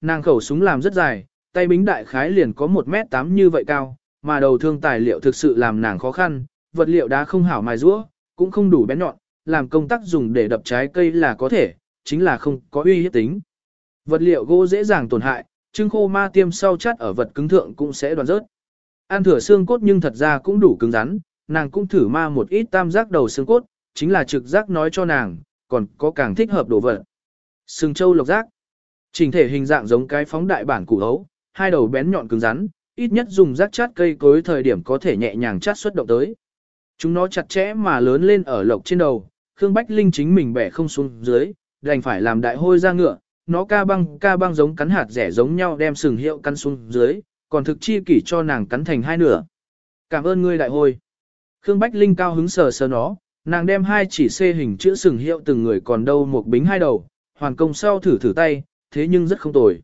nàng khẩu súng làm rất dài, tay bính đại khái liền có 1 mét 8 như vậy cao, mà đầu thương tài liệu thực sự làm nàng khó khăn, vật liệu đá không hảo mài rũa, cũng không đủ bén nhọn, làm công tác dùng để đập trái cây là có thể, chính là không có uy hiếp tính. Vật liệu gỗ dễ dàng tổn hại, trưng khô ma tiêm sau chắt ở vật cứng thượng cũng sẽ đoạn rớt. Ăn thửa xương cốt nhưng thật ra cũng đủ cứng rắn, nàng cũng thử ma một ít tam giác đầu xương cốt, chính là trực giác nói cho nàng, còn có càng thích hợp đồ vật. Sừng châu lộc giác, chỉnh thể hình dạng giống cái phóng đại bản củ hấu, hai đầu bén nhọn cứng rắn, ít nhất dùng rác chát cây cối thời điểm có thể nhẹ nhàng chát xuất động tới. Chúng nó chặt chẽ mà lớn lên ở lộc trên đầu, Khương Bách Linh chính mình bẻ không xuống dưới, đành phải làm đại hôi ra ngựa, nó ca băng ca băng giống cắn hạt rẻ giống nhau đem sừng hiệu cắn xuống dưới, còn thực chi kỷ cho nàng cắn thành hai nửa. Cảm ơn ngươi đại hôi. Khương Bách Linh cao hứng sờ sờ nó, nàng đem hai chỉ xê hình chữ sừng hiệu từng người còn đâu một bính hai đầu, hoàn công sau thử thử tay, thế nhưng rất không tồi.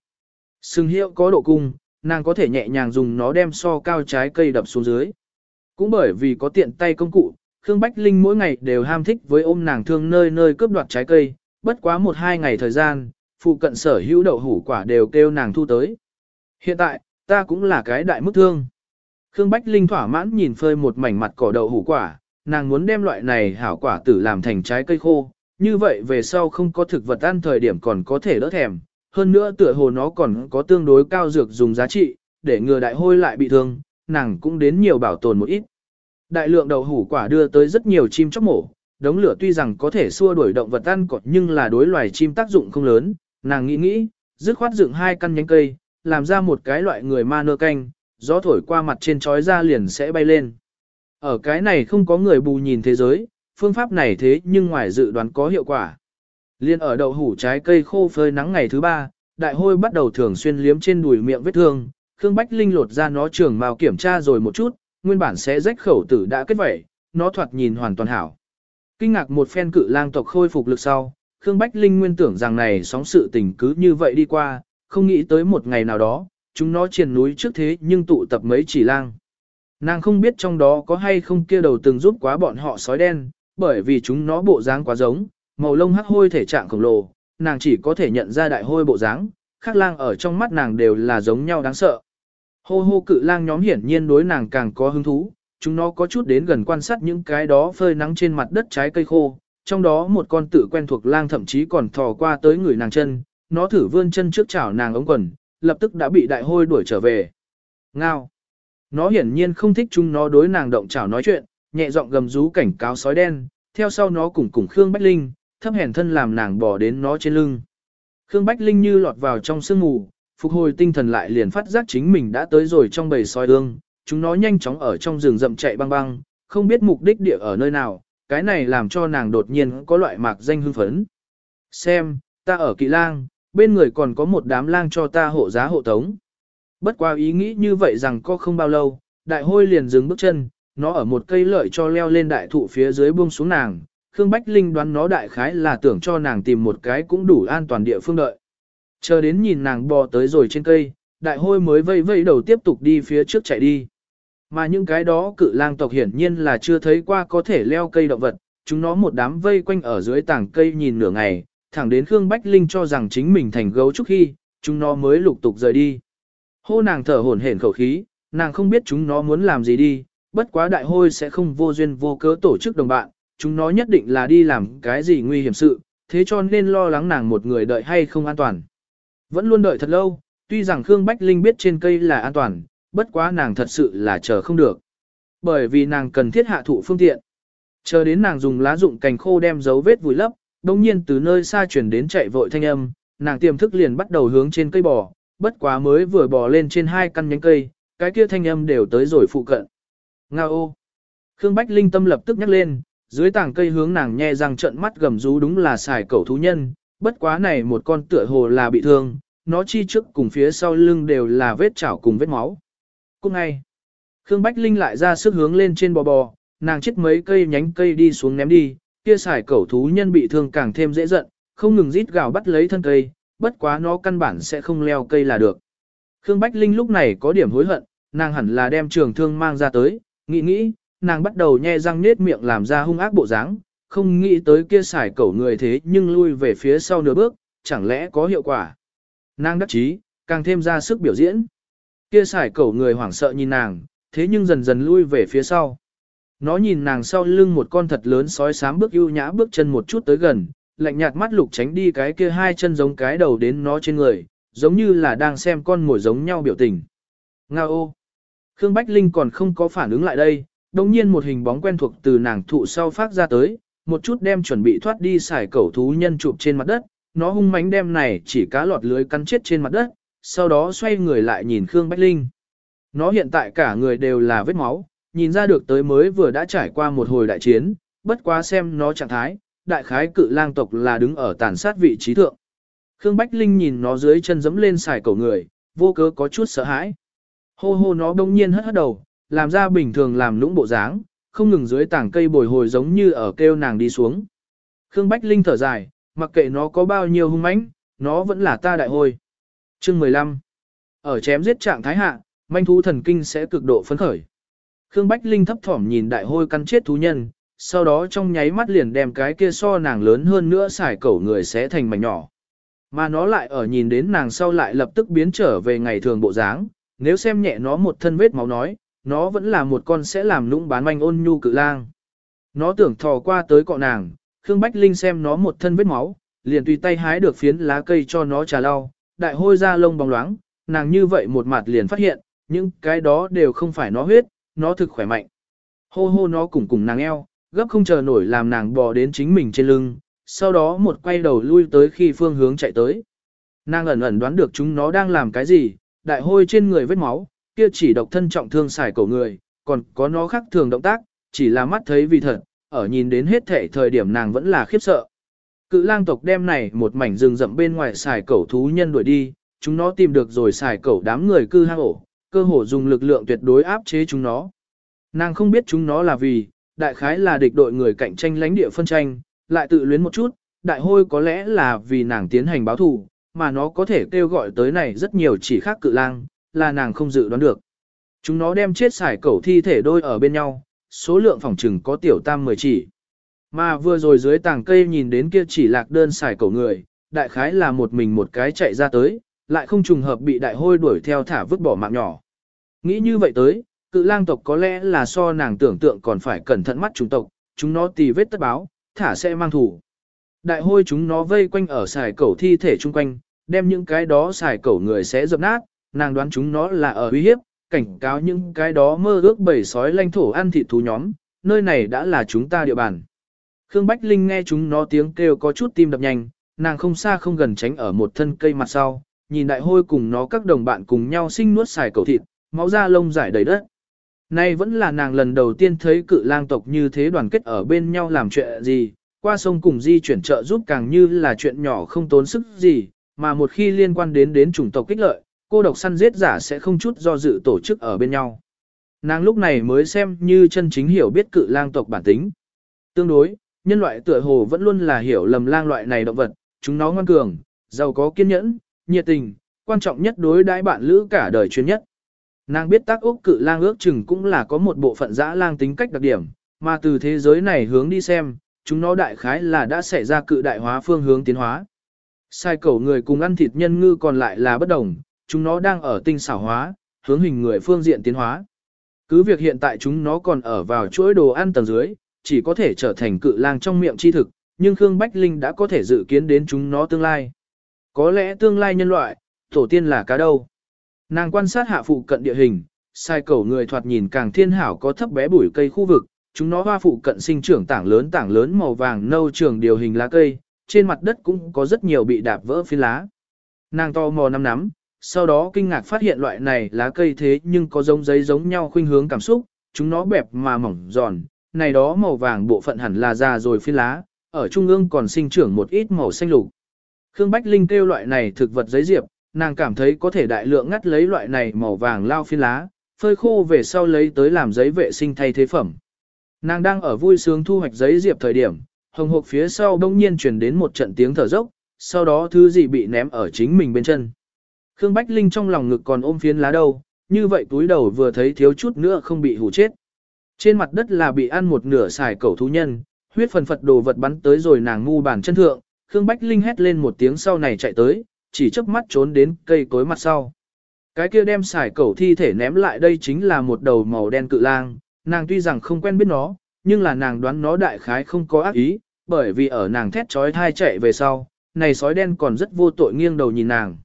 Sừng hiệu có độ cung, nàng có thể nhẹ nhàng dùng nó đem so cao trái cây đập xuống dưới. Cũng bởi vì có tiện tay công cụ, Khương Bách Linh mỗi ngày đều ham thích với ôm nàng thương nơi nơi cướp đoạt trái cây, bất quá một hai ngày thời gian, phụ cận sở hữu đậu hủ quả đều kêu nàng thu tới. Hiện tại, ta cũng là cái đại mức thương. Khương Bách Linh thỏa mãn nhìn phơi một mảnh mặt cỏ đậu hủ quả, nàng muốn đem loại này hảo quả tử làm thành trái cây khô, như vậy về sau không có thực vật ăn thời điểm còn có thể đỡ thèm, hơn nữa tựa hồ nó còn có tương đối cao dược dùng giá trị, để ngừa đại hôi lại bị thương, nàng cũng đến nhiều bảo tồn một ít. Đại lượng đậu hủ quả đưa tới rất nhiều chim chóc mổ, đống lửa tuy rằng có thể xua đuổi động vật ăn cọt nhưng là đối loài chim tác dụng không lớn, nàng nghĩ nghĩ, dứt khoát dựng hai căn nhánh cây, làm ra một cái loại người ma nơ canh, gió thổi qua mặt trên chói ra liền sẽ bay lên. Ở cái này không có người bù nhìn thế giới, phương pháp này thế nhưng ngoài dự đoán có hiệu quả. Liên ở đậu hủ trái cây khô phơi nắng ngày thứ ba, đại hôi bắt đầu thường xuyên liếm trên đùi miệng vết thương, Khương Bách Linh lột ra nó trường màu kiểm tra rồi một chút, nguyên bản sẽ rách khẩu tử đã kết vẩy, nó thoạt nhìn hoàn toàn hảo. Kinh ngạc một phen cự lang tộc khôi phục lực sau, Khương Bách Linh nguyên tưởng rằng này sóng sự tình cứ như vậy đi qua, không nghĩ tới một ngày nào đó, chúng nó triền núi trước thế nhưng tụ tập mấy chỉ lang. Nàng không biết trong đó có hay không kia đầu từng giúp quá bọn họ sói đen, bởi vì chúng nó bộ dáng quá giống, màu lông hắc hôi thể trạng khổng lồ, nàng chỉ có thể nhận ra đại hôi bộ dáng, khác lang ở trong mắt nàng đều là giống nhau đáng sợ. Hô hô cự lang nhóm hiển nhiên đối nàng càng có hứng thú, chúng nó có chút đến gần quan sát những cái đó phơi nắng trên mặt đất trái cây khô, trong đó một con tự quen thuộc lang thậm chí còn thò qua tới người nàng chân, nó thử vươn chân trước chảo nàng ống quần, lập tức đã bị đại hôi đuổi trở về. Ngao. Nó hiển nhiên không thích chúng nó đối nàng động chảo nói chuyện, nhẹ giọng gầm rú cảnh cáo sói đen, theo sau nó cùng cùng Khương Bách Linh, thấp hèn thân làm nàng bỏ đến nó trên lưng. Khương Bách Linh như lọt vào trong sương mù, phục hồi tinh thần lại liền phát giác chính mình đã tới rồi trong bầy soi ương, chúng nó nhanh chóng ở trong rừng rậm chạy băng băng, không biết mục đích địa ở nơi nào, cái này làm cho nàng đột nhiên có loại mạc danh hưng phấn. Xem, ta ở kỵ lang, bên người còn có một đám lang cho ta hộ giá hộ tống. Bất qua ý nghĩ như vậy rằng có không bao lâu, đại hôi liền dừng bước chân, nó ở một cây lợi cho leo lên đại thụ phía dưới buông xuống nàng. Khương Bách Linh đoán nó đại khái là tưởng cho nàng tìm một cái cũng đủ an toàn địa phương đợi. Chờ đến nhìn nàng bò tới rồi trên cây, đại hôi mới vây vây đầu tiếp tục đi phía trước chạy đi. Mà những cái đó cự lang tộc hiển nhiên là chưa thấy qua có thể leo cây động vật, chúng nó một đám vây quanh ở dưới tảng cây nhìn nửa ngày, thẳng đến Khương Bách Linh cho rằng chính mình thành gấu trúc khi, chúng nó mới lục tục rời đi. Hô nàng thở hổn hển khẩu khí, nàng không biết chúng nó muốn làm gì đi, bất quá đại hôi sẽ không vô duyên vô cớ tổ chức đồng bạn, chúng nó nhất định là đi làm cái gì nguy hiểm sự, thế cho nên lo lắng nàng một người đợi hay không an toàn. Vẫn luôn đợi thật lâu, tuy rằng Khương Bách Linh biết trên cây là an toàn, bất quá nàng thật sự là chờ không được. Bởi vì nàng cần thiết hạ thụ phương tiện. Chờ đến nàng dùng lá dụng cành khô đem dấu vết vùi lấp, đồng nhiên từ nơi xa chuyển đến chạy vội thanh âm, nàng tiềm thức liền bắt đầu hướng trên cây bò, bất quá mới vừa bò lên trên hai căn nhánh cây, cái kia thanh âm đều tới rồi phụ cận. Nga ô! Khương Bách Linh tâm lập tức nhắc lên, dưới tảng cây hướng nàng nhe răng trận mắt gầm rú đúng là xài cẩu thú nhân, bất quá này một con tựa hồ là bị thương, nó chi trước cùng phía sau lưng đều là vết chảo cùng vết máu. Cũng ngay, Khương Bách Linh lại ra sức hướng lên trên bò bò, nàng chết mấy cây nhánh cây đi xuống ném đi, kia xài cẩu thú nhân bị thương càng thêm dễ giận, không ngừng rít gào bắt lấy thân cây, bất quá nó căn bản sẽ không leo cây là được. Khương Bách Linh lúc này có điểm hối hận, nàng hẳn là đem trường thương mang ra tới, nghĩ nghĩ, nàng bắt đầu nhe răng nết miệng làm ra hung ác bộ dáng, không nghĩ tới kia xài cẩu người thế nhưng lui về phía sau nửa bước, chẳng lẽ có hiệu quả. Nàng đắc chí, càng thêm ra sức biểu diễn. Kia xài cẩu người hoảng sợ nhìn nàng, thế nhưng dần dần lui về phía sau. Nó nhìn nàng sau lưng một con thật lớn sói sám bước ưu nhã bước chân một chút tới gần, lạnh nhạt mắt lục tránh đi cái kia hai chân giống cái đầu đến nó trên người, giống như là đang xem con mồi giống nhau biểu tình. Nga ô! Khương Bách Linh còn không có phản ứng lại đây, đồng nhiên một hình bóng quen thuộc từ nàng thụ sau phát ra tới, một chút đem chuẩn bị thoát đi xài cẩu thú nhân chụp trên mặt đất, nó hung mánh đem này chỉ cá lọt lưới cắn chết trên mặt đất, sau đó xoay người lại nhìn Khương Bách Linh. Nó hiện tại cả người đều là vết máu, nhìn ra được tới mới vừa đã trải qua một hồi đại chiến, bất quá xem nó trạng thái, đại khái cự lang tộc là đứng ở tàn sát vị trí thượng. Khương Bách Linh nhìn nó dưới chân dẫm lên xài cầu người, vô cớ có chút sợ hãi. Hô hô nó đông nhiên hất hất đầu, làm ra bình thường làm lũng bộ dáng, không ngừng dưới tảng cây bồi hồi giống như ở kêu nàng đi xuống. Khương Bách Linh thở dài, mặc kệ nó có bao nhiêu hung mãnh, nó vẫn là ta đại hôi. Chương 15 Ở chém giết trạng thái hạ, manh thú thần kinh sẽ cực độ phấn khởi. Khương Bách Linh thấp thỏm nhìn đại hôi căn chết thú nhân, sau đó trong nháy mắt liền đem cái kia so nàng lớn hơn nữa xài cẩu người sẽ thành mảnh nhỏ. Mà nó lại ở nhìn đến nàng sau lại lập tức biến trở về ngày thường bộ dáng, nếu xem nhẹ nó một thân vết máu nói, nó vẫn là một con sẽ làm nũng bán manh ôn nhu cự lang. Nó tưởng thò qua tới cọ nàng, Khương Bách Linh xem nó một thân vết máu, liền tùy tay hái được phiến lá cây cho nó trà lau, đại hôi ra lông bóng loáng, nàng như vậy một mặt liền phát hiện, những cái đó đều không phải nó huyết, nó thực khỏe mạnh. Hô hô nó cùng cùng nàng eo, gấp không chờ nổi làm nàng bò đến chính mình trên lưng, sau đó một quay đầu lui tới khi phương hướng chạy tới. Nàng ẩn ẩn đoán được chúng nó đang làm cái gì, đại hôi trên người vết máu, kia chỉ độc thân trọng thương xài cổ người, còn có nó khác thường động tác, chỉ là mắt thấy vì thật, ở nhìn đến hết thể thời điểm nàng vẫn là khiếp sợ. Cự lang tộc đem này một mảnh rừng rậm bên ngoài xài cẩu thú nhân đuổi đi, chúng nó tìm được rồi xài cẩu đám người cư hang ổ, cơ hồ dùng lực lượng tuyệt đối áp chế chúng nó. Nàng không biết chúng nó là vì, đại khái là địch đội người cạnh tranh lãnh địa phân tranh, lại tự luyến một chút, đại hôi có lẽ là vì nàng tiến hành báo thù, mà nó có thể kêu gọi tới này rất nhiều chỉ khác cự lang, là nàng không dự đoán được. Chúng nó đem chết xài cẩu thi thể đôi ở bên nhau, số lượng phòng trừng có tiểu tam 10 chỉ. Mà vừa rồi dưới tàng cây nhìn đến kia chỉ lạc đơn xài cẩu người, đại khái là một mình một cái chạy ra tới, lại không trùng hợp bị đại hôi đuổi theo thả vứt bỏ mạng nhỏ. Nghĩ như vậy tới, cự lang tộc có lẽ là so nàng tưởng tượng còn phải cẩn thận mắt chúng tộc, chúng nó tì vết tất báo, thả sẽ mang thủ. Đại hôi chúng nó vây quanh ở xài cẩu thi thể chung quanh, đem những cái đó xài cẩu người sẽ dập nát, nàng đoán chúng nó là ở uy hiếp, cảnh cáo những cái đó mơ ước bầy sói lanh thổ ăn thịt thú nhóm, nơi này đã là chúng ta địa bàn. Khương Bách Linh nghe chúng nó tiếng kêu có chút tim đập nhanh, nàng không xa không gần tránh ở một thân cây mặt sau, nhìn đại hôi cùng nó các đồng bạn cùng nhau sinh nuốt xài cầu thịt, máu da lông giải đầy đất. Nay vẫn là nàng lần đầu tiên thấy cự lang tộc như thế đoàn kết ở bên nhau làm chuyện gì, qua sông cùng di chuyển trợ giúp càng như là chuyện nhỏ không tốn sức gì, mà một khi liên quan đến đến chủng tộc kích lợi, cô độc săn giết giả sẽ không chút do dự tổ chức ở bên nhau. Nàng lúc này mới xem như chân chính hiểu biết cự lang tộc bản tính. Tương đối, nhân loại tựa hồ vẫn luôn là hiểu lầm lang loại này động vật, chúng nó ngoan cường, giàu có kiên nhẫn, nhiệt tình, quan trọng nhất đối đãi bạn lữ cả đời chuyên nhất. Nàng biết tác úc cự lang ước chừng cũng là có một bộ phận dã lang tính cách đặc điểm, mà từ thế giới này hướng đi xem, chúng nó đại khái là đã xảy ra cự đại hóa phương hướng tiến hóa. Sai cầu người cùng ăn thịt nhân ngư còn lại là bất đồng, chúng nó đang ở tinh xảo hóa, hướng hình người phương diện tiến hóa. Cứ việc hiện tại chúng nó còn ở vào chuỗi đồ ăn tầng dưới, chỉ có thể trở thành cự lang trong miệng chi thực, nhưng Khương Bách Linh đã có thể dự kiến đến chúng nó tương lai. Có lẽ tương lai nhân loại, tổ tiên là cá đâu. Nàng quan sát hạ phụ cận địa hình, sai cầu người thoạt nhìn càng thiên hảo có thấp bé bụi cây khu vực, chúng nó hoa phụ cận sinh trưởng tảng lớn tảng lớn màu vàng nâu trường điều hình lá cây, trên mặt đất cũng có rất nhiều bị đạp vỡ phiến lá. Nàng to mò năm nắm, sau đó kinh ngạc phát hiện loại này lá cây thế nhưng có giống giấy giống nhau khuynh hướng cảm xúc, chúng nó bẹp mà mỏng giòn, này đó màu vàng bộ phận hẳn là già rồi phi lá, ở trung ương còn sinh trưởng một ít màu xanh lục. Khương Bách Linh kêu loại này thực vật giấy diệp, nàng cảm thấy có thể đại lượng ngắt lấy loại này màu vàng lao phi lá, phơi khô về sau lấy tới làm giấy vệ sinh thay thế phẩm. Nàng đang ở vui sướng thu hoạch giấy diệp thời điểm, hồng hộp phía sau đông nhiên truyền đến một trận tiếng thở dốc, sau đó thứ gì bị ném ở chính mình bên chân. Khương Bách Linh trong lòng ngực còn ôm phiến lá đâu, như vậy túi đầu vừa thấy thiếu chút nữa không bị hủ chết. Trên mặt đất là bị ăn một nửa xài cẩu thú nhân, huyết phần phật đồ vật bắn tới rồi nàng ngu bàn chân thượng, Khương Bách Linh hét lên một tiếng sau này chạy tới, chỉ chớp mắt trốn đến cây cối mặt sau. Cái kia đem xài cẩu thi thể ném lại đây chính là một đầu màu đen cự lang, nàng tuy rằng không quen biết nó, nhưng là nàng đoán nó đại khái không có ác ý, bởi vì ở nàng thét trói thai chạy về sau, này sói đen còn rất vô tội nghiêng đầu nhìn nàng.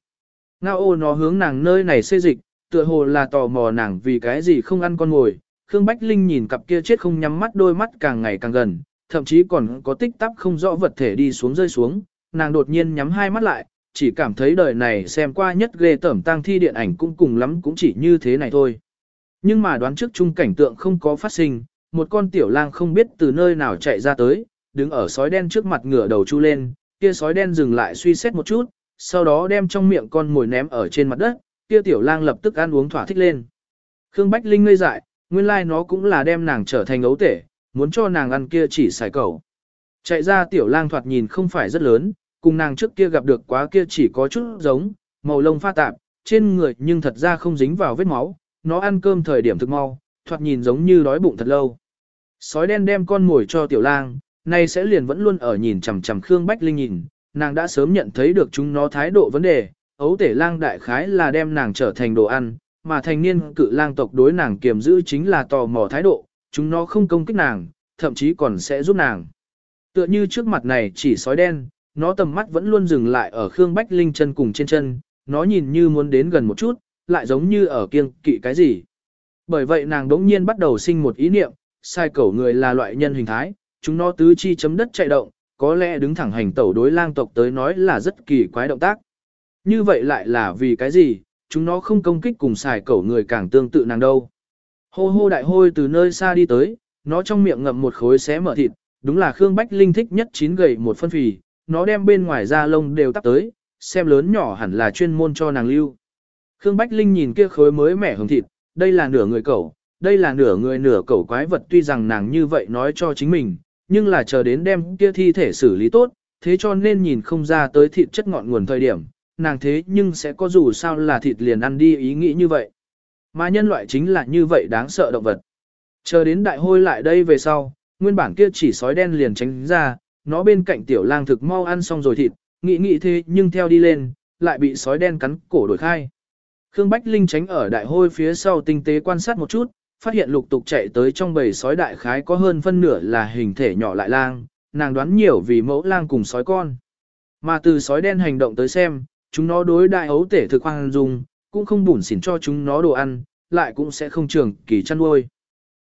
Ngao ô nó hướng nàng nơi này xê dịch, tựa hồ là tò mò nàng vì cái gì không ăn con ngồi. Khương Bách Linh nhìn cặp kia chết không nhắm mắt đôi mắt càng ngày càng gần, thậm chí còn có tích tắc không rõ vật thể đi xuống rơi xuống, nàng đột nhiên nhắm hai mắt lại, chỉ cảm thấy đời này xem qua nhất ghê tẩm tang thi điện ảnh cũng cùng lắm cũng chỉ như thế này thôi. Nhưng mà đoán trước chung cảnh tượng không có phát sinh, một con tiểu lang không biết từ nơi nào chạy ra tới, đứng ở sói đen trước mặt ngửa đầu chu lên, kia sói đen dừng lại suy xét một chút, sau đó đem trong miệng con mồi ném ở trên mặt đất, kia tiểu lang lập tức ăn uống thỏa thích lên. Khương Bách Linh ngây dại, nguyên lai like nó cũng là đem nàng trở thành ấu tể, muốn cho nàng ăn kia chỉ xài cầu. Chạy ra tiểu lang thoạt nhìn không phải rất lớn, cùng nàng trước kia gặp được quá kia chỉ có chút giống, màu lông pha tạp, trên người nhưng thật ra không dính vào vết máu, nó ăn cơm thời điểm thực mau, thoạt nhìn giống như đói bụng thật lâu. Sói đen đem con mồi cho tiểu lang, nay sẽ liền vẫn luôn ở nhìn chằm chằm Khương Bách Linh nhìn, nàng đã sớm nhận thấy được chúng nó thái độ vấn đề, ấu tể lang đại khái là đem nàng trở thành đồ ăn, mà thành niên cự lang tộc đối nàng kiềm giữ chính là tò mò thái độ, chúng nó không công kích nàng, thậm chí còn sẽ giúp nàng. Tựa như trước mặt này chỉ sói đen, nó tầm mắt vẫn luôn dừng lại ở Khương Bách Linh chân cùng trên chân, nó nhìn như muốn đến gần một chút, lại giống như ở kiêng kỵ cái gì. Bởi vậy nàng đống nhiên bắt đầu sinh một ý niệm, sai cẩu người là loại nhân hình thái, chúng nó tứ chi chấm đất chạy động, có lẽ đứng thẳng hành tẩu đối lang tộc tới nói là rất kỳ quái động tác. Như vậy lại là vì cái gì, chúng nó không công kích cùng xài cẩu người càng tương tự nàng đâu. Hô hô đại hôi từ nơi xa đi tới, nó trong miệng ngậm một khối xé mở thịt, đúng là Khương Bách Linh thích nhất chín gầy một phân phì, nó đem bên ngoài da lông đều tắp tới, xem lớn nhỏ hẳn là chuyên môn cho nàng lưu. Khương Bách Linh nhìn kia khối mới mẻ hồng thịt, đây là nửa người cẩu, đây là nửa người nửa cẩu quái vật tuy rằng nàng như vậy nói cho chính mình, nhưng là chờ đến đem kia thi thể xử lý tốt, thế cho nên nhìn không ra tới thịt chất ngọn nguồn thời điểm, nàng thế nhưng sẽ có dù sao là thịt liền ăn đi ý nghĩ như vậy. Mà nhân loại chính là như vậy đáng sợ động vật. Chờ đến đại hôi lại đây về sau, nguyên bản kia chỉ sói đen liền tránh ra, nó bên cạnh tiểu lang thực mau ăn xong rồi thịt, nghĩ nghĩ thế nhưng theo đi lên, lại bị sói đen cắn cổ đổi khai. Khương Bách Linh tránh ở đại hôi phía sau tinh tế quan sát một chút, phát hiện lục tục chạy tới trong bầy sói đại khái có hơn phân nửa là hình thể nhỏ lại lang, nàng đoán nhiều vì mẫu lang cùng sói con. Mà từ sói đen hành động tới xem, chúng nó đối đại ấu tể thực hoang dung, cũng không bủn xỉn cho chúng nó đồ ăn, lại cũng sẽ không trường kỳ chăn nuôi.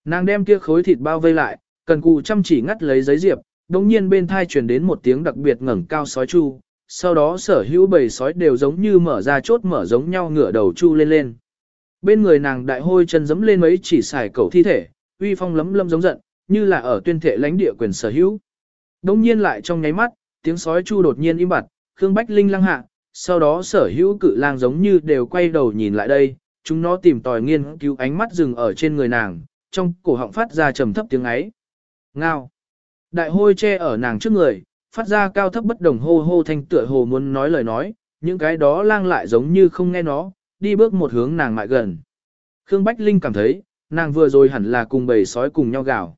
Nàng đem kia khối thịt bao vây lại, cần cù chăm chỉ ngắt lấy giấy diệp, đồng nhiên bên thai truyền đến một tiếng đặc biệt ngẩng cao sói chu, sau đó sở hữu bầy sói đều giống như mở ra chốt mở giống nhau ngửa đầu chu lên lên. Bên người nàng đại hôi chân dẫm lên mấy chỉ xài cầu thi thể, uy phong lấm lâm giống giận, như là ở tuyên thệ lãnh địa quyền sở hữu. Đông nhiên lại trong nháy mắt, tiếng sói chu đột nhiên im bặt, Khương Bách Linh lăng hạ, sau đó sở hữu cự lang giống như đều quay đầu nhìn lại đây, chúng nó tìm tòi nghiên cứu ánh mắt dừng ở trên người nàng, trong cổ họng phát ra trầm thấp tiếng ấy. Ngao. Đại hôi che ở nàng trước người, phát ra cao thấp bất đồng hô hô thanh tựa hồ muốn nói lời nói, những cái đó lang lại giống như không nghe nó, đi bước một hướng nàng mại gần. Khương Bách Linh cảm thấy, nàng vừa rồi hẳn là cùng bầy sói cùng nhau gào.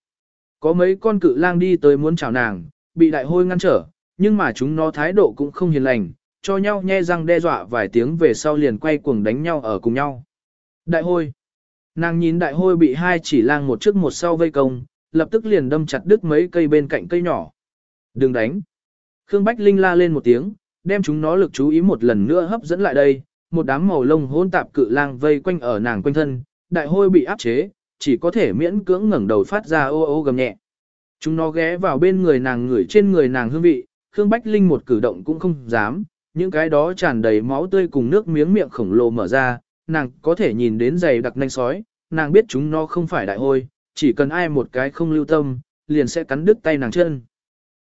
Có mấy con cự lang đi tới muốn chào nàng, bị đại hôi ngăn trở, nhưng mà chúng nó thái độ cũng không hiền lành, cho nhau nhe răng đe dọa vài tiếng về sau liền quay cuồng đánh nhau ở cùng nhau. Đại hôi. Nàng nhìn đại hôi bị hai chỉ lang một trước một sau vây công, lập tức liền đâm chặt đứt mấy cây bên cạnh cây nhỏ. Đừng đánh. Khương Bách Linh la lên một tiếng, đem chúng nó lực chú ý một lần nữa hấp dẫn lại đây, một đám màu lông hỗn tạp cự lang vây quanh ở nàng quanh thân, đại hôi bị áp chế, chỉ có thể miễn cưỡng ngẩng đầu phát ra ô ô gầm nhẹ. Chúng nó ghé vào bên người nàng ngửi trên người nàng hương vị, Khương Bách Linh một cử động cũng không dám, những cái đó tràn đầy máu tươi cùng nước miếng miệng khổng lồ mở ra, nàng có thể nhìn đến giày đặc nanh sói, nàng biết chúng nó không phải đại hôi, chỉ cần ai một cái không lưu tâm, liền sẽ cắn đứt tay nàng chân.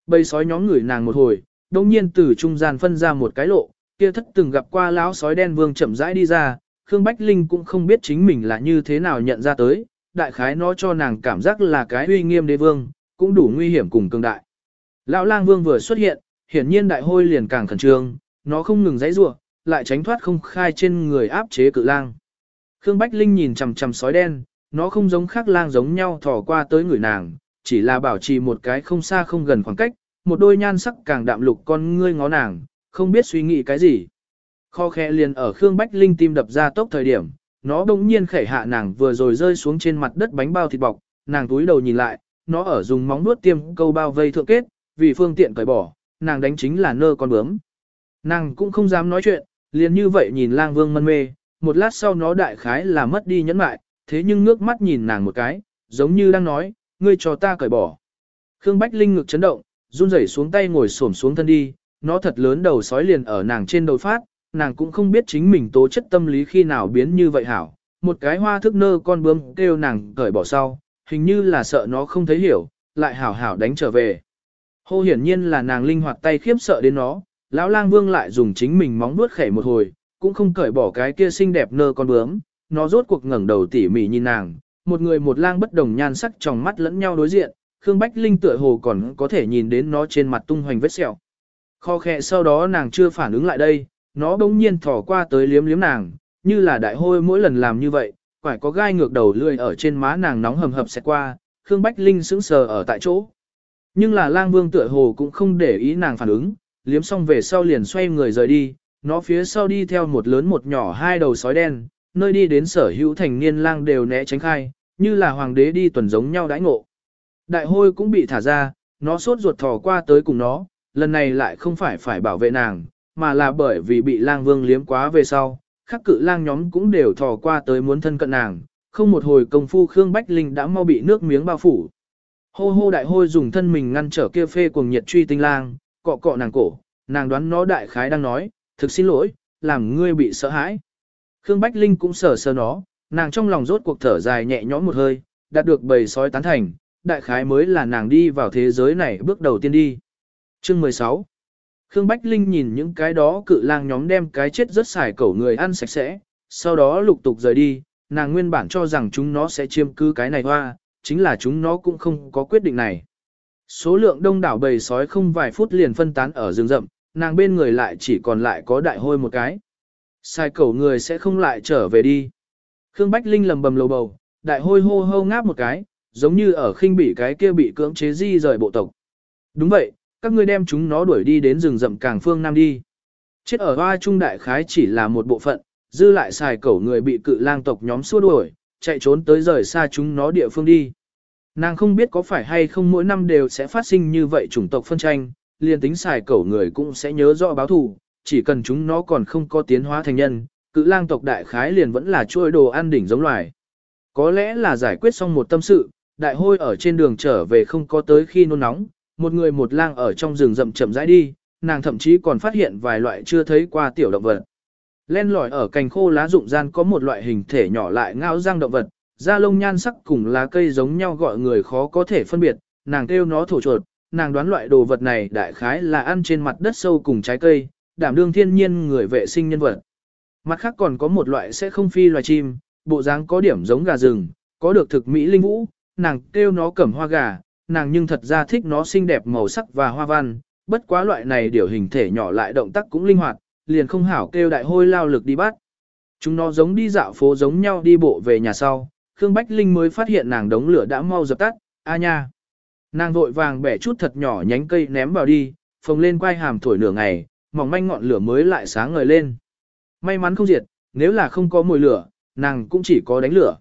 Bầy sói nhóm người nàng một hồi, đồng nhiên từ trung gian phân ra một cái lộ, kia thất từng gặp qua lão sói đen vương chậm rãi đi ra, Khương Bách Linh cũng không biết chính mình là như thế nào nhận ra tới, đại khái nó cho nàng cảm giác là cái uy nghiêm đế vương, cũng đủ nguy hiểm cùng cường đại. Lão lang vương vừa xuất hiện, hiển nhiên đại hôi liền càng khẩn trương, nó không ngừng giãy rủa, lại tránh thoát không khai trên người áp chế cự lang. Khương Bách Linh nhìn chằm chằm sói đen, nó không giống khác lang giống nhau thò qua tới người nàng, chỉ là bảo trì một cái không xa không gần khoảng cách, một đôi nhan sắc càng đạm lục con ngươi ngó nàng, không biết suy nghĩ cái gì. Kho khe liền ở Khương Bách Linh tim đập ra tốc thời điểm, nó bỗng nhiên khẩy hạ nàng vừa rồi rơi xuống trên mặt đất bánh bao thịt bọc, nàng túi đầu nhìn lại, nó ở dùng móng nuốt tiêm câu bao vây thượng kết, vì phương tiện cởi bỏ, nàng đánh chính là nơ con bướm. Nàng cũng không dám nói chuyện, liền như vậy nhìn lang vương mân mê, một lát sau nó đại khái là mất đi nhẫn mại, thế nhưng ngước mắt nhìn nàng một cái, giống như đang nói, ngươi cho ta cởi bỏ. Khương Bách Linh ngực chấn động, run rẩy xuống tay ngồi xổm xuống thân đi, nó thật lớn đầu sói liền ở nàng trên đầu phát, nàng cũng không biết chính mình tố chất tâm lý khi nào biến như vậy hảo. Một cái hoa thức nơ con bướm kêu nàng cởi bỏ sau, hình như là sợ nó không thấy hiểu, lại hảo hảo đánh trở về. Hô hiển nhiên là nàng linh hoạt tay khiếp sợ đến nó, lão lang vương lại dùng chính mình móng vuốt khẻ một hồi, cũng không cởi bỏ cái kia xinh đẹp nơ con bướm, nó rốt cuộc ngẩng đầu tỉ mỉ nhìn nàng, một người một lang bất đồng nhan sắc trong mắt lẫn nhau đối diện, Khương Bách Linh tựa hồ còn có thể nhìn đến nó trên mặt tung hoành vết sẹo. Kho khẽ sau đó nàng chưa phản ứng lại đây, nó bỗng nhiên thỏ qua tới liếm liếm nàng, như là đại hôi mỗi lần làm như vậy, quải có gai ngược đầu lươi ở trên má nàng nóng hầm hập sẽ qua, Khương Bách Linh sững sờ ở tại chỗ. Nhưng là lang vương tựa hồ cũng không để ý nàng phản ứng, liếm xong về sau liền xoay người rời đi, nó phía sau đi theo một lớn một nhỏ hai đầu sói đen, nơi đi đến sở hữu thành niên lang đều né tránh khai, như là hoàng đế đi tuần giống nhau đãi ngộ. Đại hôi cũng bị thả ra, nó sốt ruột thò qua tới cùng nó, lần này lại không phải phải bảo vệ nàng, mà là bởi vì bị lang vương liếm quá về sau, khắc cự lang nhóm cũng đều thò qua tới muốn thân cận nàng, không một hồi công phu Khương Bách Linh đã mau bị nước miếng bao phủ. Hô hô đại hôi dùng thân mình ngăn trở kia phê cuồng nhiệt truy tinh lang, cọ cọ nàng cổ, nàng đoán nó đại khái đang nói, thực xin lỗi, làm ngươi bị sợ hãi. Khương Bách Linh cũng sờ sờ nó, nàng trong lòng rốt cuộc thở dài nhẹ nhõm một hơi, đạt được bầy sói tán thành, đại khái mới là nàng đi vào thế giới này bước đầu tiên đi. Chương 16 Khương Bách Linh nhìn những cái đó cự lang nhóm đem cái chết rất xài cẩu người ăn sạch sẽ, sau đó lục tục rời đi, nàng nguyên bản cho rằng chúng nó sẽ chiêm cư cái này hoa, chính là chúng nó cũng không có quyết định này. Số lượng đông đảo bầy sói không vài phút liền phân tán ở rừng rậm, nàng bên người lại chỉ còn lại có đại hôi một cái. Sai cẩu người sẽ không lại trở về đi. Khương Bách Linh lầm bầm lầu bầu, đại hôi hô hô ngáp một cái, giống như ở khinh bỉ cái kia bị cưỡng chế di rời bộ tộc. Đúng vậy, các ngươi đem chúng nó đuổi đi đến rừng rậm càng phương Nam đi. Chết ở hoa trung đại khái chỉ là một bộ phận, dư lại xài cẩu người bị cự lang tộc nhóm xua đuổi, chạy trốn tới rời xa chúng nó địa phương đi. Nàng không biết có phải hay không mỗi năm đều sẽ phát sinh như vậy chủng tộc phân tranh, liền tính xài cẩu người cũng sẽ nhớ rõ báo thù, chỉ cần chúng nó còn không có tiến hóa thành nhân, cự lang tộc đại khái liền vẫn là chuôi đồ ăn đỉnh giống loài. Có lẽ là giải quyết xong một tâm sự, đại hôi ở trên đường trở về không có tới khi nôn nóng, một người một lang ở trong rừng rậm chậm rãi đi, nàng thậm chí còn phát hiện vài loại chưa thấy qua tiểu động vật. Len lỏi ở cành khô lá rụng gian có một loại hình thể nhỏ lại ngao răng động vật, da lông nhan sắc cùng lá cây giống nhau gọi người khó có thể phân biệt, nàng kêu nó thổ chuột, nàng đoán loại đồ vật này đại khái là ăn trên mặt đất sâu cùng trái cây, đảm đương thiên nhiên người vệ sinh nhân vật. Mặt khác còn có một loại sẽ không phi loài chim, bộ dáng có điểm giống gà rừng, có được thực mỹ linh vũ, nàng kêu nó cẩm hoa gà, nàng nhưng thật ra thích nó xinh đẹp màu sắc và hoa văn, bất quá loại này điều hình thể nhỏ lại động tác cũng linh hoạt, liền không hảo kêu đại hôi lao lực đi bắt. Chúng nó giống đi dạo phố giống nhau đi bộ về nhà sau, Khương Bách Linh mới phát hiện nàng đống lửa đã mau dập tắt, a nha. Nàng vội vàng bẻ chút thật nhỏ nhánh cây ném vào đi, phồng lên quay hàm thổi nửa ngày, mỏng manh ngọn lửa mới lại sáng ngời lên. May mắn không diệt, nếu là không có mùi lửa, nàng cũng chỉ có đánh lửa.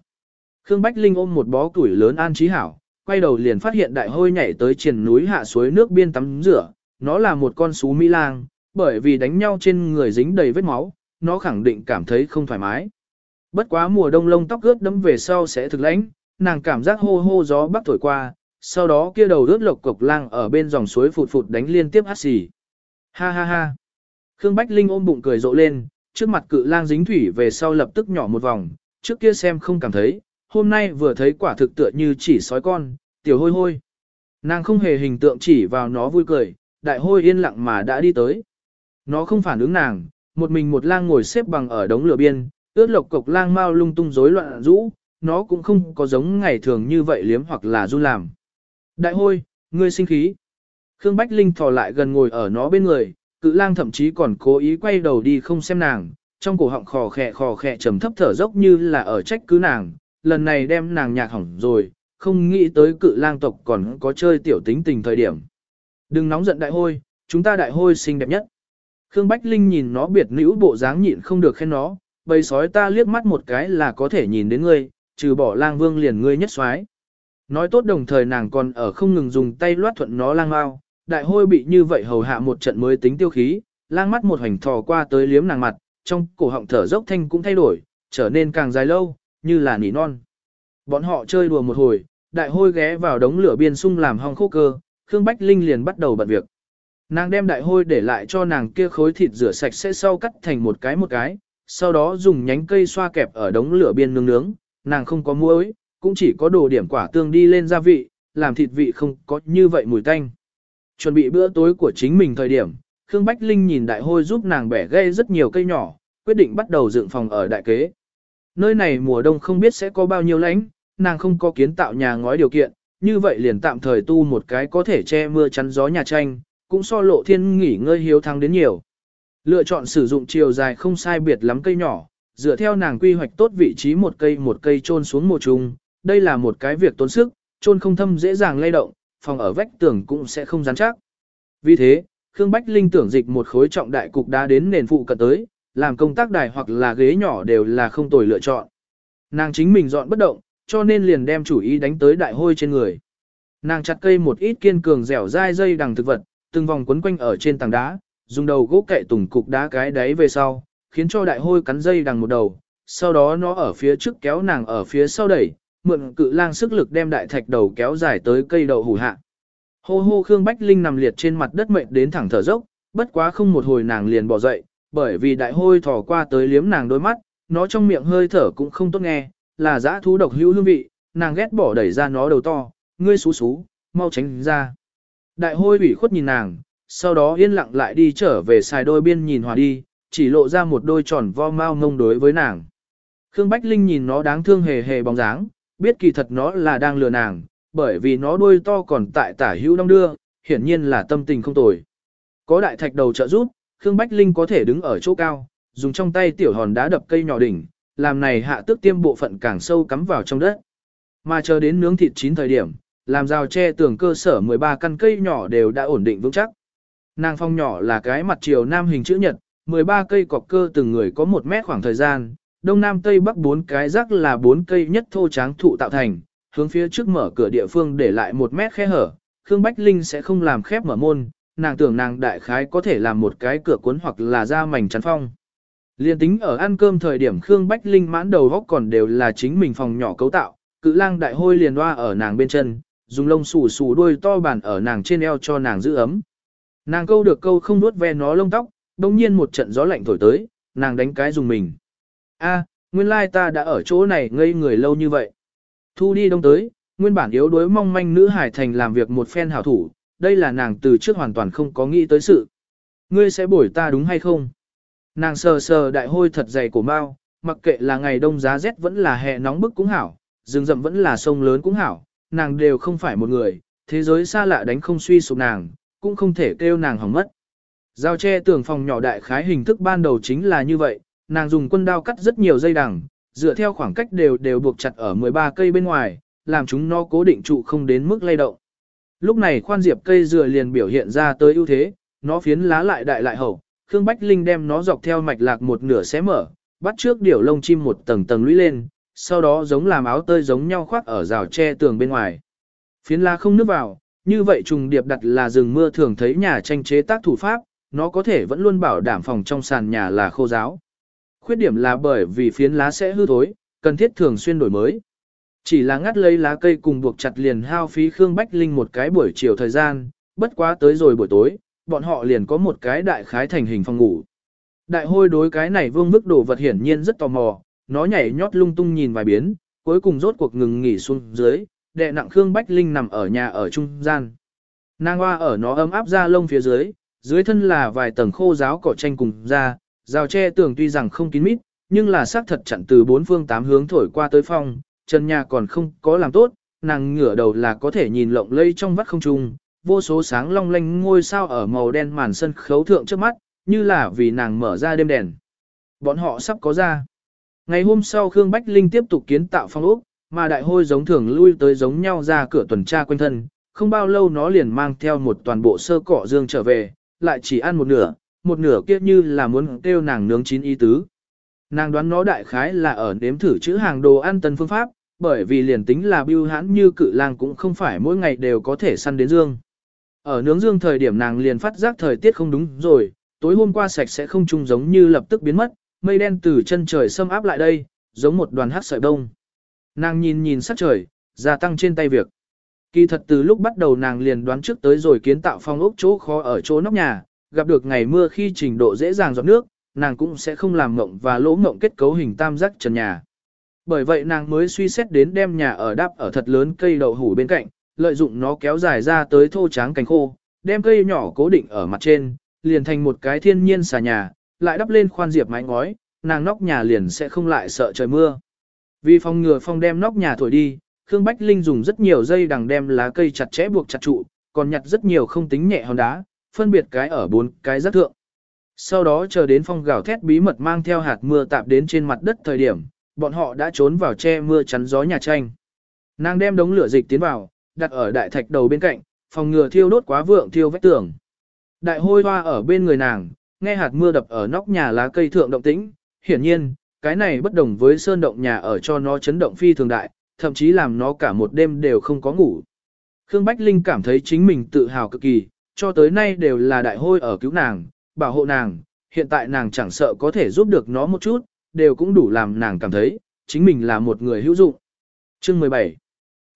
Khương Bách Linh ôm một bó củi lớn an trí hảo, quay đầu liền phát hiện đại hôi nhảy tới triền núi hạ suối nước biên tắm rửa, nó là một con sú Mỹ lang, bởi vì đánh nhau trên người dính đầy vết máu, nó khẳng định cảm thấy không thoải mái. Bất quá mùa đông lông tóc ướt đẫm về sau sẽ thực lãnh, nàng cảm giác hô hô gió bắc thổi qua, sau đó kia đầu ướt lộc cục lang ở bên dòng suối phụt phụt đánh liên tiếp hát xì. Ha ha ha. Khương Bách Linh ôm bụng cười rộ lên, trước mặt cự lang dính thủy về sau lập tức nhỏ một vòng, trước kia xem không cảm thấy, hôm nay vừa thấy quả thực tựa như chỉ sói con, tiểu hôi hôi. Nàng không hề hình tượng chỉ vào nó vui cười, đại hôi yên lặng mà đã đi tới. Nó không phản ứng nàng, một mình một lang ngồi xếp bằng ở đống lửa biên, ướt lộc cộc lang mau lung tung rối loạn rũ, nó cũng không có giống ngày thường như vậy liếm hoặc là du làm. Đại hôi, ngươi sinh khí. Khương Bách Linh thò lại gần ngồi ở nó bên người, cự lang thậm chí còn cố ý quay đầu đi không xem nàng, trong cổ họng khò khẹ khò khẹ trầm thấp thở dốc như là ở trách cứ nàng, lần này đem nàng nhạc hỏng rồi, không nghĩ tới cự lang tộc còn có chơi tiểu tính tình thời điểm. Đừng nóng giận đại hôi, chúng ta đại hôi xinh đẹp nhất. Khương Bách Linh nhìn nó biệt nữ bộ dáng nhịn không được khen nó, bầy sói ta liếc mắt một cái là có thể nhìn đến ngươi, trừ bỏ lang vương liền ngươi nhất xoái. Nói tốt đồng thời nàng còn ở không ngừng dùng tay loát thuận nó lang mau, đại hôi bị như vậy hầu hạ một trận mới tính tiêu khí, lang mắt một hoành thò qua tới liếm nàng mặt, trong cổ họng thở dốc thanh cũng thay đổi, trở nên càng dài lâu, như là nỉ non. Bọn họ chơi đùa một hồi, đại hôi ghé vào đống lửa biên sung làm hong khô cơ, Khương Bách Linh liền bắt đầu bận việc. Nàng đem đại hôi để lại cho nàng kia khối thịt rửa sạch sẽ sau cắt thành một cái một cái, sau đó dùng nhánh cây xoa kẹp ở đống lửa biên nướng nướng, nàng không có muối, cũng chỉ có đồ điểm quả tương đi lên gia vị, làm thịt vị không có như vậy mùi tanh. Chuẩn bị bữa tối của chính mình thời điểm, Khương Bách Linh nhìn đại hôi giúp nàng bẻ gây rất nhiều cây nhỏ, quyết định bắt đầu dựng phòng ở đại kế. Nơi này mùa đông không biết sẽ có bao nhiêu lạnh, nàng không có kiến tạo nhà ngói điều kiện, như vậy liền tạm thời tu một cái có thể che mưa chắn gió nhà tranh, cũng so lộ thiên nghỉ ngơi hiếu thắng đến nhiều. Lựa chọn sử dụng chiều dài không sai biệt lắm cây nhỏ, dựa theo nàng quy hoạch tốt vị trí một cây một cây trôn xuống mùa trùng, đây là một cái việc tốn sức, trôn không thâm dễ dàng lay động, phòng ở vách tường cũng sẽ không rắn chắc. Vì thế, Khương Bách Linh tưởng dịch một khối trọng đại cục đá đến nền phụ cận tới, làm công tác đài hoặc là ghế nhỏ đều là không tồi lựa chọn. Nàng chính mình dọn bất động, cho nên liền đem chủ ý đánh tới đại hôi trên người. Nàng chặt cây một ít kiên cường dẻo dai dây đằng thực vật, từng vòng quấn quanh ở trên tảng đá, dùng đầu gỗ kệ tùng cục đá cái đáy về sau, khiến cho đại hôi cắn dây đằng một đầu, sau đó nó ở phía trước kéo nàng ở phía sau đẩy, mượn cự lang sức lực đem đại thạch đầu kéo dài tới cây đậu hủ hạ. Hô hô Khương Bách Linh nằm liệt trên mặt đất mệt đến thẳng thở dốc, bất quá không một hồi nàng liền bỏ dậy, bởi vì đại hôi thò qua tới liếm nàng đôi mắt, nó trong miệng hơi thở cũng không tốt nghe, là dã thú độc hữu hương vị, nàng ghét bỏ đẩy ra nó đầu to, ngươi xú xú, mau tránh ra. Đại hôi ủy khuất nhìn nàng, sau đó yên lặng lại đi trở về xài đôi biên nhìn hòa đi, chỉ lộ ra một đôi tròn vo mau ngông đối với nàng. Khương Bách Linh nhìn nó đáng thương hề hề bóng dáng, biết kỳ thật nó là đang lừa nàng, bởi vì nó đuôi to còn tại tả hữu đông đưa, hiển nhiên là tâm tình không tồi. Có đại thạch đầu trợ giúp, Khương Bách Linh có thể đứng ở chỗ cao, dùng trong tay tiểu hòn đá đập cây nhỏ đỉnh, làm này hạ tước tiêm bộ phận càng sâu cắm vào trong đất. Mà chờ đến nướng thịt chín thời điểm, làm rào che tường cơ sở 13 căn cây nhỏ đều đã ổn định vững chắc. Nàng phong nhỏ là cái mặt chiều nam hình chữ nhật, 13 cây cọc cơ từng người có 1 mét khoảng thời gian, đông nam tây bắc bốn cái rắc là bốn cây nhất thô tráng thụ tạo thành, hướng phía trước mở cửa địa phương để lại 1 mét khe hở, Khương Bách Linh sẽ không làm khép mở môn, nàng tưởng nàng đại khái có thể làm một cái cửa cuốn hoặc là ra mảnh chắn phong. Liên tính ở ăn cơm thời điểm Khương Bách Linh mãn đầu góc còn đều là chính mình phòng nhỏ cấu tạo, cự lang đại hôi liền hoa ở nàng bên chân, dùng lông xù xù đuôi to bản ở nàng trên eo cho nàng giữ ấm. Nàng câu được câu không nuốt ve nó lông tóc, đồng nhiên một trận gió lạnh thổi tới, nàng đánh cái dùng mình. a nguyên lai ta đã ở chỗ này ngây người lâu như vậy. Thu đi đông tới, nguyên bản yếu đuối mong manh nữ hải thành làm việc một phen hảo thủ, đây là nàng từ trước hoàn toàn không có nghĩ tới sự. Ngươi sẽ bổi ta đúng hay không? Nàng sờ sờ đại hôi thật dày của mao. mặc kệ là ngày đông giá rét vẫn là hè nóng bức cũng hảo, rừng rậm vẫn là sông lớn cũng hảo, nàng đều không phải một người, thế giới xa lạ đánh không suy sụp nàng, cũng không thể kêu nàng hỏng mất. Giao tre tường phòng nhỏ đại khái hình thức ban đầu chính là như vậy, nàng dùng quân đao cắt rất nhiều dây đằng, dựa theo khoảng cách đều đều buộc chặt ở 13 cây bên ngoài, làm chúng nó cố định trụ không đến mức lay động. Lúc này khoan diệp cây dừa liền biểu hiện ra tới ưu thế, nó phiến lá lại đại lại hậu, Khương Bách Linh đem nó dọc theo mạch lạc một nửa xé mở, bắt trước điểu lông chim một tầng tầng lũy lên, sau đó giống làm áo tơi giống nhau khoác ở rào tre tường bên ngoài. Phiến lá không nước vào, như vậy trùng điệp đặt là rừng mưa thường thấy nhà tranh chế tác thủ pháp, nó có thể vẫn luôn bảo đảm phòng trong sàn nhà là khô giáo. Khuyết điểm là bởi vì phiến lá sẽ hư thối, cần thiết thường xuyên đổi mới. Chỉ là ngắt lấy lá cây cùng buộc chặt liền hao phí Khương Bách Linh một cái buổi chiều thời gian, bất quá tới rồi buổi tối, bọn họ liền có một cái đại khái thành hình phòng ngủ. Đại hôi đối cái này vương mức đồ vật hiển nhiên rất tò mò, nó nhảy nhót lung tung nhìn vài biến, cuối cùng rốt cuộc ngừng nghỉ xuống dưới, đệ nặng Khương Bách Linh nằm ở nhà ở trung gian. Nàng hoa ở nó ấm áp ra lông phía dưới, dưới thân là vài tầng khô giáo cỏ tranh cùng ra, rào tre tường tuy rằng không kín mít, nhưng là xác thật chặn từ bốn phương tám hướng thổi qua tới phong, trần nhà còn không có làm tốt, nàng ngửa đầu là có thể nhìn lộng lây trong vắt không trung, vô số sáng long lanh ngôi sao ở màu đen màn sân khấu thượng trước mắt, như là vì nàng mở ra đêm đèn. Bọn họ sắp có ra. Ngày hôm sau Khương Bách Linh tiếp tục kiến tạo phong ốc, mà đại hôi giống thường lui tới giống nhau ra cửa tuần tra quanh thân, không bao lâu nó liền mang theo một toàn bộ sơ cỏ dương trở về, lại chỉ ăn một nửa, một nửa kia như là muốn kêu nàng nướng chín y tứ. Nàng đoán nó đại khái là ở nếm thử chữ hàng đồ ăn tân phương pháp, bởi vì liền tính là bưu hãn như cự lang cũng không phải mỗi ngày đều có thể săn đến dương. Ở nướng dương thời điểm nàng liền phát giác thời tiết không đúng rồi, tối hôm qua sạch sẽ không trùng giống như lập tức biến mất, mây đen từ chân trời xâm áp lại đây, giống một đoàn hắc sợi đông. Nàng nhìn nhìn sắc trời, gia tăng trên tay việc. Kỳ thật từ lúc bắt đầu nàng liền đoán trước tới rồi kiến tạo phong ốc chỗ khó ở chỗ nóc nhà, gặp được ngày mưa khi trình độ dễ dàng giọt nước, nàng cũng sẽ không làm ngộng và lỗ ngộng kết cấu hình tam giác trần nhà. Bởi vậy nàng mới suy xét đến đem nhà ở đắp ở thật lớn cây đậu hủ bên cạnh, lợi dụng nó kéo dài ra tới thô tráng cánh khô, đem cây nhỏ cố định ở mặt trên, liền thành một cái thiên nhiên xà nhà, lại đắp lên khoan diệp mái ngói, nàng nóc nhà liền sẽ không lại sợ trời mưa. Vì phòng ngừa phong đem nóc nhà thổi đi, Khương Bách Linh dùng rất nhiều dây đằng đem lá cây chặt chẽ buộc chặt trụ, còn nhặt rất nhiều không tính nhẹ hòn đá, phân biệt cái ở bốn cái rất thượng. Sau đó chờ đến phong gào thét bí mật mang theo hạt mưa tạp đến trên mặt đất thời điểm, bọn họ đã trốn vào che mưa chắn gió nhà tranh. Nàng đem đống lửa dịch tiến vào, đặt ở đại thạch đầu bên cạnh, phòng ngừa thiêu đốt quá vượng thiêu vách tường. Đại hôi hoa ở bên người nàng, nghe hạt mưa đập ở nóc nhà lá cây thượng động tĩnh, hiển nhiên, cái này bất đồng với sơn động nhà ở cho nó chấn động phi thường đại, thậm chí làm nó cả một đêm đều không có ngủ. Khương Bách Linh cảm thấy chính mình tự hào cực kỳ, cho tới nay đều là đại hôi ở cứu nàng, bảo hộ nàng, hiện tại nàng chẳng sợ có thể giúp được nó một chút, đều cũng đủ làm nàng cảm thấy, chính mình là một người hữu dụng. Chương 17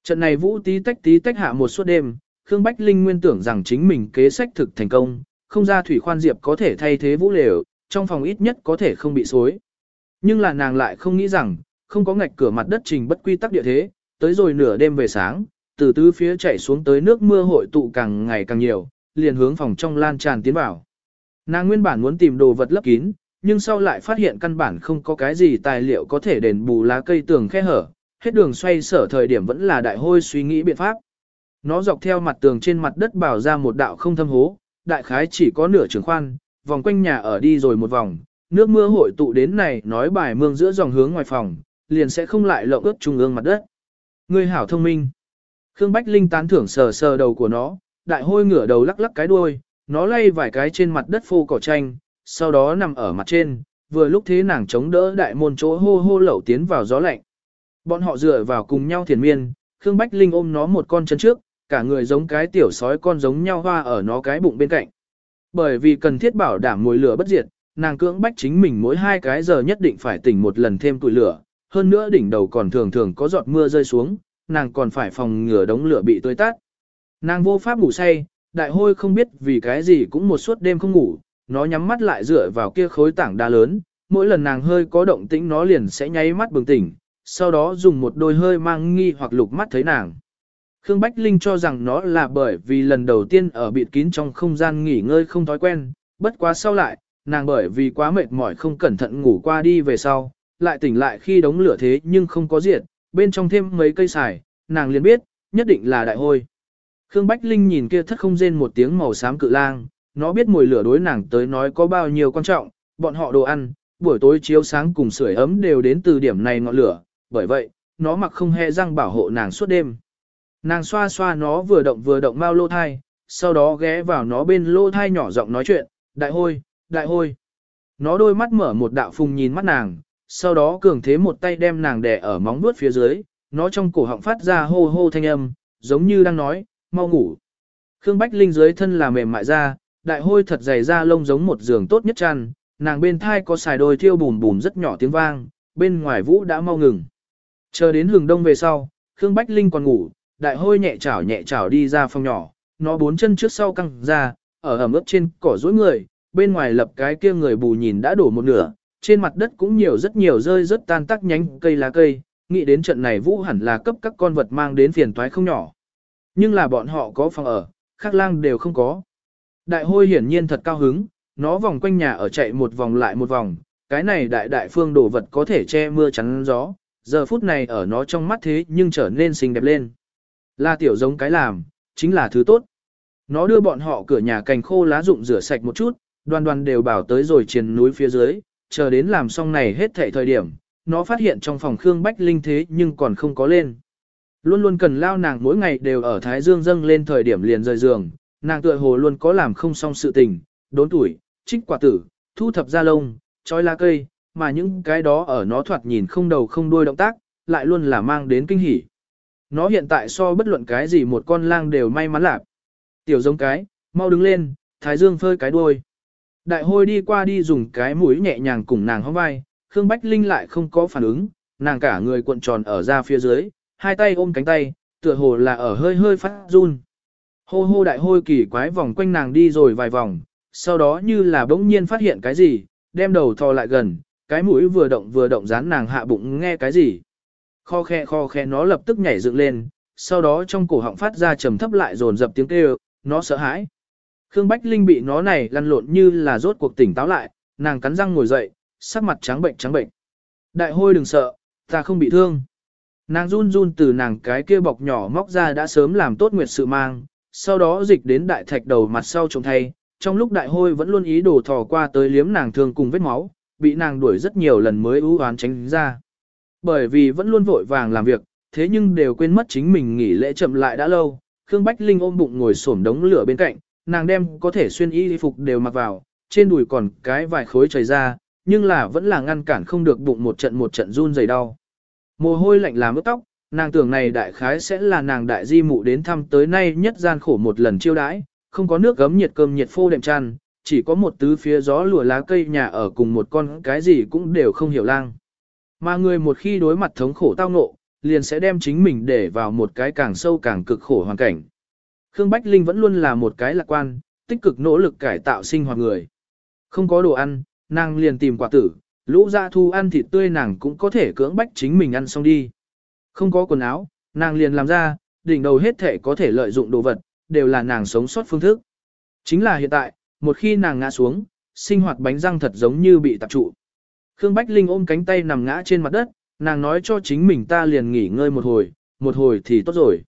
Trận này vũ tí tách tí tách hạ một suốt đêm, Khương Bách Linh nguyên tưởng rằng chính mình kế sách thực thành công, không ra thủy khoan diệp có thể thay thế vũ lều, trong phòng ít nhất có thể không bị xối. Nhưng là nàng lại không nghĩ rằng, không có ngạch cửa mặt đất trình bất quy tắc địa thế, tới rồi nửa đêm về sáng, từ tứ phía chảy xuống tới nước mưa hội tụ càng ngày càng nhiều, liền hướng phòng trong lan tràn tiến vào. Nàng nguyên bản muốn tìm đồ vật lấp kín, nhưng sau lại phát hiện căn bản không có cái gì tài liệu có thể đền bù lá cây tường khe hở, hết đường xoay sở thời điểm vẫn là đại hôi suy nghĩ biện pháp. Nó dọc theo mặt tường trên mặt đất bảo ra một đạo không thâm hố, đại khái chỉ có nửa trường khoan, vòng quanh nhà ở đi rồi một vòng, nước mưa hội tụ đến này nói bài mương giữa dòng hướng ngoài phòng, liền sẽ không lại lộng ướt trung ương mặt đất. Ngươi hảo thông minh. Khương Bách Linh tán thưởng sờ sờ đầu của nó, đại hôi ngửa đầu lắc lắc cái đuôi, nó lay vài cái trên mặt đất phô cỏ tranh, sau đó nằm ở mặt trên, vừa lúc thế nàng chống đỡ đại môn chỗ hô hô lẩu tiến vào gió lạnh. Bọn họ dựa vào cùng nhau thiền miên, Khương Bách Linh ôm nó một con chân trước, cả người giống cái tiểu sói con giống nhau hoa ở nó cái bụng bên cạnh. Bởi vì cần thiết bảo đảm mùi lửa bất diệt, nàng cưỡng bách chính mình mỗi hai cái giờ nhất định phải tỉnh một lần thêm tuổi lửa, hơn nữa đỉnh đầu còn thường thường có giọt mưa rơi xuống, nàng còn phải phòng ngừa đống lửa bị tươi tát. Nàng vô pháp ngủ say, đại hôi không biết vì cái gì cũng một suốt đêm không ngủ, nó nhắm mắt lại dựa vào kia khối tảng đá lớn, mỗi lần nàng hơi có động tĩnh nó liền sẽ nháy mắt bừng tỉnh, sau đó dùng một đôi hơi mang nghi hoặc lục mắt thấy nàng. Khương Bách Linh cho rằng nó là bởi vì lần đầu tiên ở bịt kín trong không gian nghỉ ngơi không thói quen, bất quá sau lại, nàng bởi vì quá mệt mỏi không cẩn thận ngủ qua đi về sau, lại tỉnh lại khi đống lửa thế nhưng không có diệt, bên trong thêm mấy cây xài, nàng liền biết, nhất định là đại hôi. Khương Bách Linh nhìn kia thất không rên một tiếng màu xám cự lang, nó biết mùi lửa đối nàng tới nói có bao nhiêu quan trọng, bọn họ đồ ăn, buổi tối chiếu sáng cùng sưởi ấm đều đến từ điểm này ngọn lửa, bởi vậy, nó mặc không hề răng bảo hộ nàng suốt đêm. Nàng xoa xoa nó vừa động vừa động mau lô thai, sau đó ghé vào nó bên lô thai nhỏ giọng nói chuyện, đại hôi, đại hôi. Nó đôi mắt mở một đạo phùng nhìn mắt nàng, sau đó cường thế một tay đem nàng đè ở móng vuốt phía dưới, nó trong cổ họng phát ra hô hô thanh âm, giống như đang nói, mau ngủ. Khương Bách Linh dưới thân là mềm mại ra đại hôi thật dày da lông giống một giường tốt nhất chăn, nàng bên thai có xài đôi thiêu bùm bùm rất nhỏ tiếng vang, bên ngoài vũ đã mau ngừng. Chờ đến hừng đông về sau, Khương Bách Linh còn ngủ, đại hôi nhẹ chảo nhẹ chảo đi ra phòng nhỏ, nó bốn chân trước sau căng ra, ở ẩm ướt trên cỏ rối người, bên ngoài lập cái kia người bù nhìn đã đổ một nửa, trên mặt đất cũng nhiều rất nhiều rơi rất tan tác nhánh cây lá cây, nghĩ đến trận này vũ hẳn là cấp các con vật mang đến phiền toái không nhỏ. Nhưng là bọn họ có phòng ở, khác lang đều không có. Đại hôi hiển nhiên thật cao hứng, nó vòng quanh nhà ở chạy một vòng lại một vòng, cái này đại đại phương đồ vật có thể che mưa chắn gió, giờ phút này ở nó trong mắt thế nhưng trở nên xinh đẹp lên. Là tiểu giống cái làm, chính là thứ tốt. Nó đưa bọn họ cửa nhà cành khô lá rụng rửa sạch một chút, đoàn đoàn đều bảo tới rồi trên núi phía dưới, chờ đến làm xong này hết thảy thời điểm, nó phát hiện trong phòng Khương Bách Linh thế nhưng còn không có lên. Luôn luôn cần lao nàng mỗi ngày đều ở Thái Dương dâng lên thời điểm liền rời giường, nàng tựa hồ luôn có làm không xong sự tình, đốn tuổi, trích quả tử, thu thập da lông, trói lá cây, mà những cái đó ở nó thoạt nhìn không đầu không đuôi động tác, lại luôn là mang đến kinh hỉ. Nó hiện tại so bất luận cái gì một con lang đều may mắn lạc. Tiểu giống cái, mau đứng lên, thái dương phơi cái đuôi. Đại hôi đi qua đi dùng cái mũi nhẹ nhàng cùng nàng hóng vai, Khương Bách Linh lại không có phản ứng, nàng cả người cuộn tròn ở ra phía dưới, hai tay ôm cánh tay, tựa hồ là ở hơi hơi phát run. Hô hô đại hôi kỳ quái vòng quanh nàng đi rồi vài vòng, sau đó như là bỗng nhiên phát hiện cái gì, đem đầu thò lại gần, cái mũi vừa động vừa động dán nàng hạ bụng nghe cái gì. Kho khe kho khe nó lập tức nhảy dựng lên, sau đó trong cổ họng phát ra trầm thấp lại dồn dập tiếng kêu, nó sợ hãi. Khương Bách Linh bị nó này lăn lộn như là rốt cuộc tỉnh táo lại, nàng cắn răng ngồi dậy, sắc mặt trắng bệnh trắng bệnh. Đại hôi đừng sợ, ta không bị thương. Nàng run run từ nàng cái kia bọc nhỏ móc ra đã sớm làm tốt nguyệt sự mang, sau đó dịch đến đại thạch đầu mặt sau trông thay, trong lúc đại hôi vẫn luôn ý đồ thò qua tới liếm nàng thương cùng vết máu, bị nàng đuổi rất nhiều lần mới ưu oán tránh ra. Bởi vì vẫn luôn vội vàng làm việc, thế nhưng đều quên mất chính mình nghỉ lễ chậm lại đã lâu, Khương Bách Linh ôm bụng ngồi xổm đống lửa bên cạnh, nàng đem có thể xuyên y phục đều mặc vào, trên đùi còn cái vài khối chảy ra, nhưng là vẫn là ngăn cản không được bụng một trận một trận run dày đau. Mồ hôi lạnh làm ướt tóc, nàng tưởng này đại khái sẽ là nàng đại di mụ đến thăm tới nay nhất gian khổ một lần chiêu đãi, không có nước gấm nhiệt cơm nhiệt phô đệm tràn, chỉ có một tứ phía gió lùa lá cây nhà ở cùng một con cái gì cũng đều không hiểu lang. Mà người một khi đối mặt thống khổ tao ngộ, liền sẽ đem chính mình để vào một cái càng sâu càng cực khổ hoàn cảnh. Khương Bách Linh vẫn luôn là một cái lạc quan, tích cực nỗ lực cải tạo sinh hoạt người. Không có đồ ăn, nàng liền tìm quả tử, lũ ra thu ăn thịt tươi nàng cũng có thể cưỡng bách chính mình ăn xong đi. Không có quần áo, nàng liền làm ra, đỉnh đầu hết thể có thể lợi dụng đồ vật, đều là nàng sống sót phương thức. Chính là hiện tại, một khi nàng ngã xuống, sinh hoạt bánh răng thật giống như bị tập trụ. Khương Bách Linh ôm cánh tay nằm ngã trên mặt đất, nàng nói cho chính mình ta liền nghỉ ngơi một hồi, một hồi thì tốt rồi.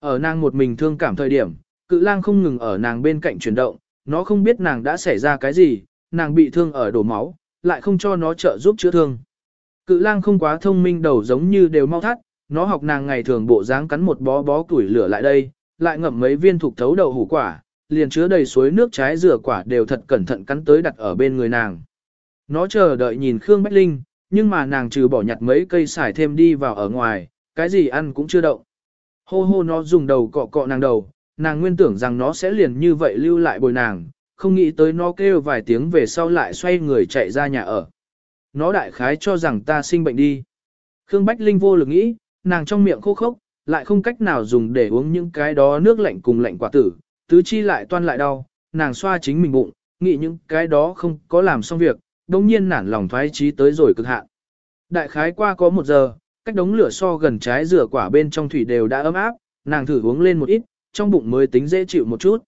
Ở nàng một mình thương cảm thời điểm, cự lang không ngừng ở nàng bên cạnh chuyển động, nó không biết nàng đã xảy ra cái gì, nàng bị thương ở đổ máu, lại không cho nó trợ giúp chữa thương. Cự lang không quá thông minh đầu giống như đều mau thắt, nó học nàng ngày thường bộ dáng cắn một bó bó củi lửa lại đây, lại ngậm mấy viên thục thấu đậu hủ quả, liền chứa đầy suối nước trái dừa quả đều thật cẩn thận cắn tới đặt ở bên người nàng. Nó chờ đợi nhìn Khương Bách Linh, nhưng mà nàng trừ bỏ nhặt mấy cây xài thêm đi vào ở ngoài, cái gì ăn cũng chưa động. Hô hô nó dùng đầu cọ cọ nàng đầu, nàng nguyên tưởng rằng nó sẽ liền như vậy lưu lại bồi nàng, không nghĩ tới nó kêu vài tiếng về sau lại xoay người chạy ra nhà ở. Nó đại khái cho rằng ta sinh bệnh đi. Khương Bách Linh vô lực nghĩ, nàng trong miệng khô khốc, lại không cách nào dùng để uống những cái đó nước lạnh cùng lạnh quả tử, tứ chi lại toan lại đau, nàng xoa chính mình bụng, nghĩ những cái đó không có làm xong việc, đồng nhiên nản lòng thoái trí tới rồi cực hạn. Đại khái qua có một giờ, cách đống lửa so gần trái rửa quả bên trong thủy đều đã ấm áp, nàng thử uống lên một ít, trong bụng mới tính dễ chịu một chút.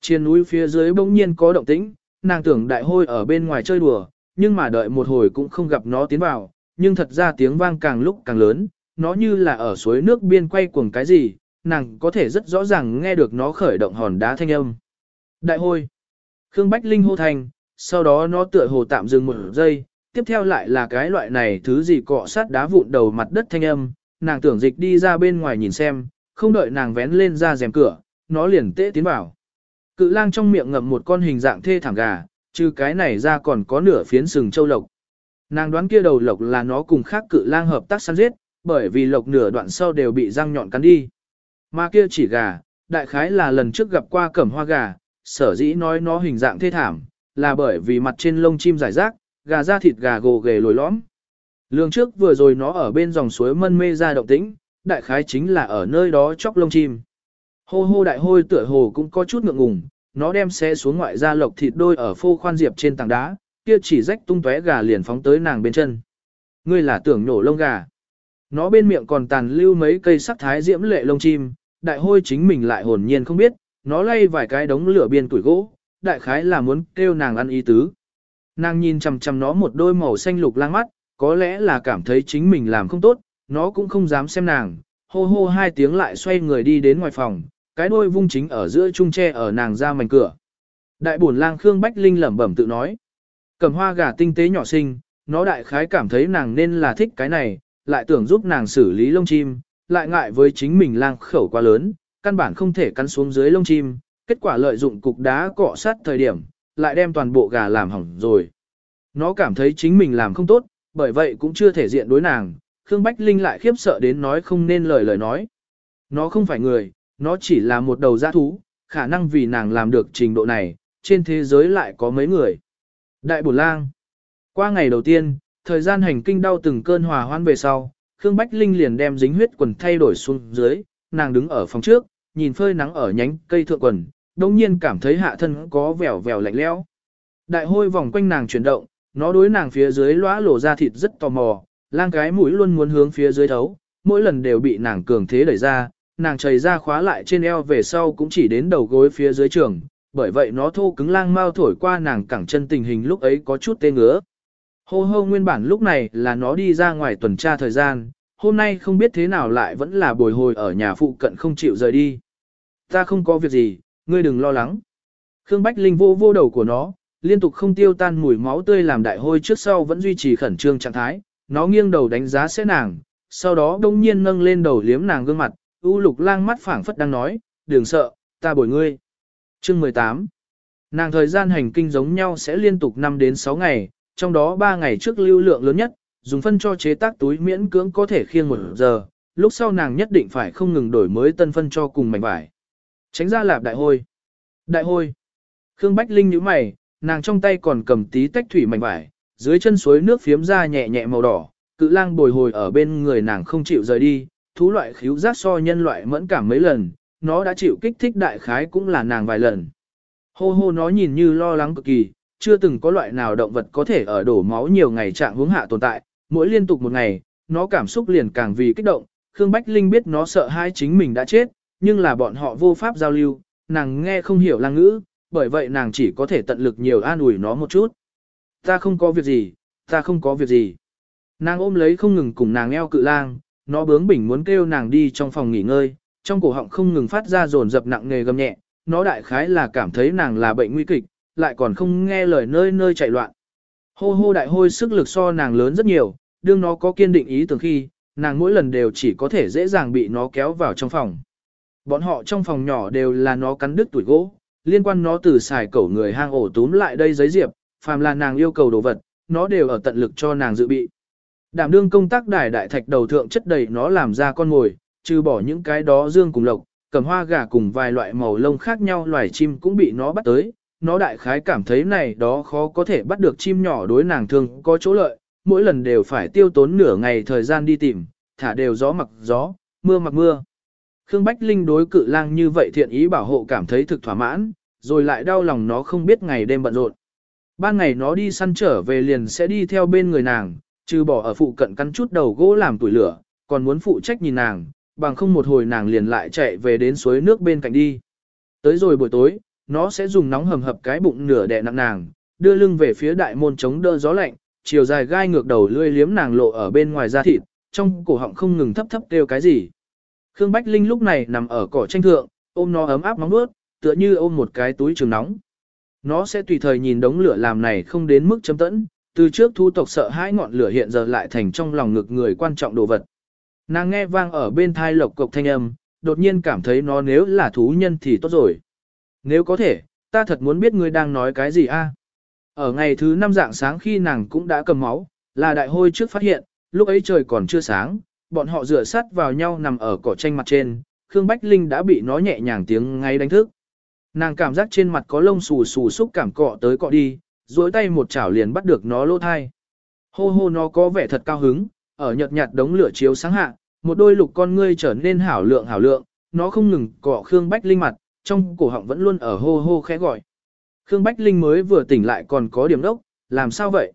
Trên núi phía dưới bỗng nhiên có động tĩnh, nàng tưởng đại hôi ở bên ngoài chơi đùa, nhưng mà đợi một hồi cũng không gặp nó tiến vào, nhưng thật ra tiếng vang càng lúc càng lớn, nó như là ở suối nước biên quay cuồng cái gì, nàng có thể rất rõ ràng nghe được nó khởi động hòn đá thanh âm. Đại hôi. Khương Bách Linh hô thành, sau đó nó tựa hồ tạm dừng một giây, tiếp theo lại là cái loại này thứ gì cọ sát đá vụn đầu mặt đất thanh âm, nàng tưởng dịch đi ra bên ngoài nhìn xem, không đợi nàng vén lên ra rèm cửa, nó liền tễ tiến vào. Cự lang trong miệng ngậm một con hình dạng thê thảm gà, trừ cái này ra còn có nửa phiến sừng châu lộc. Nàng đoán kia đầu lộc là nó cùng khác cự lang hợp tác săn giết, bởi vì lộc nửa đoạn sau đều bị răng nhọn cắn đi. Mà kia chỉ gà, đại khái là lần trước gặp qua cẩm hoa gà, sở dĩ nói nó hình dạng thê thảm, là bởi vì mặt trên lông chim giải rác, gà da thịt gà gồ ghề lồi lõm. Lương trước vừa rồi nó ở bên dòng suối mân mê ra động tĩnh, đại khái chính là ở nơi đó chóc lông chim. Hô hô đại hôi tựa hồ cũng có chút ngượng ngùng, nó đem xe xuống ngoại ra lộc thịt đôi ở phô khoan diệp trên tảng đá, kia chỉ rách tung tóe gà liền phóng tới nàng bên chân. Ngươi là tưởng nổ lông gà. Nó bên miệng còn tàn lưu mấy cây sắc thái diễm lệ lông chim, đại hôi chính mình lại hồn nhiên không biết, nó lay vài cái đống lửa biên tuổi gỗ, đại khái là muốn kêu nàng ăn ý tứ. Nàng nhìn chằm chằm nó một đôi màu xanh lục lang mắt, có lẽ là cảm thấy chính mình làm không tốt, nó cũng không dám xem nàng, hô hô hai tiếng lại xoay người đi đến ngoài phòng, cái đôi vung chính ở giữa trung tre ở nàng ra mảnh cửa. Đại bổn lang Khương Bách Linh lẩm bẩm tự nói. Cầm hoa gà tinh tế nhỏ xinh, nó đại khái cảm thấy nàng nên là thích cái này, lại tưởng giúp nàng xử lý lông chim, lại ngại với chính mình lang khẩu quá lớn, căn bản không thể cắn xuống dưới lông chim, kết quả lợi dụng cục đá cọ sát thời điểm, lại đem toàn bộ gà làm hỏng rồi. Nó cảm thấy chính mình làm không tốt, bởi vậy cũng chưa thể diện đối nàng, Khương Bách Linh lại khiếp sợ đến nói không nên lời lời nói. Nó không phải người, nó chỉ là một đầu giã thú, khả năng vì nàng làm được trình độ này, trên thế giới lại có mấy người. Đại bổ lang. Qua ngày đầu tiên, thời gian hành kinh đau từng cơn hòa hoan về sau, Khương Bách Linh liền đem dính huyết quần thay đổi xuống dưới, nàng đứng ở phòng trước, nhìn phơi nắng ở nhánh cây thượng quần, đồng nhiên cảm thấy hạ thân có vẻo vẻo lạnh lẽo. Đại hôi vòng quanh nàng chuyển động, nó đối nàng phía dưới lóa lổ ra thịt rất tò mò, lang cái mũi luôn muốn hướng phía dưới thấu, mỗi lần đều bị nàng cường thế đẩy ra, nàng chảy ra khóa lại trên eo về sau cũng chỉ đến đầu gối phía dưới trường, bởi vậy nó thô cứng lang mau thổi qua nàng cẳng chân tình hình lúc ấy có chút tê ngứa. Hô hô nguyên bản lúc này là nó đi ra ngoài tuần tra thời gian, hôm nay không biết thế nào lại vẫn là bồi hồi ở nhà phụ cận không chịu rời đi. Ta không có việc gì, ngươi đừng lo lắng. Khương Bách Linh vô vô đầu của nó, liên tục không tiêu tan mùi máu tươi làm đại hôi trước sau vẫn duy trì khẩn trương trạng thái, nó nghiêng đầu đánh giá sẽ nàng, sau đó đông nhiên nâng lên đầu liếm nàng gương mặt, u lục lang mắt phảng phất đang nói, đừng sợ, ta bồi ngươi. Chương 18 Nàng thời gian hành kinh giống nhau sẽ liên tục 5 đến 6 ngày, trong đó 3 ngày trước lưu lượng lớn nhất, dùng phân cho chế tác túi miễn cưỡng có thể khiêng một giờ, lúc sau nàng nhất định phải không ngừng đổi mới tân phân cho cùng mảnh vải. Tránh ra lạp đại hôi. Đại hôi. Khương Bách Linh nhíu mày, nàng trong tay còn cầm tí tách thủy mảnh vải, dưới chân suối nước phiếm ra nhẹ nhẹ màu đỏ, cự lang bồi hồi ở bên người nàng không chịu rời đi, thú loại khíu giác so nhân loại mẫn cảm mấy lần, nó đã chịu kích thích đại khái cũng là nàng vài lần. Hô hô nó nhìn như lo lắng cực kỳ, chưa từng có loại nào động vật có thể ở đổ máu nhiều ngày trạng hướng hạ tồn tại, mỗi liên tục một ngày, nó cảm xúc liền càng vì kích động, Khương Bách Linh biết nó sợ hai chính mình đã chết, nhưng là bọn họ vô pháp giao lưu, nàng nghe không hiểu lang ngữ, bởi vậy nàng chỉ có thể tận lực nhiều an ủi nó một chút. Ta không có việc gì, ta không có việc gì. Nàng ôm lấy không ngừng cùng nàng eo cự lang, nó bướng bỉnh muốn kêu nàng đi trong phòng nghỉ ngơi, trong cổ họng không ngừng phát ra rồn dập nặng nề gầm nhẹ, nó đại khái là cảm thấy nàng là bệnh nguy kịch, lại còn không nghe lời nơi nơi chạy loạn. Hô hô đại hôi sức lực so nàng lớn rất nhiều, đương nó có kiên định ý tưởng khi, nàng mỗi lần đều chỉ có thể dễ dàng bị nó kéo vào trong phòng. Bọn họ trong phòng nhỏ đều là nó cắn đứt tuổi gỗ, liên quan nó từ xài cẩu người hang ổ túm lại đây giấy diệp, phàm là nàng yêu cầu đồ vật, nó đều ở tận lực cho nàng dự bị. Đảm đương công tác đài đại thạch đầu thượng chất đầy nó làm ra con ngồi, trừ bỏ những cái đó dương cùng lộc, cầm hoa gà cùng vài loại màu lông khác nhau loài chim cũng bị nó bắt tới. Nó đại khái cảm thấy này đó khó có thể bắt được chim nhỏ đối nàng thường có chỗ lợi, mỗi lần đều phải tiêu tốn nửa ngày thời gian đi tìm, thả đều gió mặc gió, mưa mặc mưa. Khương Bách Linh đối cự lang như vậy thiện ý bảo hộ cảm thấy thực thỏa mãn, rồi lại đau lòng nó không biết ngày đêm bận rộn. Ban ngày nó đi săn trở về liền sẽ đi theo bên người nàng, trừ bỏ ở phụ cận căn chút đầu gỗ làm tuổi lửa, còn muốn phụ trách nhìn nàng, bằng không một hồi nàng liền lại chạy về đến suối nước bên cạnh đi. Tới rồi buổi tối, nó sẽ dùng nóng hầm hập cái bụng nửa đè nặng nàng, đưa lưng về phía đại môn chống đỡ gió lạnh, chiều dài gai ngược đầu lươi liếm nàng lộ ở bên ngoài da thịt, trong cổ họng không ngừng thấp thấp kêu cái gì. Khương Bách Linh lúc này nằm ở cỏ tranh thượng, ôm nó ấm áp nóng bớt, tựa như ôm một cái túi trường nóng. Nó sẽ tùy thời nhìn đống lửa làm này không đến mức chấm tẫn, từ trước thu tộc sợ hãi ngọn lửa hiện giờ lại thành trong lòng ngực người quan trọng đồ vật. Nàng nghe vang ở bên thai lộc cộc thanh âm, đột nhiên cảm thấy nó nếu là thú nhân thì tốt rồi. Nếu có thể, ta thật muốn biết ngươi đang nói cái gì a. Ở ngày thứ năm dạng sáng khi nàng cũng đã cầm máu, là đại hôi trước phát hiện, lúc ấy trời còn chưa sáng, bọn họ rửa sắt vào nhau nằm ở cỏ tranh mặt trên, Khương Bách Linh đã bị nó nhẹ nhàng tiếng ngay đánh thức. Nàng cảm giác trên mặt có lông xù xù xúc cảm cọ tới cọ đi, duỗi tay một chảo liền bắt được nó lỗ thai. Hô hô nó có vẻ thật cao hứng, ở nhợt nhạt đống lửa chiếu sáng hạ, một đôi lục con ngươi trở nên hảo lượng hảo lượng, nó không ngừng cọ Khương Bách Linh mặt, trong cổ họng vẫn luôn ở hô hô khẽ gọi. Khương Bách Linh mới vừa tỉnh lại còn có điểm đốc, làm sao vậy?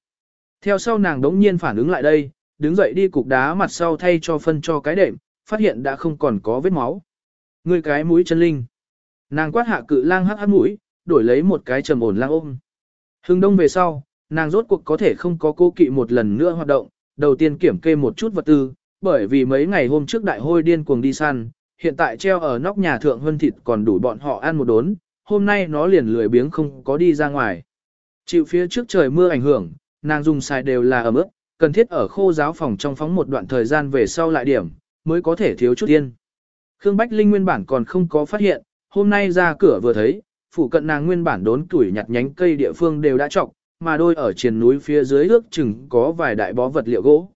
Theo sau nàng đống nhiên phản ứng lại đây, đứng dậy đi cục đá mặt sau thay cho phân cho cái đệm, phát hiện đã không còn có vết máu. Ngươi cái mũi chân linh. Nàng quát hạ cự lang hắc hắc mũi, đổi lấy một cái trầm ổn lang ôm. Hưng đông về sau, nàng rốt cuộc có thể không có cố kỵ một lần nữa hoạt động, đầu tiên kiểm kê một chút vật tư, bởi vì mấy ngày hôm trước đại hôi điên cuồng đi săn, hiện tại treo ở nóc nhà thượng hơn thịt còn đủ bọn họ ăn một đốn, hôm nay nó liền lười biếng không có đi ra ngoài. Chịu phía trước trời mưa ảnh hưởng, nàng dùng xài đều là ẩm ướt, cần thiết ở khô giáo phòng trong phóng một đoạn thời gian về sau lại điểm, mới có thể thiếu chút tiên. Khương Bách Linh nguyên bản còn không có phát hiện, hôm nay ra cửa vừa thấy, phủ cận nàng nguyên bản đốn tuổi nhặt nhánh cây địa phương đều đã trọc, mà đôi ở trên núi phía dưới ước chừng có vài đại bó vật liệu gỗ.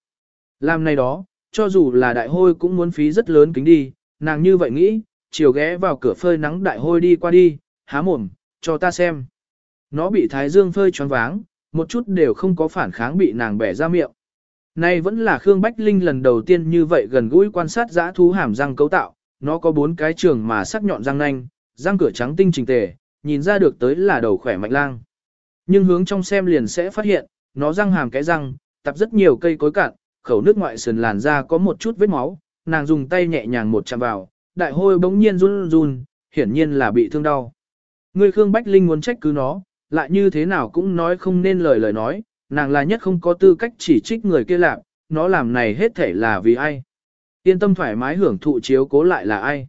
Làm này đó, cho dù là đại hôi cũng muốn phí rất lớn kính đi, nàng như vậy nghĩ, chiều ghé vào cửa phơi nắng đại hôi đi qua đi, há mồm, cho ta xem. Nó bị thái dương phơi choáng váng, một chút đều không có phản kháng bị nàng bẻ ra miệng. Nay vẫn là Khương Bách Linh lần đầu tiên như vậy gần gũi quan sát dã thú hàm răng cấu tạo, nó có bốn cái trường mà sắc nhọn răng nanh, răng cửa trắng tinh trình tề, nhìn ra được tới là đầu khỏe mạnh lang. Nhưng hướng trong xem liền sẽ phát hiện, nó răng hàm cái răng, tập rất nhiều cây cối cạn, khẩu nước ngoại sườn làn da có một chút vết máu, nàng dùng tay nhẹ nhàng một chạm vào, đại hôi bỗng nhiên run run, hiển nhiên là bị thương đau. Người Khương Bách Linh muốn trách cứ nó, lại như thế nào cũng nói không nên lời lời nói, nàng là nhất không có tư cách chỉ trích người kia lạc, nó làm này hết thể là vì ai. Yên tâm thoải mái hưởng thụ chiếu cố lại là ai.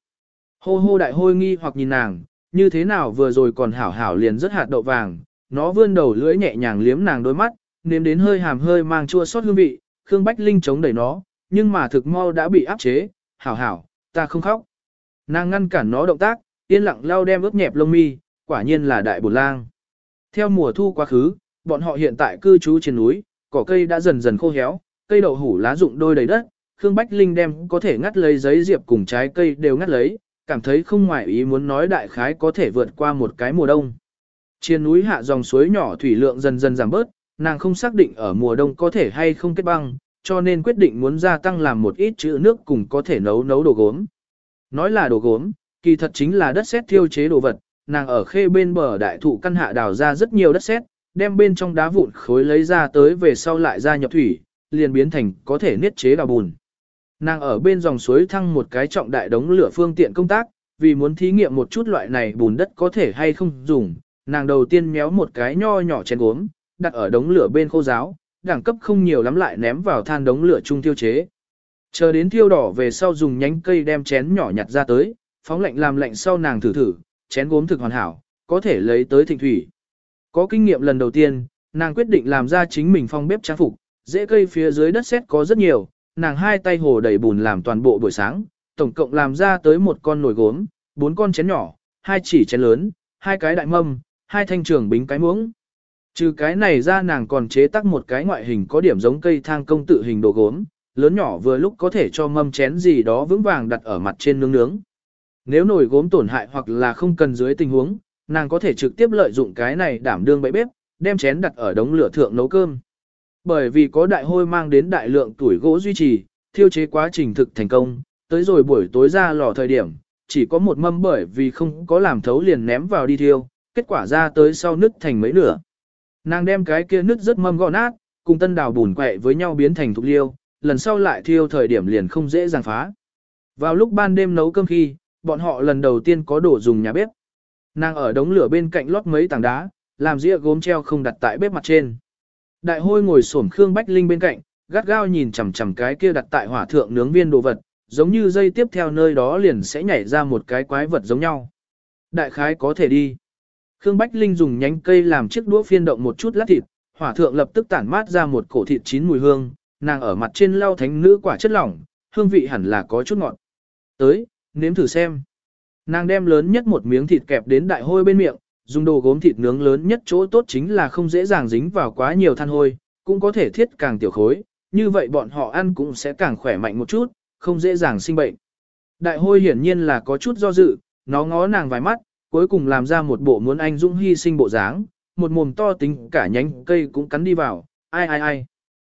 Hô hô đại hôi nghi hoặc nhìn nàng, như thế nào vừa rồi còn hảo hảo liền rất hạt đậu vàng, nó vươn đầu lưỡi nhẹ nhàng liếm nàng đôi mắt, nếm đến hơi hàm hơi mang chua sót hương vị, Khương Bách Linh chống đẩy nó, nhưng mà thực mau đã bị áp chế, hảo hảo, ta không khóc. Nàng ngăn cản nó động tác, yên lặng lau đem ướp nhẹp lông mi, quả nhiên là đại bồn lang. Theo mùa thu quá khứ, bọn họ hiện tại cư trú trên núi, cỏ cây đã dần dần khô héo, cây đậu hủ lá rụng đôi đầy đất, Khương Bách Linh đem có thể ngắt lấy giấy diệp cùng trái cây đều ngắt lấy, cảm thấy không ngoài ý muốn nói đại khái có thể vượt qua một cái mùa đông. Trên núi hạ dòng suối nhỏ thủy lượng dần dần giảm bớt, nàng không xác định ở mùa đông có thể hay không kết băng, cho nên quyết định muốn gia tăng làm một ít chữ nước cùng có thể nấu nấu đồ gốm. Nói là đồ gốm, kỳ thật chính là đất sét thiêu chế đồ vật, nàng ở khê bên bờ đại thụ căn hạ đào ra rất nhiều đất sét, đem bên trong đá vụn khối lấy ra tới về sau lại ra nhập thủy, liền biến thành có thể niết chế đào bùn. Nàng ở bên dòng suối thăng một cái trọng đại đống lửa phương tiện công tác, vì muốn thí nghiệm một chút loại này bùn đất có thể hay không dùng, nàng đầu tiên méo một cái nho nhỏ chén gốm, đặt ở đống lửa bên khô giáo, đẳng cấp không nhiều lắm lại ném vào than đống lửa chung tiêu chế. Chờ đến thiêu đỏ về sau dùng nhánh cây đem chén nhỏ nhặt ra tới, phóng lạnh làm lạnh sau nàng thử thử, chén gốm thực hoàn hảo, có thể lấy tới thịnh thủy. Có kinh nghiệm lần đầu tiên, nàng quyết định làm ra chính mình phong bếp trang phục, dễ cây phía dưới đất sét có rất nhiều, nàng hai tay hồ đầy bùn làm toàn bộ buổi sáng, tổng cộng làm ra tới một con nồi gốm, bốn con chén nhỏ, hai chỉ chén lớn, hai cái đại mâm, hai thanh trường bính cái muỗng. Trừ cái này ra nàng còn chế tác một cái ngoại hình có điểm giống cây thang công tự hình đồ gốm, lớn nhỏ vừa lúc có thể cho mâm chén gì đó vững vàng đặt ở mặt trên nướng nướng. Nếu nồi gốm tổn hại hoặc là không cần dưới tình huống, nàng có thể trực tiếp lợi dụng cái này đảm đương bẫy bếp, đem chén đặt ở đống lửa thượng nấu cơm. Bởi vì có đại hôi mang đến đại lượng tuổi gỗ duy trì, thiêu chế quá trình thực thành công, tới rồi buổi tối ra lò thời điểm, chỉ có một mâm bởi vì không có làm thấu liền ném vào đi thiêu, kết quả ra tới sau nứt thành mấy nửa. Nàng đem cái kia nứt rất mâm gõ nát, cùng tân đào bùn quẹ với nhau biến thành thục liêu, lần sau lại thiêu thời điểm liền không dễ dàng phá. Vào lúc ban đêm nấu cơm khi, bọn họ lần đầu tiên có đồ dùng nhà bếp. Nàng ở đống lửa bên cạnh lót mấy tảng đá, làm dĩa gốm treo không đặt tại bếp mặt trên. Đại hôi ngồi xổm Khương Bách Linh bên cạnh, gắt gao nhìn chằm chằm cái kia đặt tại hỏa thượng nướng viên đồ vật, giống như dây tiếp theo nơi đó liền sẽ nhảy ra một cái quái vật giống nhau. Đại khái có thể đi. Khương Bách Linh dùng nhánh cây làm chiếc đũa phiên động một chút lát thịt, hỏa thượng lập tức tản mát ra một cổ thịt chín mùi hương, nàng ở mặt trên lau thánh nữ quả chất lỏng, hương vị hẳn là có chút ngọt. Tới, nếm thử xem. Nàng đem lớn nhất một miếng thịt kẹp đến đại hôi bên miệng, dùng đồ gốm thịt nướng lớn nhất chỗ tốt chính là không dễ dàng dính vào quá nhiều than hôi, cũng có thể thiết càng tiểu khối, như vậy bọn họ ăn cũng sẽ càng khỏe mạnh một chút, không dễ dàng sinh bệnh. Đại hôi hiển nhiên là có chút do dự, nó ngó nàng vài mắt, cuối cùng làm ra một bộ muốn anh dũng hy sinh bộ dáng, một mồm to tính cả nhánh cây cũng cắn đi vào, ai ai ai.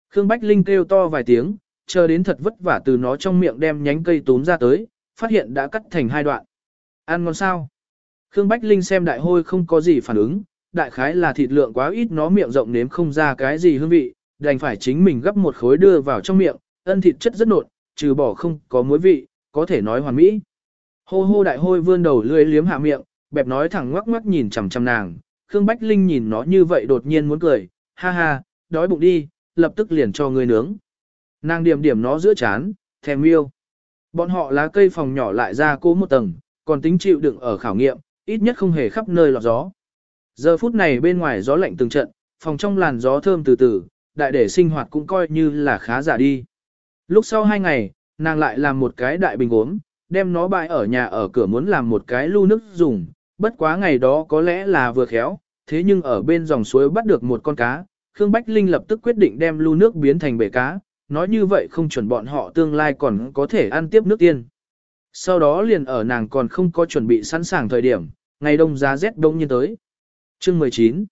Khương Bách Linh kêu to vài tiếng, chờ đến thật vất vả từ nó trong miệng đem nhánh cây tốn ra tới, phát hiện đã cắt thành hai đoạn. Ăn ngon sao? Khương Bách Linh xem đại hôi không có gì phản ứng, đại khái là thịt lượng quá ít nó miệng rộng nếm không ra cái gì hương vị, đành phải chính mình gấp một khối đưa vào trong miệng, ân thịt chất rất nột, trừ bỏ không có muối vị, có thể nói hoàn mỹ. Hô hô đại hôi vươn đầu lưỡi liếm hạ miệng, bẹp nói thẳng ngoắc ngoắc nhìn chằm chằm nàng, Khương Bách Linh nhìn nó như vậy đột nhiên muốn cười, ha ha, đói bụng đi, lập tức liền cho người nướng. Nàng điểm điểm nó giữa chán, thèm yêu. Bọn họ lá cây phòng nhỏ lại ra cố một tầng, còn tính chịu đựng ở khảo nghiệm, ít nhất không hề khắp nơi lọt gió. Giờ phút này bên ngoài gió lạnh từng trận, phòng trong làn gió thơm từ từ, đại để sinh hoạt cũng coi như là khá giả đi. Lúc sau hai ngày, nàng lại làm một cái đại bình uống, đem nó bày ở nhà ở cửa muốn làm một cái lu nước dùng, bất quá ngày đó có lẽ là vừa khéo, thế nhưng ở bên dòng suối bắt được một con cá, Khương Bách Linh lập tức quyết định đem lưu nước biến thành bể cá, nói như vậy không chuẩn bọn họ tương lai còn có thể ăn tiếp nước tiên. Sau đó liền ở nàng còn không có chuẩn bị sẵn sàng thời điểm, ngày đông giá rét đông nhiên tới. Chương 19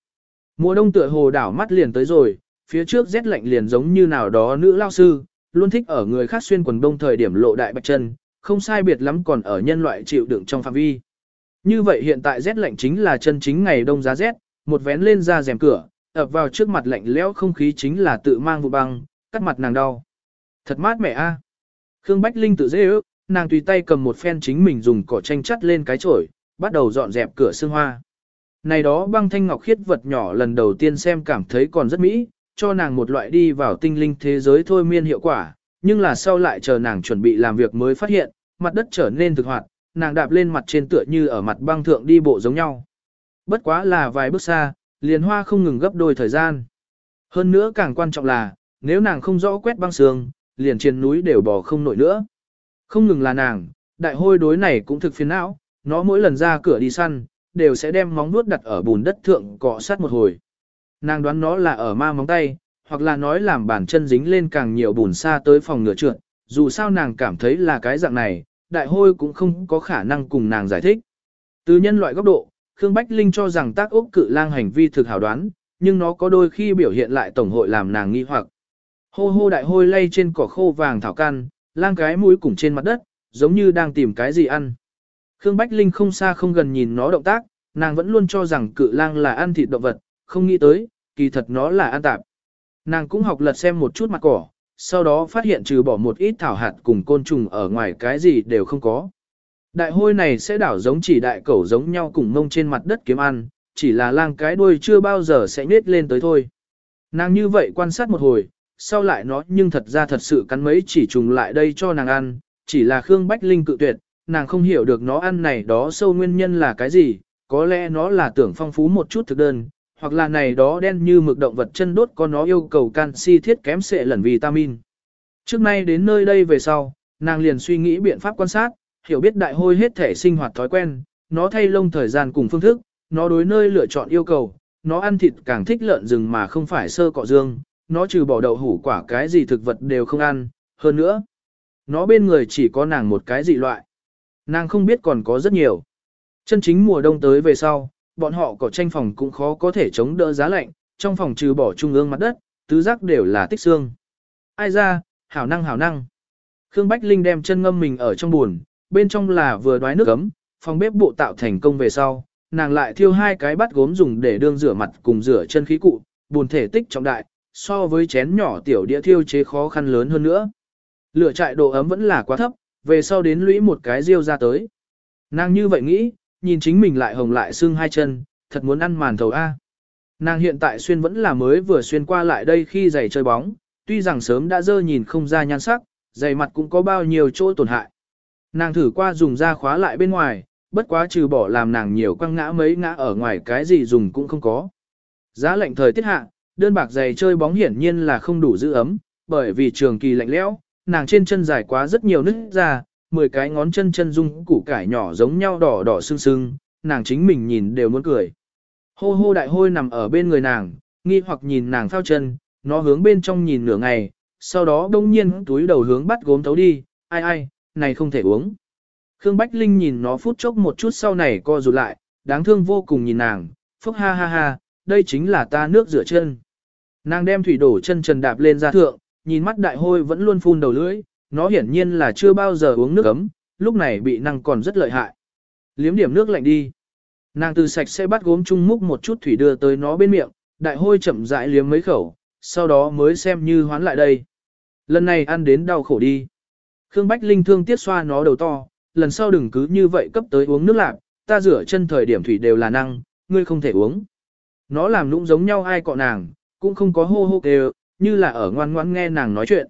Mùa đông tựa hồ đảo mắt liền tới rồi, phía trước rét lạnh liền giống như nào đó nữ lao sư, luôn thích ở người khác xuyên quần đông thời điểm lộ đại bạch chân, không sai biệt lắm còn ở nhân loại chịu đựng trong phạm vi. Như vậy hiện tại rét lạnh chính là chân chính ngày đông giá rét, một vén lên ra rèm cửa, ập vào trước mặt lạnh lẽo không khí chính là tự mang vụ băng, cắt mặt nàng đau. Thật mát mẻ a. Khương Bách Linh tự dễ ước, nàng tùy tay cầm một phen chính mình dùng cỏ tranh chắt lên cái chổi, bắt đầu dọn dẹp cửa xương hoa. Này đó băng thanh ngọc khiết vật nhỏ lần đầu tiên xem cảm thấy còn rất mỹ, cho nàng một loại đi vào tinh linh thế giới thôi miên hiệu quả, nhưng là sau lại chờ nàng chuẩn bị làm việc mới phát hiện, mặt đất trở nên thực hoạt, nàng đạp lên mặt trên tựa như ở mặt băng thượng đi bộ giống nhau. Bất quá là vài bước xa, liền hoa không ngừng gấp đôi thời gian. Hơn nữa càng quan trọng là, nếu nàng không rõ quét băng sương, liền trên núi đều bò không nổi nữa. Không ngừng là nàng, đại hôi đối này cũng thực phiền não, nó mỗi lần ra cửa đi săn, đều sẽ đem móng vuốt đặt ở bùn đất thượng cọ sát một hồi. Nàng đoán nó là ở ma móng tay, hoặc là nói làm bàn chân dính lên càng nhiều bùn xa tới phòng ngựa trượt, dù sao nàng cảm thấy là cái dạng này, đại hôi cũng không có khả năng cùng nàng giải thích. Từ nhân loại góc độ, Khương Bách Linh cho rằng tác ốc cự lang hành vi thực hảo đoán, nhưng nó có đôi khi biểu hiện lại tổng hội làm nàng nghi hoặc. Hô hô đại hôi lay trên cỏ khô vàng thảo can, lang cái mũi cùng trên mặt đất, giống như đang tìm cái gì ăn. Khương Bách Linh không xa không gần nhìn nó động tác, nàng vẫn luôn cho rằng cự lang là ăn thịt động vật, không nghĩ tới, kỳ thật nó là ăn tạp. Nàng cũng học lật xem một chút mặt cỏ, sau đó phát hiện trừ bỏ một ít thảo hạt cùng côn trùng ở ngoài cái gì đều không có. Đại hôi này sẽ đảo giống chỉ đại cẩu giống nhau cùng mông trên mặt đất kiếm ăn, chỉ là lang cái đuôi chưa bao giờ sẽ nết lên tới thôi. Nàng như vậy quan sát một hồi, sau lại nó nhưng thật ra thật sự cắn mấy chỉ trùng lại đây cho nàng ăn, chỉ là Khương Bách Linh cự tuyệt, nàng không hiểu được nó ăn này đó sâu nguyên nhân là cái gì, có lẽ nó là tưởng phong phú một chút thực đơn, hoặc là này đó đen như mực động vật chân đốt có nó yêu cầu canxi thiết kém sệ lẫn vitamin. Trước nay đến nơi đây về sau, nàng liền suy nghĩ biện pháp quan sát, hiểu biết đại hôi hết thể sinh hoạt thói quen, nó thay lông thời gian cùng phương thức, nó đối nơi lựa chọn yêu cầu, nó ăn thịt càng thích lợn rừng mà không phải sơ cọ dương, nó trừ bỏ đậu hủ quả cái gì thực vật đều không ăn, hơn nữa, nó bên người chỉ có nàng một cái dị loại. Nàng không biết còn có rất nhiều. Chân chính mùa đông tới về sau, bọn họ có tranh phòng cũng khó có thể chống đỡ giá lạnh, trong phòng trừ bỏ trung ương mặt đất, tứ giác đều là tích xương. Ai ra, hảo năng hảo năng. Khương Bách Linh đem chân ngâm mình ở trong buồn, bên trong là vừa đoái nước ấm, phòng bếp bộ tạo thành công về sau, nàng lại thiêu hai cái bát gốm dùng để đương rửa mặt cùng rửa chân khí cụ, buồn thể tích trọng đại, so với chén nhỏ tiểu đĩa thiêu chế khó khăn lớn hơn nữa. Lửa trại độ ấm vẫn là quá thấp, về sau đến lũy một cái riêu ra tới. Nàng như vậy nghĩ, nhìn chính mình lại hồng lại xương hai chân, thật muốn ăn màn thầu A. Nàng hiện tại xuyên vẫn là mới vừa xuyên qua lại đây khi giày chơi bóng, tuy rằng sớm đã dơ nhìn không ra nhan sắc, giày mặt cũng có bao nhiêu chỗ tổn hại. Nàng thử qua dùng da khóa lại bên ngoài, bất quá trừ bỏ làm nàng nhiều quăng ngã mấy ngã ở ngoài cái gì dùng cũng không có. Giá lạnh thời tiết hạ, đơn bạc giày chơi bóng hiển nhiên là không đủ giữ ấm, bởi vì trường kỳ lạnh lẽo, nàng trên chân dài quá rất nhiều nứt ra, 10 cái ngón chân chân dung củ cải nhỏ giống nhau đỏ đỏ sưng sưng, nàng chính mình nhìn đều muốn cười. Hô hô đại hôi nằm ở bên người nàng, nghi hoặc nhìn nàng phao chân, nó hướng bên trong nhìn nửa ngày, sau đó đông nhiên túi đầu hướng bắt gốm thấu đi, ai ai, này không thể uống. Khương Bách Linh nhìn nó phút chốc một chút sau này co rụt lại, đáng thương vô cùng nhìn nàng, phúc ha ha ha, đây chính là ta nước rửa chân. Nàng đem thủy đổ chân trần đạp lên ra thượng, nhìn mắt đại hôi vẫn luôn phun đầu lưỡi, nó hiển nhiên là chưa bao giờ uống nước ấm, lúc này bị năng còn rất lợi hại. Liếm điểm nước lạnh đi. Nàng từ sạch sẽ bắt gốm chung múc một chút thủy đưa tới nó bên miệng, đại hôi chậm rãi liếm mấy khẩu, sau đó mới xem như hoán lại đây. Lần này ăn đến đau khổ đi. Khương Bách Linh thương tiết xoa nó đầu to, lần sau đừng cứ như vậy cấp tới uống nước lạc, ta rửa chân thời điểm thủy đều là năng, ngươi không thể uống. Nó làm lũng giống nhau ai cọ nàng, cũng không có hô hô kêu, như là ở ngoan ngoãn nghe nàng nói chuyện.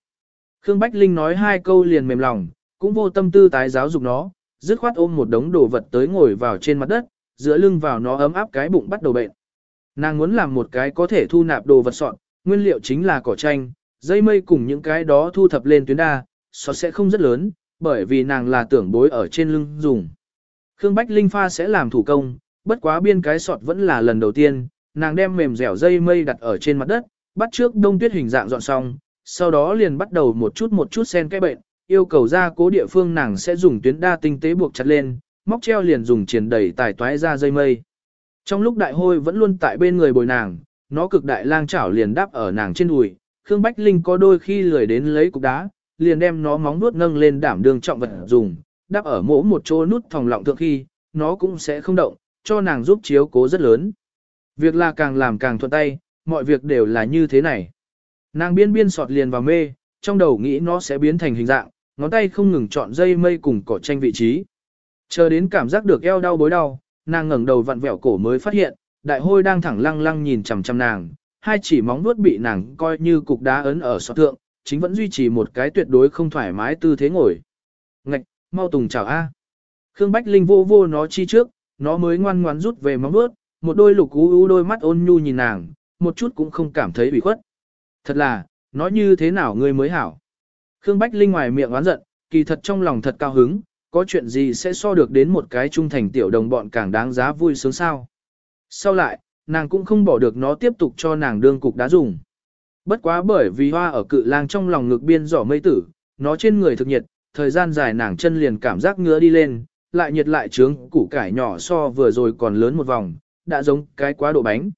Khương Bách Linh nói hai câu liền mềm lòng, cũng vô tâm tư tái giáo dục nó, dứt khoát ôm một đống đồ vật tới ngồi vào trên mặt đất, dựa lưng vào nó ấm áp cái bụng bắt đầu bệnh. Nàng muốn làm một cái có thể thu nạp đồ vật soạn, nguyên liệu chính là cỏ tranh, dây mây cùng những cái đó thu thập lên tuyến đa, so sẽ không rất lớn, bởi vì nàng là tưởng bối ở trên lưng dùng. Khương Bách Linh pha sẽ làm thủ công, bất quá biên cái sọt vẫn là lần đầu tiên, nàng đem mềm dẻo dây mây đặt ở trên mặt đất, bắt trước đông tuyết hình dạng dọn xong, sau đó liền bắt đầu một chút một chút sen cái bệnh, yêu cầu ra cố địa phương nàng sẽ dùng tuyến đa tinh tế buộc chặt lên, móc treo liền dùng triển đẩy tải toái ra dây mây. Trong lúc đại hôi vẫn luôn tại bên người bồi nàng, nó cực đại lang chảo liền đáp ở nàng trên đùi, Khương Bách Linh có đôi khi lười đến lấy cục đá, liền đem nó móng nuốt nâng lên đảm đường trọng vật dùng, đáp ở mỗ một chỗ nút thòng lọng thượng khi, nó cũng sẽ không động, cho nàng giúp chiếu cố rất lớn. Việc là càng làm càng thuận tay, mọi việc đều là như thế này. Nàng biên biên sọt liền vào mê, trong đầu nghĩ nó sẽ biến thành hình dạng, ngón tay không ngừng chọn dây mây cùng cỏ tranh vị trí. Chờ đến cảm giác được eo đau bối đau, nàng ngẩng đầu vặn vẹo cổ mới phát hiện, đại hôi đang thẳng lăng lăng nhìn chằm chằm nàng, hai chỉ móng vuốt bị nàng coi như cục đá ấn ở sọt thượng, chính vẫn duy trì một cái tuyệt đối không thoải mái tư thế ngồi. Ngạch, mau tùng chào a. Khương Bách Linh vô vô nó chi trước, nó mới ngoan ngoãn rút về móng vuốt, một đôi lục u u đôi mắt ôn nhu nhìn nàng, một chút cũng không cảm thấy bị khuất. Thật là, nói như thế nào ngươi mới hảo. Khương Bách Linh ngoài miệng oán giận, kỳ thật trong lòng thật cao hứng, có chuyện gì sẽ so được đến một cái trung thành tiểu đồng bọn càng đáng giá vui sướng sao. Sau lại, nàng cũng không bỏ được nó tiếp tục cho nàng đương cục đá dùng. Bất quá bởi vì hoa ở cự lang trong lòng ngực biên giỏ mây tử, nó trên người thực nhiệt, thời gian dài nàng chân liền cảm giác ngứa đi lên, lại nhiệt lại trướng củ cải nhỏ so vừa rồi còn lớn một vòng, đã giống cái quá độ bánh.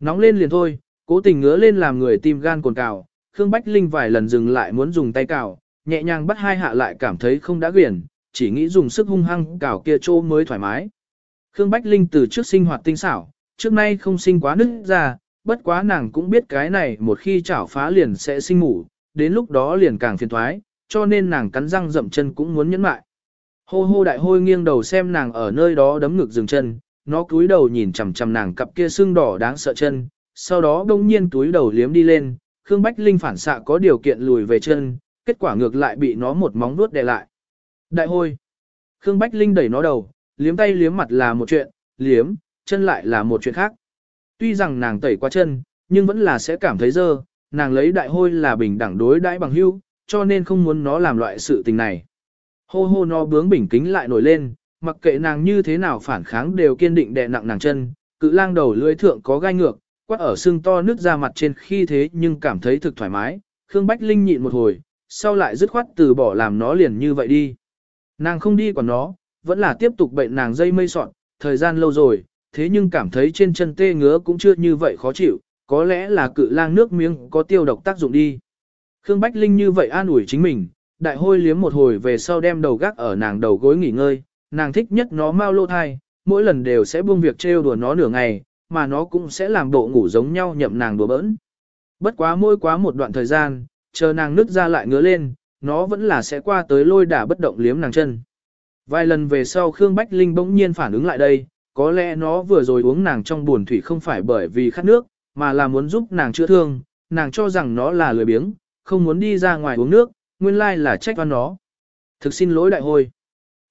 Nóng lên liền thôi, cố tình ngứa lên làm người tim gan cồn cào, Khương Bách Linh vài lần dừng lại muốn dùng tay cào, nhẹ nhàng bắt hai hạ lại cảm thấy không đã quyển, chỉ nghĩ dùng sức hung hăng cào kia chỗ mới thoải mái. Khương Bách Linh từ trước sinh hoạt tinh xảo, trước nay không sinh quá nứt ra, bất quá nàng cũng biết cái này một khi chảo phá liền sẽ sinh ngủ, đến lúc đó liền càng phiền thoái, cho nên nàng cắn răng dậm chân cũng muốn nhẫn mại. Hô hô đại hôi nghiêng đầu xem nàng ở nơi đó đấm ngực dừng chân, nó cúi đầu nhìn chằm chằm nàng cặp kia sưng đỏ đáng sợ chân, sau đó đông nhiên túi đầu liếm đi lên, Khương Bách Linh phản xạ có điều kiện lùi về chân, kết quả ngược lại bị nó một móng vuốt đè lại. Đại hôi. Khương Bách Linh đẩy nó đầu, liếm tay liếm mặt là một chuyện, liếm, chân lại là một chuyện khác. Tuy rằng nàng tẩy qua chân, nhưng vẫn là sẽ cảm thấy dơ, nàng lấy đại hôi là bình đẳng đối đãi bằng hưu, cho nên không muốn nó làm loại sự tình này. Hô hô nó bướng bình kính lại nổi lên, mặc kệ nàng như thế nào phản kháng đều kiên định đè nặng nàng chân, cự lang đầu lưỡi thượng có gai ngược, quát ở xương to nước ra mặt trên khi thế nhưng cảm thấy thực thoải mái, Khương Bách Linh nhịn một hồi, sau lại dứt khoát từ bỏ làm nó liền như vậy đi. Nàng không đi còn nó, vẫn là tiếp tục bệnh nàng dây mây sọn, thời gian lâu rồi, thế nhưng cảm thấy trên chân tê ngứa cũng chưa như vậy khó chịu, có lẽ là cự lang nước miếng có tiêu độc tác dụng đi. Khương Bách Linh như vậy an ủi chính mình, đại hôi liếm một hồi về sau đem đầu gác ở nàng đầu gối nghỉ ngơi, nàng thích nhất nó mau lô thai, mỗi lần đều sẽ buông việc trêu đùa nó nửa ngày, mà nó cũng sẽ làm bộ ngủ giống nhau nhậm nàng đùa bỡn. Bất quá mỗi quá một đoạn thời gian, chờ nàng nứt ra lại ngứa lên, nó vẫn là sẽ qua tới lôi đả bất động liếm nàng chân. Vài lần về sau Khương Bách Linh bỗng nhiên phản ứng lại đây, có lẽ nó vừa rồi uống nàng trong buồn thủy không phải bởi vì khát nước, mà là muốn giúp nàng chữa thương, nàng cho rằng nó là lười biếng, không muốn đi ra ngoài uống nước, nguyên lai là trách oan nó. Thực xin lỗi đại hôi.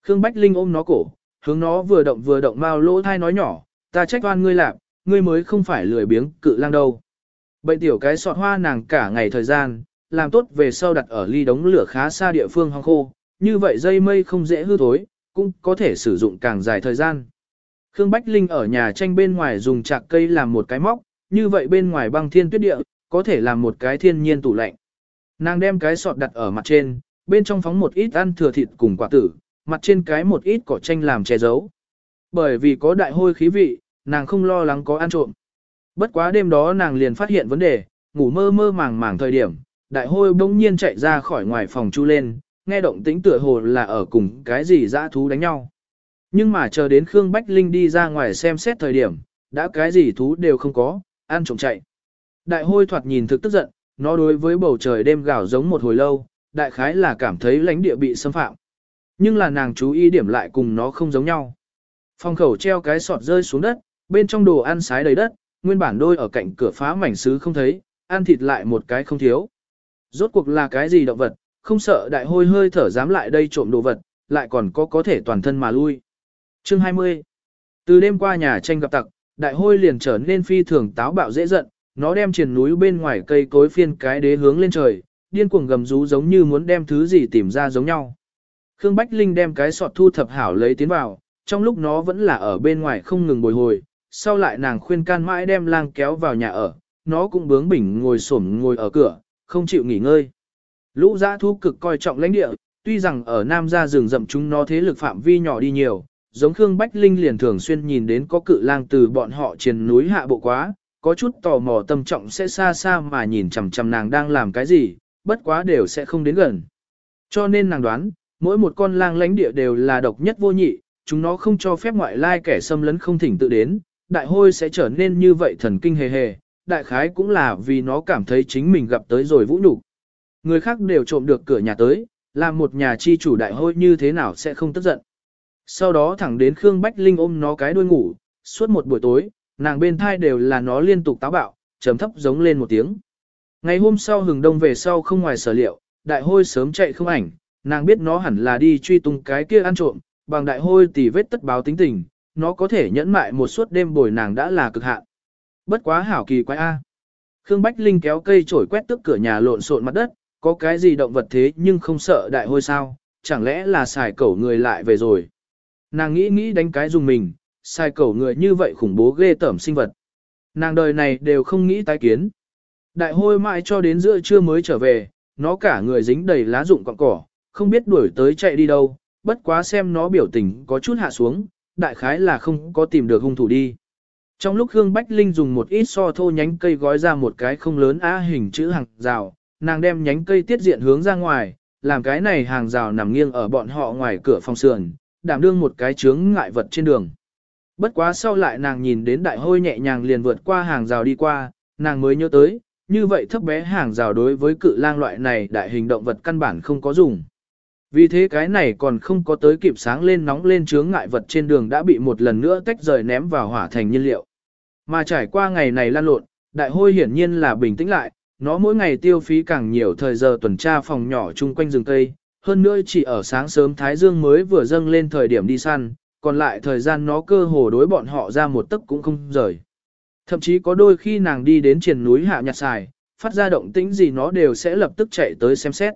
Khương Bách Linh ôm nó cổ, hướng nó vừa động vừa động mau lỗ thai nói nhỏ, ta trách oan ngươi làm, ngươi mới không phải lười biếng cự lang đâu. Bệnh tiểu cái sọt hoa nàng cả ngày thời gian, làm tốt về sau đặt ở ly đống lửa khá xa địa phương hoang khô, như vậy dây mây không dễ hư thối, cũng có thể sử dụng càng dài thời gian. Khương Bách Linh ở nhà tranh bên ngoài dùng chạc cây làm một cái móc, như vậy bên ngoài băng thiên tuyết địa, có thể làm một cái thiên nhiên tủ lạnh. Nàng đem cái sọt đặt ở mặt trên, bên trong phóng một ít ăn thừa thịt cùng quả tử, mặt trên cái một ít cỏ tranh làm che giấu. Bởi vì có đại hôi khí vị, nàng không lo lắng có ăn trộm. Bất quá đêm đó nàng liền phát hiện vấn đề, ngủ mơ mơ màng màng thời điểm, đại hôi bỗng nhiên chạy ra khỏi ngoài phòng chu lên, nghe động tĩnh tựa hồ là ở cùng cái gì dã thú đánh nhau. Nhưng mà chờ đến Khương Bách Linh đi ra ngoài xem xét thời điểm, đã cái gì thú đều không có, ăn trộm chạy. Đại hôi thoạt nhìn thực tức giận, nó đối với bầu trời đêm gào giống một hồi lâu, đại khái là cảm thấy lãnh địa bị xâm phạm. Nhưng là nàng chú ý điểm lại cùng nó không giống nhau. phong khẩu treo cái sọt rơi xuống đất, bên trong đồ ăn sái đầy đất, nguyên bản đôi ở cạnh cửa phá mảnh sứ không thấy, ăn thịt lại một cái không thiếu. Rốt cuộc là cái gì động vật, không sợ đại hôi hơi thở dám lại đây trộm đồ vật, lại còn có có thể toàn thân mà lui. Chương 20 Từ đêm qua nhà tranh gặp tặc, đại hôi liền trở nên phi thường táo bạo dễ giận, nó đem triển núi bên ngoài cây cối phiên cái đế hướng lên trời, điên cuồng gầm rú giống như muốn đem thứ gì tìm ra giống nhau. Khương Bách Linh đem cái sọt thu thập hảo lấy tiến vào, trong lúc nó vẫn là ở bên ngoài không ngừng bồi hồi, sau lại nàng khuyên can mãi đem lang kéo vào nhà ở, nó cũng bướng bỉnh ngồi xổm ngồi ở cửa, không chịu nghỉ ngơi. Lũ giã thu cực coi trọng lãnh địa, tuy rằng ở Nam gia rừng rậm chúng nó thế lực phạm vi nhỏ đi nhiều, giống Khương Bách Linh liền thường xuyên nhìn đến có cự lang từ bọn họ trên núi hạ bộ quá, có chút tò mò tâm trọng sẽ xa xa mà nhìn chằm chằm nàng đang làm cái gì, bất quá đều sẽ không đến gần. Cho nên nàng đoán, mỗi một con lang lãnh địa đều là độc nhất vô nhị, chúng nó không cho phép ngoại lai kẻ xâm lấn không thỉnh tự đến, đại hôi sẽ trở nên như vậy thần kinh hề hề, đại khái cũng là vì nó cảm thấy chính mình gặp tới rồi vũ nhục. Người khác đều trộm được cửa nhà tới, làm một nhà chi chủ đại hôi như thế nào sẽ không tức giận. Sau đó thẳng đến Khương Bách Linh ôm nó cái đuôi ngủ, suốt một buổi tối, nàng bên thai đều là nó liên tục táo bạo, trầm thấp giống lên một tiếng. Ngày hôm sau hừng đông về sau không ngoài sở liệu, đại hôi sớm chạy không ảnh, nàng biết nó hẳn là đi truy tung cái kia ăn trộm, bằng đại hôi tỉ vết tất báo tính tình, nó có thể nhẫn mại một suốt đêm bồi nàng đã là cực hạn. Bất quá hảo kỳ quái a. Khương Bách Linh kéo cây chổi quét tức cửa nhà lộn xộn mặt đất, có cái gì động vật thế nhưng không sợ đại hôi sao, chẳng lẽ là xài cẩu người lại về rồi. Nàng nghĩ nghĩ đánh cái dùng mình, xài cẩu người như vậy khủng bố ghê tởm sinh vật. Nàng đời này đều không nghĩ tái kiến. Đại hôi mãi cho đến giữa trưa mới trở về, nó cả người dính đầy lá rụng cọng cỏ, không biết đuổi tới chạy đi đâu, bất quá xem nó biểu tình có chút hạ xuống, đại khái là không có tìm được hung thủ đi. Trong lúc Hương Bách Linh dùng một ít so thô nhánh cây gói ra một cái không lớn á hình chữ hàng rào, nàng đem nhánh cây tiết diện hướng ra ngoài, làm cái này hàng rào nằm nghiêng ở bọn họ ngoài cửa phòng sườn, đảm đương một cái chướng ngại vật trên đường. Bất quá sau lại nàng nhìn đến đại hôi nhẹ nhàng liền vượt qua hàng rào đi qua, nàng mới nhớ tới, như vậy thấp bé hàng rào đối với cự lang loại này đại hình động vật căn bản không có dùng. Vì thế cái này còn không có tới kịp sáng lên nóng lên chướng ngại vật trên đường đã bị một lần nữa tách rời ném vào hỏa thành nhiên liệu. Mà trải qua ngày này lan lộn, đại hôi hiển nhiên là bình tĩnh lại, nó mỗi ngày tiêu phí càng nhiều thời giờ tuần tra phòng nhỏ chung quanh rừng cây, hơn nữa chỉ ở sáng sớm Thái Dương mới vừa dâng lên thời điểm đi săn, còn lại thời gian nó cơ hồ đối bọn họ ra một tấc cũng không rời. Thậm chí có đôi khi nàng đi đến triển núi hạ nhặt xài, phát ra động tĩnh gì nó đều sẽ lập tức chạy tới xem xét.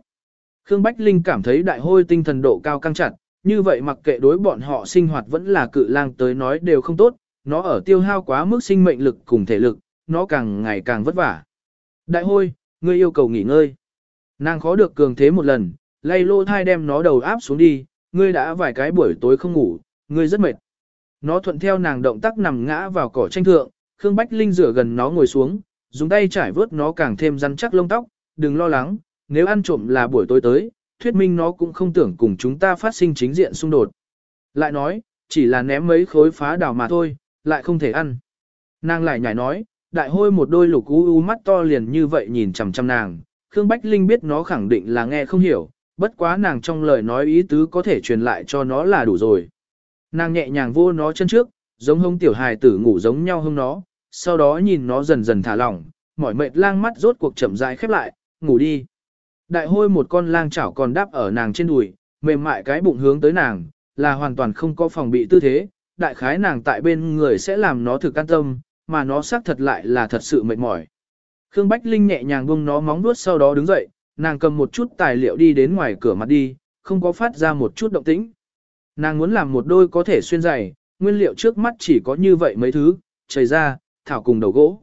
Khương Bách Linh cảm thấy đại hôi tinh thần độ cao căng chặt, như vậy mặc kệ đối bọn họ sinh hoạt vẫn là cự lang tới nói đều không tốt, nó ở tiêu hao quá mức sinh mệnh lực cùng thể lực, nó càng ngày càng vất vả. Đại hôi, ngươi yêu cầu nghỉ ngơi. Nàng khó được cường thế một lần, lay lô thai đem nó đầu áp xuống đi, ngươi đã vài cái buổi tối không ngủ, ngươi rất mệt. Nó thuận theo nàng động tác nằm ngã vào cỏ tranh thượng, Khương Bách Linh rửa gần nó ngồi xuống, dùng tay trải vớt nó càng thêm rắn chắc lông tóc, đừng lo lắng, nếu ăn trộm là buổi tối tới, thuyết minh nó cũng không tưởng cùng chúng ta phát sinh chính diện xung đột. Lại nói, chỉ là ném mấy khối phá đào mà thôi, lại không thể ăn. Nàng lại nhảy nói, đại hôi một đôi lục u u mắt to liền như vậy nhìn chằm chằm nàng, Khương Bách Linh biết nó khẳng định là nghe không hiểu, bất quá nàng trong lời nói ý tứ có thể truyền lại cho nó là đủ rồi. Nàng nhẹ nhàng vô nó chân trước, giống hông tiểu hài tử ngủ giống nhau hông nó, sau đó nhìn nó dần dần thả lỏng, mỏi mệt lang mắt rốt cuộc chậm rãi khép lại, ngủ đi. Đại hôi một con lang chảo còn đáp ở nàng trên đùi, mềm mại cái bụng hướng tới nàng, là hoàn toàn không có phòng bị tư thế, đại khái nàng tại bên người sẽ làm nó thực an tâm, mà nó xác thật lại là thật sự mệt mỏi. Khương Bách Linh nhẹ nhàng buông nó móng nuốt sau đó đứng dậy, nàng cầm một chút tài liệu đi đến ngoài cửa mặt đi, không có phát ra một chút động tĩnh. Nàng muốn làm một đôi có thể xuyên giày, nguyên liệu trước mắt chỉ có như vậy mấy thứ, chảy ra, thảo cùng đầu gỗ.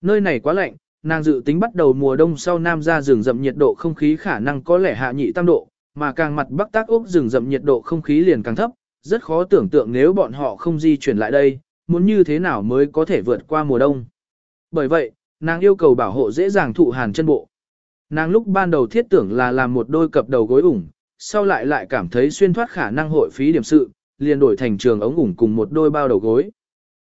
Nơi này quá lạnh, nàng dự tính bắt đầu mùa đông sau nam ra rừng rậm nhiệt độ không khí khả năng có lẽ hạ nhị tam độ, mà càng mặt bắc tác ốc rừng rậm nhiệt độ không khí liền càng thấp, rất khó tưởng tượng nếu bọn họ không di chuyển lại đây, muốn như thế nào mới có thể vượt qua mùa đông. Bởi vậy, nàng yêu cầu bảo hộ dễ dàng thụ hàn chân bộ. Nàng lúc ban đầu thiết tưởng là làm một đôi cặp đầu gối ủng, sau lại lại cảm thấy xuyên thoát khả năng hội phí điểm sự, liền đổi thành trường ống ủng cùng một đôi bao đầu gối.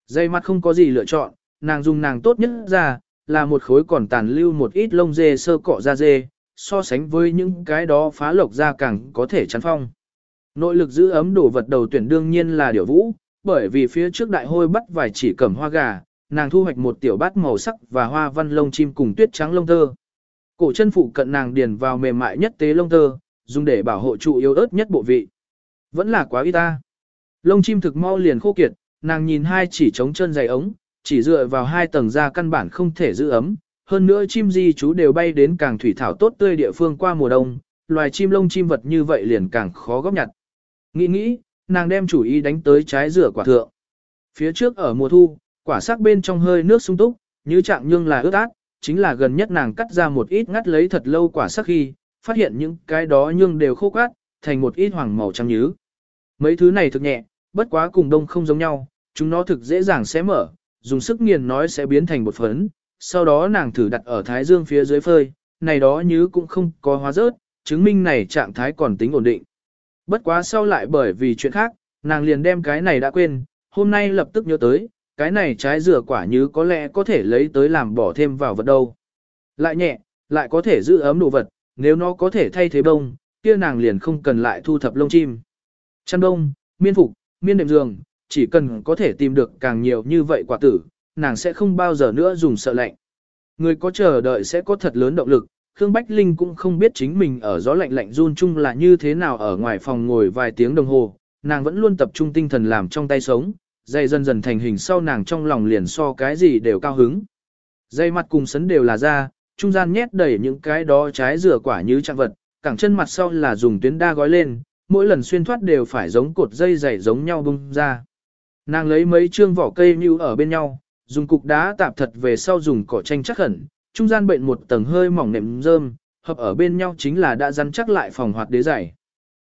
Dây mắt không có gì lựa chọn, nàng dùng nàng tốt nhất ra, là một khối còn tàn lưu một ít lông dê sơ cọ da dê, so sánh với những cái đó phá lộc ra càng có thể chắn phong. Nội lực giữ ấm đổ vật đầu tuyển đương nhiên là điểu vũ, bởi vì phía trước đại hôi bắt vài chỉ cầm hoa gà, nàng thu hoạch một tiểu bát màu sắc và hoa văn lông chim cùng tuyết trắng lông tơ. Cổ chân phụ cận nàng điền vào mềm mại nhất tế lông tơ, dùng để bảo hộ trụ yếu ớt nhất bộ vị. Vẫn là quá y ta. Lông chim thực mau liền khô kiệt, nàng nhìn hai chỉ trống chân dày ống, chỉ dựa vào hai tầng da căn bản không thể giữ ấm. Hơn nữa chim di chú đều bay đến càng thủy thảo tốt tươi địa phương qua mùa đông, loài chim lông chim vật như vậy liền càng khó góp nhặt. Nghĩ nghĩ, nàng đem chủ ý đánh tới trái rửa quả thượng. Phía trước ở mùa thu, quả sắc bên trong hơi nước sung túc, như trạng nhưng là ướt át, chính là gần nhất nàng cắt ra một ít ngắt lấy thật lâu quả sắc khi, phát hiện những cái đó nhưng đều khô cát, thành một ít hoàng màu trắng nhứ. Mấy thứ này thực nhẹ, bất quá cùng đông không giống nhau, chúng nó thực dễ dàng sẽ mở, dùng sức nghiền nói sẽ biến thành bột phấn, sau đó nàng thử đặt ở thái dương phía dưới phơi, này đó như cũng không có hóa rớt, chứng minh này trạng thái còn tính ổn định. Bất quá sau lại bởi vì chuyện khác, nàng liền đem cái này đã quên, hôm nay lập tức nhớ tới, cái này trái dừa quả như có lẽ có thể lấy tới làm bỏ thêm vào vật đâu. Lại nhẹ, lại có thể giữ ấm đồ vật, nếu nó có thể thay thế bông, kia nàng liền không cần lại thu thập lông chim. Chăn đông, miên phục, miên đệm giường, chỉ cần có thể tìm được càng nhiều như vậy quả tử, nàng sẽ không bao giờ nữa dùng sợ lạnh. Người có chờ đợi sẽ có thật lớn động lực, Khương Bách Linh cũng không biết chính mình ở gió lạnh lạnh run chung là như thế nào ở ngoài phòng ngồi vài tiếng đồng hồ, nàng vẫn luôn tập trung tinh thần làm trong tay sống, dây dần dần thành hình sau nàng trong lòng liền so cái gì đều cao hứng. Dây mặt cùng sấn đều là da, trung gian nhét đầy những cái đó trái rửa quả như trạng vật, cẳng chân mặt sau là dùng tuyến đa gói lên, mỗi lần xuyên thoát đều phải giống cột dây dày giống nhau bung ra. Nàng lấy mấy chương vỏ cây như ở bên nhau, dùng cục đá tạp thật về sau dùng cỏ tranh chắc khẩn, trung gian bệnh một tầng hơi mỏng nệm rơm, hợp ở bên nhau chính là đã rắn chắc lại phòng hoạt đế dày.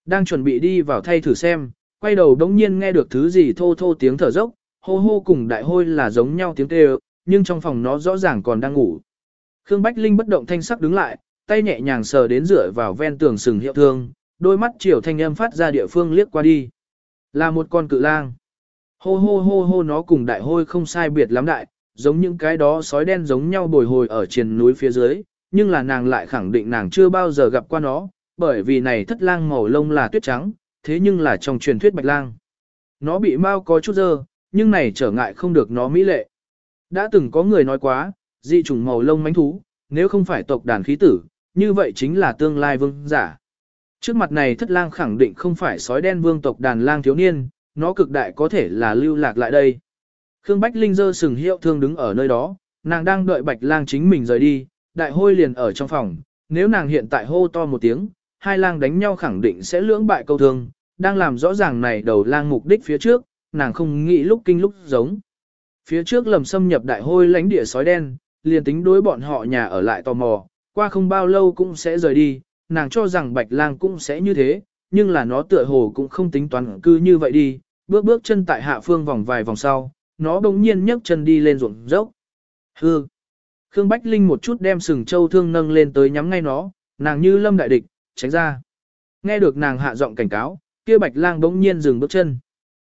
Đang chuẩn bị đi vào thay thử xem, quay đầu đống nhiên nghe được thứ gì thô thô tiếng thở dốc, hô hô cùng đại hôi là giống nhau tiếng kêu, nhưng trong phòng nó rõ ràng còn đang ngủ. Khương Bách Linh bất động thanh sắc đứng lại, tay nhẹ nhàng sờ đến rửa vào ven tường sừng hiệu thương, đôi mắt chiều thanh âm phát ra địa phương liếc qua đi. Là một con cự lang. Hô hô hô hô nó cùng đại hôi không sai biệt lắm đại, giống những cái đó sói đen giống nhau bồi hồi ở trên núi phía dưới, nhưng là nàng lại khẳng định nàng chưa bao giờ gặp qua nó, bởi vì này thất lang màu lông là tuyết trắng, thế nhưng là trong truyền thuyết bạch lang. Nó bị mau có chút dơ, nhưng này trở ngại không được nó mỹ lệ. Đã từng có người nói quá, dị chủng màu lông mánh thú, nếu không phải tộc đàn khí tử, như vậy chính là tương lai vương giả. Trước mặt này thất lang khẳng định không phải sói đen vương tộc đàn lang thiếu niên, nó cực đại có thể là lưu lạc lại đây. Khương Bách Linh dơ sừng hiệu thương đứng ở nơi đó, nàng đang đợi bạch lang chính mình rời đi, đại hôi liền ở trong phòng, nếu nàng hiện tại hô to một tiếng, hai lang đánh nhau khẳng định sẽ lưỡng bại câu thương, đang làm rõ ràng này đầu lang mục đích phía trước, nàng không nghĩ lúc kinh lúc giống. Phía trước lầm xâm nhập đại hôi lãnh địa sói đen, liền tính đối bọn họ nhà ở lại tò mò, qua không bao lâu cũng sẽ rời đi, nàng cho rằng bạch lang cũng sẽ như thế, nhưng là nó tựa hồ cũng không tính toán cư như vậy đi, bước bước chân tại hạ phương vòng vài vòng sau, nó bỗng nhiên nhấc chân đi lên ruộng dốc. Hư! Khương Bách Linh một chút đem sừng châu thương nâng lên tới nhắm ngay nó, nàng như lâm đại địch, tránh ra. Nghe được nàng hạ giọng cảnh cáo, kia bạch lang bỗng nhiên dừng bước chân.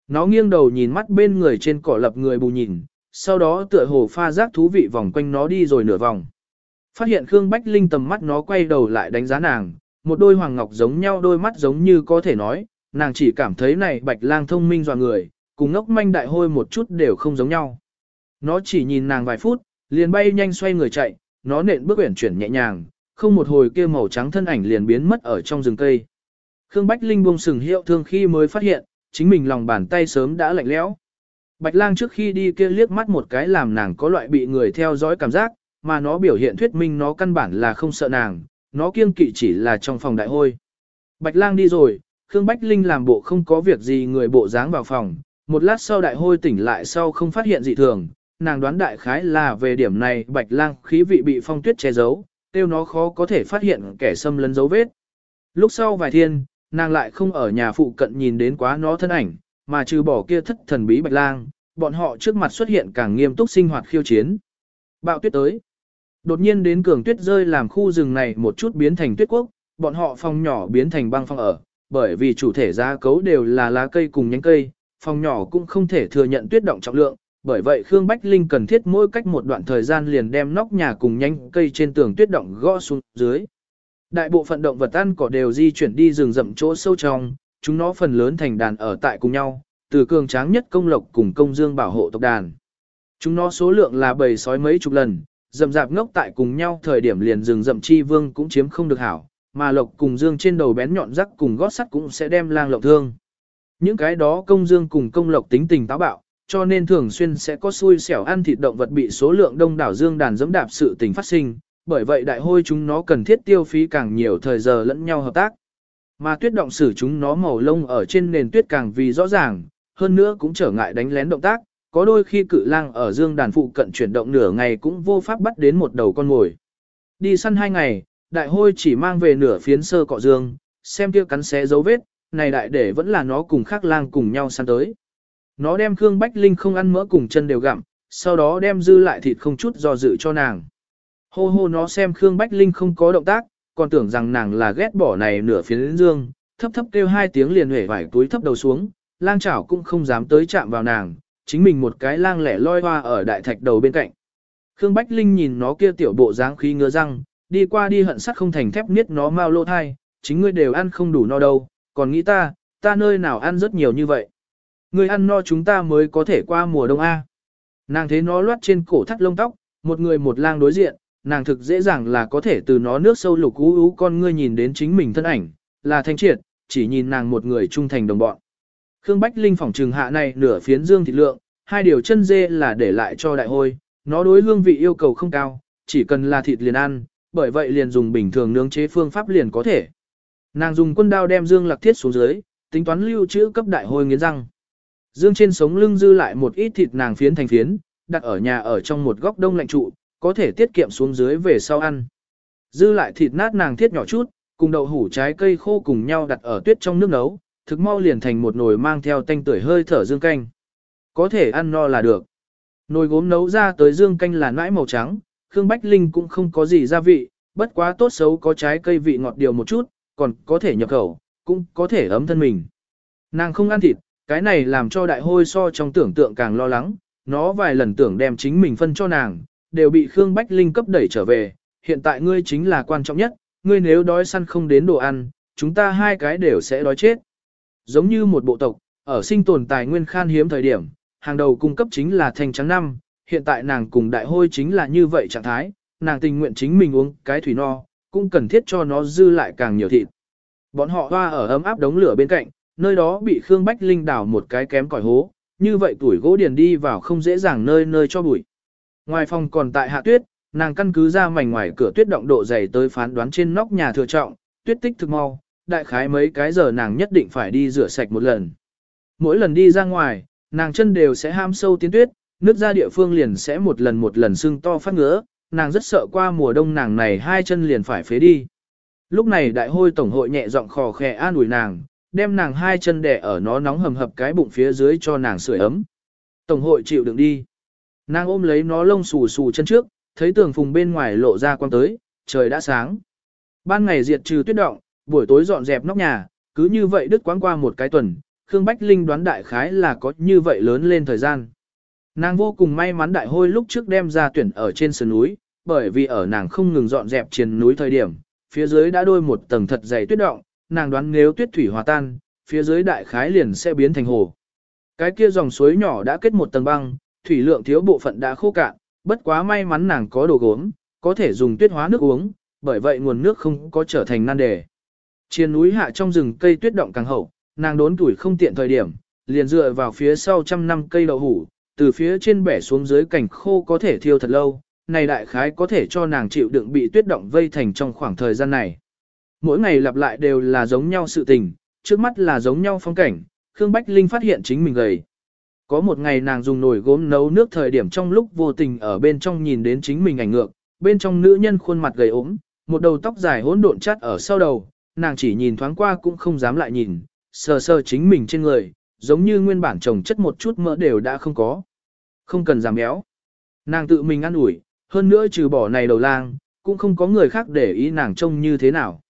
Nó nghiêng đầu nhìn mắt bên người trên cỏ lập người bù nhìn, sau đó tựa hồ pha giác thú vị vòng quanh nó đi rồi nửa vòng. Phát hiện Khương Bách Linh tầm mắt nó quay đầu lại đánh giá nàng, một đôi hoàng ngọc giống nhau đôi mắt giống như có thể nói, nàng chỉ cảm thấy này bạch lang thông minh dò người, cùng ngốc manh đại hôi một chút đều không giống nhau. Nó chỉ nhìn nàng vài phút, liền bay nhanh xoay người chạy, nó nện bước uyển chuyển nhẹ nhàng, không một hồi kia màu trắng thân ảnh liền biến mất ở trong rừng cây. Khương Bách Linh buông sừng hiệu thương khi mới phát hiện, chính mình lòng bàn tay sớm đã lạnh lẽo. Bạch lang trước khi đi kia liếc mắt một cái làm nàng có loại bị người theo dõi cảm giác, mà nó biểu hiện thuyết minh nó căn bản là không sợ nàng, nó kiêng kỵ chỉ là trong phòng đại hôi. Bạch lang đi rồi, Khương Bách Linh làm bộ không có việc gì người bộ dáng vào phòng, một lát sau đại hôi tỉnh lại sau không phát hiện gì thường, nàng đoán đại khái là về điểm này bạch lang khí vị bị phong tuyết che giấu, tiêu nó khó có thể phát hiện kẻ xâm lấn dấu vết. Lúc sau vài thiên, nàng lại không ở nhà phụ cận nhìn đến quá nó thân ảnh, mà trừ bỏ kia thất thần bí bạch lang, bọn họ trước mặt xuất hiện càng nghiêm túc sinh hoạt khiêu chiến. Bạo tuyết tới. Đột nhiên đến cường tuyết rơi làm khu rừng này một chút biến thành tuyết quốc, bọn họ phòng nhỏ biến thành băng phong ở, bởi vì chủ thể gia cấu đều là lá cây cùng nhánh cây, phòng nhỏ cũng không thể thừa nhận tuyết động trọng lượng, bởi vậy Khương Bách Linh cần thiết mỗi cách một đoạn thời gian liền đem nóc nhà cùng nhánh cây trên tường tuyết động gõ xuống dưới. Đại bộ phận động vật ăn cỏ đều di chuyển đi rừng rậm chỗ sâu trong, chúng nó phần lớn thành đàn ở tại cùng nhau, từ cường tráng nhất công lộc cùng công dương bảo hộ tộc đàn. Chúng nó số lượng là bầy sói mấy chục lần, rậm rạp ngốc tại cùng nhau thời điểm liền rừng rậm chi vương cũng chiếm không được hảo, mà lộc cùng dương trên đầu bén nhọn rắc cùng gót sắt cũng sẽ đem lang lộc thương. Những cái đó công dương cùng công lộc tính tình táo bạo, cho nên thường xuyên sẽ có xui xẻo ăn thịt động vật bị số lượng đông đảo dương đàn dẫm đạp sự tình phát sinh, bởi vậy đại hôi chúng nó cần thiết tiêu phí càng nhiều thời giờ lẫn nhau hợp tác. Mà tuyết động sử chúng nó màu lông ở trên nền tuyết càng vì rõ ràng, hơn nữa cũng trở ngại đánh lén động tác, có đôi khi cự lang ở dương đàn phụ cận chuyển động nửa ngày cũng vô pháp bắt đến một đầu con mồi. Đi săn hai ngày, đại hôi chỉ mang về nửa phiến sơ cọ dương, xem kia cắn xé dấu vết, này đại để vẫn là nó cùng khác lang cùng nhau săn tới. Nó đem Khương Bách Linh không ăn mỡ cùng chân đều gặm, sau đó đem dư lại thịt không chút do dự cho nàng. Hô hô nó xem Khương Bách Linh không có động tác, còn tưởng rằng nàng là ghét bỏ này nửa phiến dương, thấp thấp kêu hai tiếng liền hể vải túi thấp đầu xuống, lang chảo cũng không dám tới chạm vào nàng, chính mình một cái lang lẻ loi hoa ở đại thạch đầu bên cạnh. Khương Bách Linh nhìn nó kia tiểu bộ dáng khí ngứa răng, đi qua đi hận sắt không thành thép niết nó mau lô thai, chính ngươi đều ăn không đủ no đâu, còn nghĩ ta, ta nơi nào ăn rất nhiều như vậy. Ngươi ăn no chúng ta mới có thể qua mùa đông A. Nàng thấy nó loát trên cổ thắt lông tóc, một người một lang đối diện, nàng thực dễ dàng là có thể từ nó nước sâu lục ú ú con ngươi nhìn đến chính mình thân ảnh, là thanh triệt, chỉ nhìn nàng một người trung thành đồng bọn. Khương Bách Linh phỏng trừng hạ này nửa phiến dương thịt lượng, hai điều chân dê là để lại cho đại hôi, nó đối hương vị yêu cầu không cao, chỉ cần là thịt liền ăn, bởi vậy liền dùng bình thường nướng chế phương pháp liền có thể. Nàng dùng quân đao đem dương lạc thiết xuống dưới, tính toán lưu trữ cấp đại hôi nghiến răng. Dương trên sống lưng dư lại một ít thịt nàng phiến thành phiến, đặt ở nhà ở trong một góc đông lạnh trụ, có thể tiết kiệm xuống dưới về sau ăn. Dư lại thịt nát nàng thiết nhỏ chút, cùng đậu hủ trái cây khô cùng nhau đặt ở tuyết trong nước nấu, thực mau liền thành một nồi mang theo tanh tuổi hơi thở dương canh. Có thể ăn no là được. Nồi gốm nấu ra tới dương canh là nãi màu trắng, Khương Bách Linh cũng không có gì gia vị, bất quá tốt xấu có trái cây vị ngọt điều một chút, còn có thể nhập khẩu, cũng có thể ấm thân mình. Nàng không ăn thịt, cái này làm cho đại hôi so trong tưởng tượng càng lo lắng, nó vài lần tưởng đem chính mình phân cho nàng, đều bị Khương Bách Linh cấp đẩy trở về, hiện tại ngươi chính là quan trọng nhất, ngươi nếu đói săn không đến đồ ăn, chúng ta hai cái đều sẽ đói chết. Giống như một bộ tộc, ở sinh tồn tài nguyên khan hiếm thời điểm, hàng đầu cung cấp chính là thanh trắng năm, hiện tại nàng cùng đại hôi chính là như vậy trạng thái, nàng tình nguyện chính mình uống cái thủy no, cũng cần thiết cho nó dư lại càng nhiều thịt. Bọn họ hoa ở ấm áp đống lửa bên cạnh, nơi đó bị Khương Bách Linh đào một cái kém cỏi hố, như vậy tuổi gỗ điền đi vào không dễ dàng nơi nơi cho bụi. Ngoài phòng còn tại hạ tuyết, nàng căn cứ ra mảnh ngoài cửa tuyết động độ dày tới phán đoán trên nóc nhà thừa trọng, tuyết tích thực mau, đại khái mấy cái giờ nàng nhất định phải đi rửa sạch một lần. Mỗi lần đi ra ngoài, nàng chân đều sẽ ham sâu tiến tuyết, nước ra địa phương liền sẽ một lần một lần sưng to phát ngứa, nàng rất sợ qua mùa đông nàng này hai chân liền phải phế đi. Lúc này đại hôi tổng hội nhẹ giọng khò khè an ủi nàng, đem nàng hai chân đè ở nó nóng hầm hập cái bụng phía dưới cho nàng sưởi ấm. Tổng hội chịu đựng đi. Nàng ôm lấy nó lông xù xù chân trước, thấy tường phùng bên ngoài lộ ra quang tới, trời đã sáng. Ban ngày diệt trừ tuyết động, buổi tối dọn dẹp nóc nhà, cứ như vậy đứt quãng qua một cái tuần, Khương Bách Linh đoán đại khái là có như vậy lớn lên thời gian. Nàng vô cùng may mắn đại hôi lúc trước đem ra tuyển ở trên sườn núi, bởi vì ở nàng không ngừng dọn dẹp trên núi thời điểm, phía dưới đã đôi một tầng thật dày tuyết động, nàng đoán nếu tuyết thủy hòa tan, phía dưới đại khái liền sẽ biến thành hồ. Cái kia dòng suối nhỏ đã kết một tầng băng, thủy lượng thiếu bộ phận đã khô cạn, bất quá may mắn nàng có đồ gốm, có thể dùng tuyết hóa nước uống, bởi vậy nguồn nước không có trở thành nan đề. Trên núi hạ trong rừng cây tuyết động càng hậu, nàng đốn tuổi không tiện thời điểm, liền dựa vào phía sau trăm năm cây đậu hủ, từ phía trên bẻ xuống dưới cảnh khô có thể thiêu thật lâu, này đại khái có thể cho nàng chịu đựng bị tuyết động vây thành trong khoảng thời gian này. Mỗi ngày lặp lại đều là giống nhau sự tình, trước mắt là giống nhau phong cảnh, Khương Bách Linh phát hiện chính mình gầy. Có một ngày nàng dùng nồi gốm nấu nước thời điểm trong lúc vô tình ở bên trong nhìn đến chính mình ảnh ngược, bên trong nữ nhân khuôn mặt gầy ốm, một đầu tóc dài hỗn độn chát ở sau đầu, nàng chỉ nhìn thoáng qua cũng không dám lại nhìn, sờ sờ chính mình trên người, giống như nguyên bản trồng chất một chút mỡ đều đã không có. Không cần giảm béo. Nàng tự mình ăn ủi, hơn nữa trừ bỏ này đầu lang, cũng không có người khác để ý nàng trông như thế nào.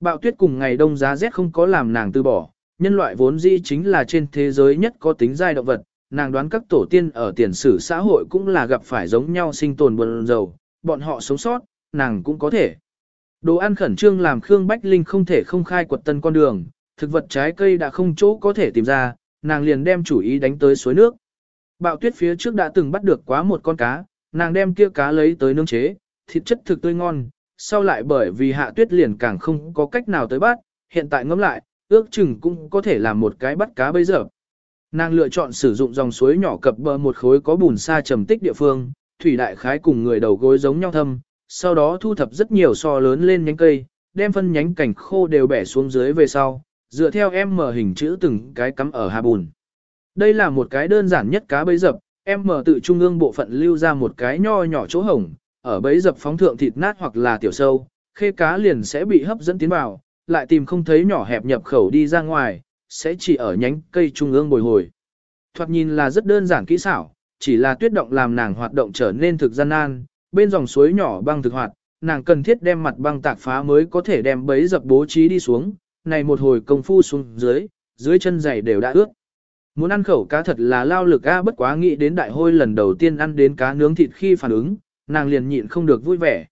Bạo tuyết cùng ngày đông giá rét không có làm nàng từ bỏ, nhân loại vốn dĩ chính là trên thế giới nhất có tính giai động vật, nàng đoán các tổ tiên ở tiền sử xã hội cũng là gặp phải giống nhau sinh tồn buồn dầu, bọn họ sống sót, nàng cũng có thể. Đồ ăn khẩn trương làm Khương Bách Linh không thể không khai quật tân con đường, thực vật trái cây đã không chỗ có thể tìm ra, nàng liền đem chủ ý đánh tới suối nước. Bạo tuyết phía trước đã từng bắt được quá một con cá, nàng đem kia cá lấy tới nướng chế, thịt chất thực tươi ngon, sau lại bởi vì hạ tuyết liền càng không có cách nào tới bắt, hiện tại ngẫm lại, ước chừng cũng có thể làm một cái bắt cá bây giờ. Nàng lựa chọn sử dụng dòng suối nhỏ cập bờ một khối có bùn sa trầm tích địa phương, thủy đại khái cùng người đầu gối giống nhau thâm, sau đó thu thập rất nhiều so lớn lên nhánh cây, đem phân nhánh cảnh khô đều bẻ xuống dưới về sau, dựa theo em mở hình chữ từng cái cắm ở hà bùn. Đây là một cái đơn giản nhất cá bấy dập, em mở tự trung ương bộ phận lưu ra một cái nho nhỏ chỗ hổng, ở bấy dập phóng thượng thịt nát hoặc là tiểu sâu, khê cá liền sẽ bị hấp dẫn tiến vào, lại tìm không thấy nhỏ hẹp nhập khẩu đi ra ngoài, sẽ chỉ ở nhánh cây trung ương bồi hồi. Thoạt nhìn là rất đơn giản kỹ xảo, chỉ là tuyết động làm nàng hoạt động trở nên thực gian nan, bên dòng suối nhỏ băng thực hoạt, nàng cần thiết đem mặt băng tạc phá mới có thể đem bấy dập bố trí đi xuống, này một hồi công phu xuống dưới, dưới chân giày đều đã ướt. Muốn ăn khẩu cá thật là lao lực a bất quá nghĩ đến đại hôi lần đầu tiên ăn đến cá nướng thịt khi phản ứng, nàng liền nhịn không được vui vẻ.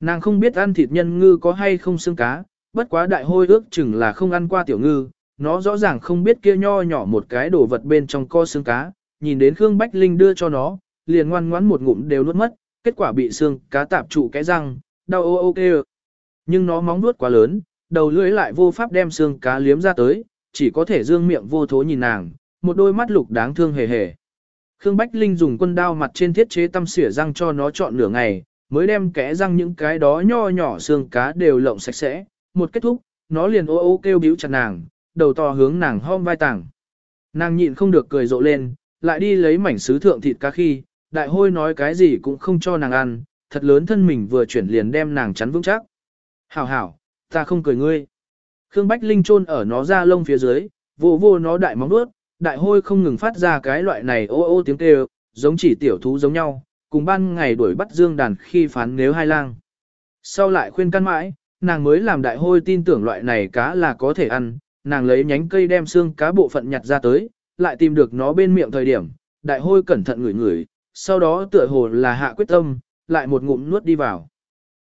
Nàng không biết ăn thịt nhân ngư có hay không xương cá, bất quá đại hôi ước chừng là không ăn qua tiểu ngư, nó rõ ràng không biết kia nho nhỏ một cái đồ vật bên trong co xương cá, nhìn đến Khương Bách Linh đưa cho nó, liền ngoan ngoãn một ngụm đều nuốt mất, kết quả bị xương cá tạp trụ cái răng, đau ô ô kê. Nhưng nó móng nuốt quá lớn, đầu lưỡi lại vô pháp đem xương cá liếm ra tới, chỉ có thể dương miệng vô thố nhìn nàng, một đôi mắt lục đáng thương hề hề. Khương Bách Linh dùng quân đao mặt trên thiết chế tâm xỉa răng cho nó chọn nửa ngày, mới đem kẽ răng những cái đó nho nhỏ xương cá đều lộng sạch sẽ, một kết thúc, nó liền ô ô kêu bĩu chặt nàng, đầu to hướng nàng hom vai tảng. Nàng nhịn không được cười rộ lên, lại đi lấy mảnh sứ thượng thịt cá khi, đại hôi nói cái gì cũng không cho nàng ăn, thật lớn thân mình vừa chuyển liền đem nàng chắn vững chắc. Hảo hảo, ta không cười ngươi. Khương Bách Linh chôn ở nó ra lông phía dưới, vô vô nó đại móng nuốt, đại hôi không ngừng phát ra cái loại này ô ô tiếng kêu, giống chỉ tiểu thú giống nhau, cùng ban ngày đuổi bắt dương đàn khi phán nếu hai lang. Sau lại khuyên căn mãi, nàng mới làm đại hôi tin tưởng loại này cá là có thể ăn, nàng lấy nhánh cây đem xương cá bộ phận nhặt ra tới, lại tìm được nó bên miệng thời điểm, đại hôi cẩn thận ngửi ngửi, sau đó tựa hồ là hạ quyết tâm, lại một ngụm nuốt đi vào.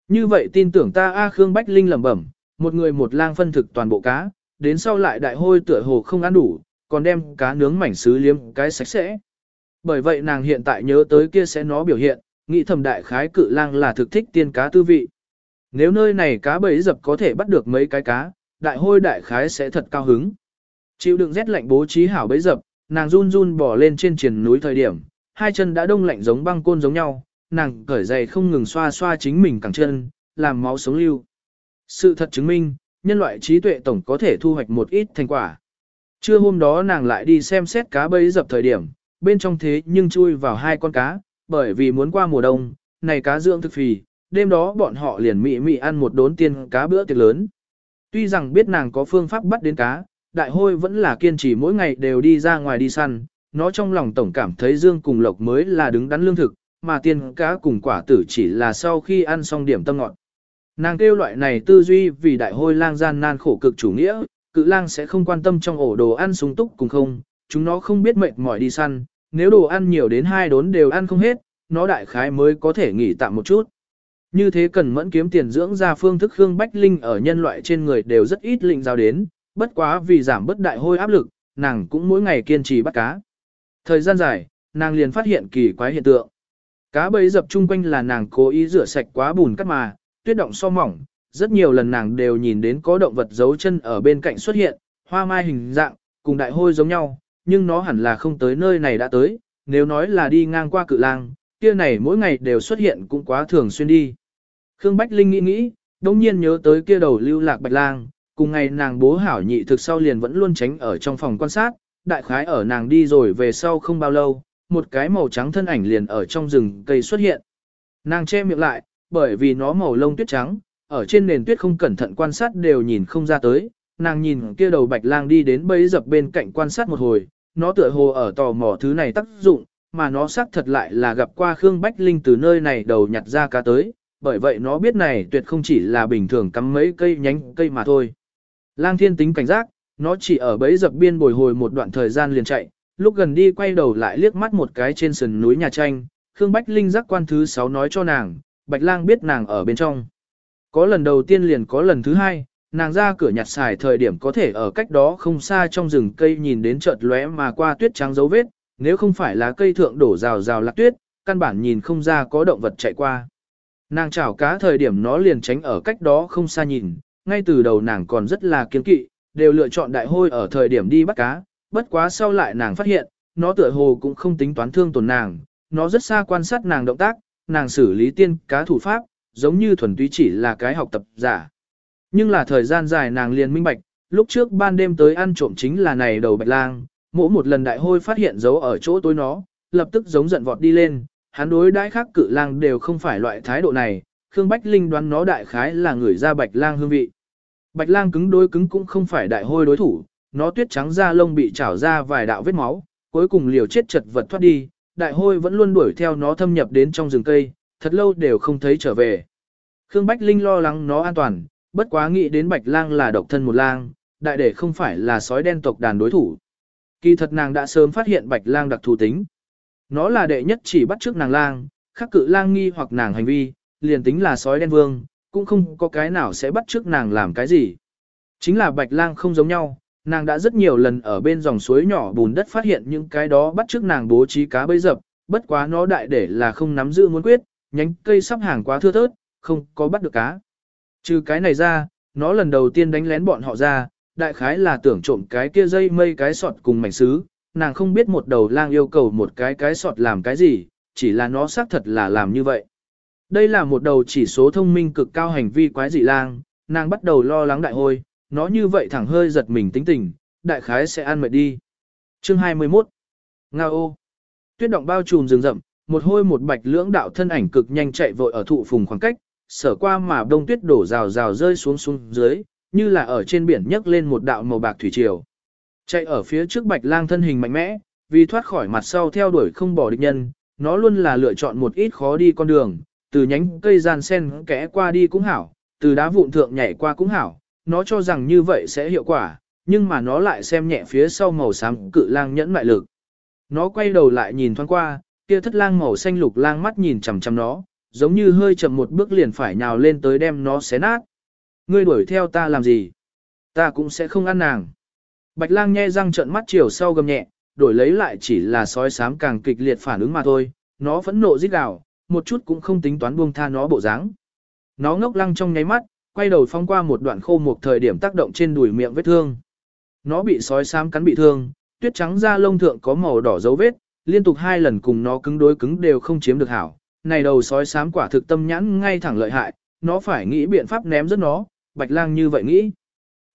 Như vậy tin tưởng ta A Khương Bách Linh lẩm bẩm, một người một lang phân thực toàn bộ cá, đến sau lại đại hôi tựa hồ không ăn đủ, còn đem cá nướng mảnh sứ liếm cái sạch sẽ. Bởi vậy nàng hiện tại nhớ tới kia sẽ nó biểu hiện, nghĩ thầm đại khái cự lang là thực thích tiên cá tư vị. Nếu nơi này cá bẫy dập có thể bắt được mấy cái cá, đại hôi đại khái sẽ thật cao hứng. Chịu đựng rét lạnh bố trí hảo bẫy dập, nàng run run bỏ lên trên triền núi thời điểm, hai chân đã đông lạnh giống băng côn giống nhau, nàng cởi giày không ngừng xoa xoa chính mình cẳng chân, làm máu sống lưu. Sự thật chứng minh, nhân loại trí tuệ tổng có thể thu hoạch một ít thành quả. Trưa hôm đó nàng lại đi xem xét cá bẫy dập thời điểm, bên trong thế nhưng chui vào hai con cá, bởi vì muốn qua mùa đông, này cá dưỡng thực phì, đêm đó bọn họ liền mị mị ăn một đốn tiên cá bữa tiệc lớn. Tuy rằng biết nàng có phương pháp bắt đến cá, đại hôi vẫn là kiên trì mỗi ngày đều đi ra ngoài đi săn, nó trong lòng tổng cảm thấy dương cùng lộc mới là đứng đắn lương thực, mà tiên cá cùng quả tử chỉ là sau khi ăn xong điểm tâm ngọn. Nàng kêu loại này tư duy vì đại hôi lang gian nan khổ cực chủ nghĩa, cự lang sẽ không quan tâm trong ổ đồ ăn sung túc cùng không, chúng nó không biết mệt mỏi đi săn, nếu đồ ăn nhiều đến hai đốn đều ăn không hết, nó đại khái mới có thể nghỉ tạm một chút. Như thế cần mẫn kiếm tiền dưỡng ra phương thức Khương Bách Linh ở nhân loại trên người đều rất ít lĩnh giao đến, bất quá vì giảm bất đại hôi áp lực, nàng cũng mỗi ngày kiên trì bắt cá. Thời gian dài, nàng liền phát hiện kỳ quái hiện tượng. Cá bấy dập chung quanh là nàng cố ý rửa sạch quá bùn cắt mà, tuyết động so mỏng, rất nhiều lần nàng đều nhìn đến có động vật giấu chân ở bên cạnh xuất hiện, hoa mai hình dạng, cùng đại hôi giống nhau, nhưng nó hẳn là không tới nơi này đã tới, nếu nói là đi ngang qua cự lang, kia này mỗi ngày đều xuất hiện cũng quá thường xuyên đi. Khương Bách Linh nghĩ nghĩ, đồng nhiên nhớ tới kia đầu lưu lạc bạch lang, cùng ngày nàng bố hảo nhị thực sau liền vẫn luôn tránh ở trong phòng quan sát, đại khái ở nàng đi rồi về sau không bao lâu, một cái màu trắng thân ảnh liền ở trong rừng cây xuất hiện. Nàng che miệng lại, bởi vì nó màu lông tuyết trắng, ở trên nền tuyết không cẩn thận quan sát đều nhìn không ra tới, nàng nhìn kia đầu bạch lang đi đến bấy dập bên cạnh quan sát một hồi, nó tựa hồ ở tò mò thứ này tác dụng, mà nó xác thật lại là gặp qua Khương Bách Linh từ nơi này đầu nhặt ra cá tới, bởi vậy nó biết này tuyệt không chỉ là bình thường cắm mấy cây nhánh cây mà thôi. Lang thiên tính cảnh giác, nó chỉ ở bấy dập biên bồi hồi một đoạn thời gian liền chạy, lúc gần đi quay đầu lại liếc mắt một cái trên sườn núi nhà tranh, Khương Bách Linh giác quan thứ 6 nói cho nàng, Bạch Lang biết nàng ở bên trong. Có lần đầu tiên liền có lần thứ hai, nàng ra cửa nhặt xài thời điểm có thể ở cách đó không xa trong rừng cây nhìn đến chợt lóe mà qua tuyết trắng dấu vết, nếu không phải là cây thượng đổ rào rào lạc tuyết, căn bản nhìn không ra có động vật chạy qua. Nàng chảo cá thời điểm nó liền tránh ở cách đó không xa nhìn, ngay từ đầu nàng còn rất là kiên kỵ, đều lựa chọn đại hôi ở thời điểm đi bắt cá, bất quá sau lại nàng phát hiện, nó tựa hồ cũng không tính toán thương tổn nàng, nó rất xa quan sát nàng động tác, nàng xử lý tiên cá thủ pháp, giống như thuần túy chỉ là cái học tập giả. Nhưng là thời gian dài nàng liền minh bạch, lúc trước ban đêm tới ăn trộm chính là này đầu bạch lang, mỗi một lần đại hôi phát hiện dấu ở chỗ tối nó, lập tức giống giận vọt đi lên, hắn đối đãi khác cự lang đều không phải loại thái độ này, Khương Bách Linh đoán nó đại khái là người ra bạch lang hương vị. Bạch lang cứng đối cứng cũng không phải đại hôi đối thủ, nó tuyết trắng da lông bị trảo ra vài đạo vết máu, cuối cùng liều chết chật vật thoát đi, đại hôi vẫn luôn đuổi theo nó thâm nhập đến trong rừng cây, thật lâu đều không thấy trở về. Khương Bách Linh lo lắng nó an toàn, bất quá nghĩ đến bạch lang là độc thân một lang, đại để không phải là sói đen tộc đàn đối thủ. Kỳ thật nàng đã sớm phát hiện bạch lang đặc thù tính. Nó là đệ nhất chỉ bắt trước nàng lang, khắc cự lang nghi hoặc nàng hành vi, liền tính là sói đen vương, cũng không có cái nào sẽ bắt trước nàng làm cái gì. Chính là bạch lang không giống nhau, nàng đã rất nhiều lần ở bên dòng suối nhỏ bùn đất phát hiện những cái đó bắt trước nàng bố trí cá bấy dập, bất quá nó đại để là không nắm giữ muốn quyết, nhánh cây sắp hàng quá thưa thớt, không có bắt được cá. Trừ cái này ra, nó lần đầu tiên đánh lén bọn họ ra, đại khái là tưởng trộm cái kia dây mây cái sọt cùng mảnh sứ, nàng không biết một đầu lang yêu cầu một cái cái sọt làm cái gì, chỉ là nó xác thật là làm như vậy. Đây là một đầu chỉ số thông minh cực cao hành vi quái dị lang, nàng bắt đầu lo lắng đại hôi, nó như vậy thẳng hơi giật mình tính tình, đại khái sẽ ăn mệt đi. Chương 21 Nga ô Tuyết động bao trùm rừng rậm, một hôi một bạch lưỡng đạo thân ảnh cực nhanh chạy vội ở thụ phùng khoảng cách, sở qua mà đông tuyết đổ rào rào rơi xuống xuống dưới, như là ở trên biển nhấc lên một đạo màu bạc thủy triều. Chạy ở phía trước bạch lang thân hình mạnh mẽ, vì thoát khỏi mặt sau theo đuổi không bỏ địch nhân, nó luôn là lựa chọn một ít khó đi con đường, từ nhánh cây gian sen kẽ qua đi cũng hảo, từ đá vụn thượng nhảy qua cũng hảo, nó cho rằng như vậy sẽ hiệu quả, nhưng mà nó lại xem nhẹ phía sau màu xám cự lang nhẫn mại lực. Nó quay đầu lại nhìn thoáng qua, kia thất lang màu xanh lục lang mắt nhìn chằm chằm nó, giống như hơi chậm một bước liền phải nhào lên tới đem nó xé nát. Ngươi đuổi theo ta làm gì? Ta cũng sẽ không ăn nàng. Bạch lang nhe răng trợn mắt chiều sau gầm nhẹ, đổi lấy lại chỉ là sói xám càng kịch liệt phản ứng mà thôi, nó phẫn nộ rít gào, một chút cũng không tính toán buông tha nó bộ dáng. Nó ngốc lăng trong nháy mắt, quay đầu phong qua một đoạn khô một thời điểm tác động trên đùi miệng vết thương. Nó bị sói xám cắn bị thương, tuyết trắng da lông thượng có màu đỏ dấu vết, liên tục hai lần cùng nó cứng đối cứng đều không chiếm được hảo. Này đầu sói xám quả thực tâm nhãn ngay thẳng lợi hại, nó phải nghĩ biện pháp ném rất nó, bạch lang như vậy nghĩ.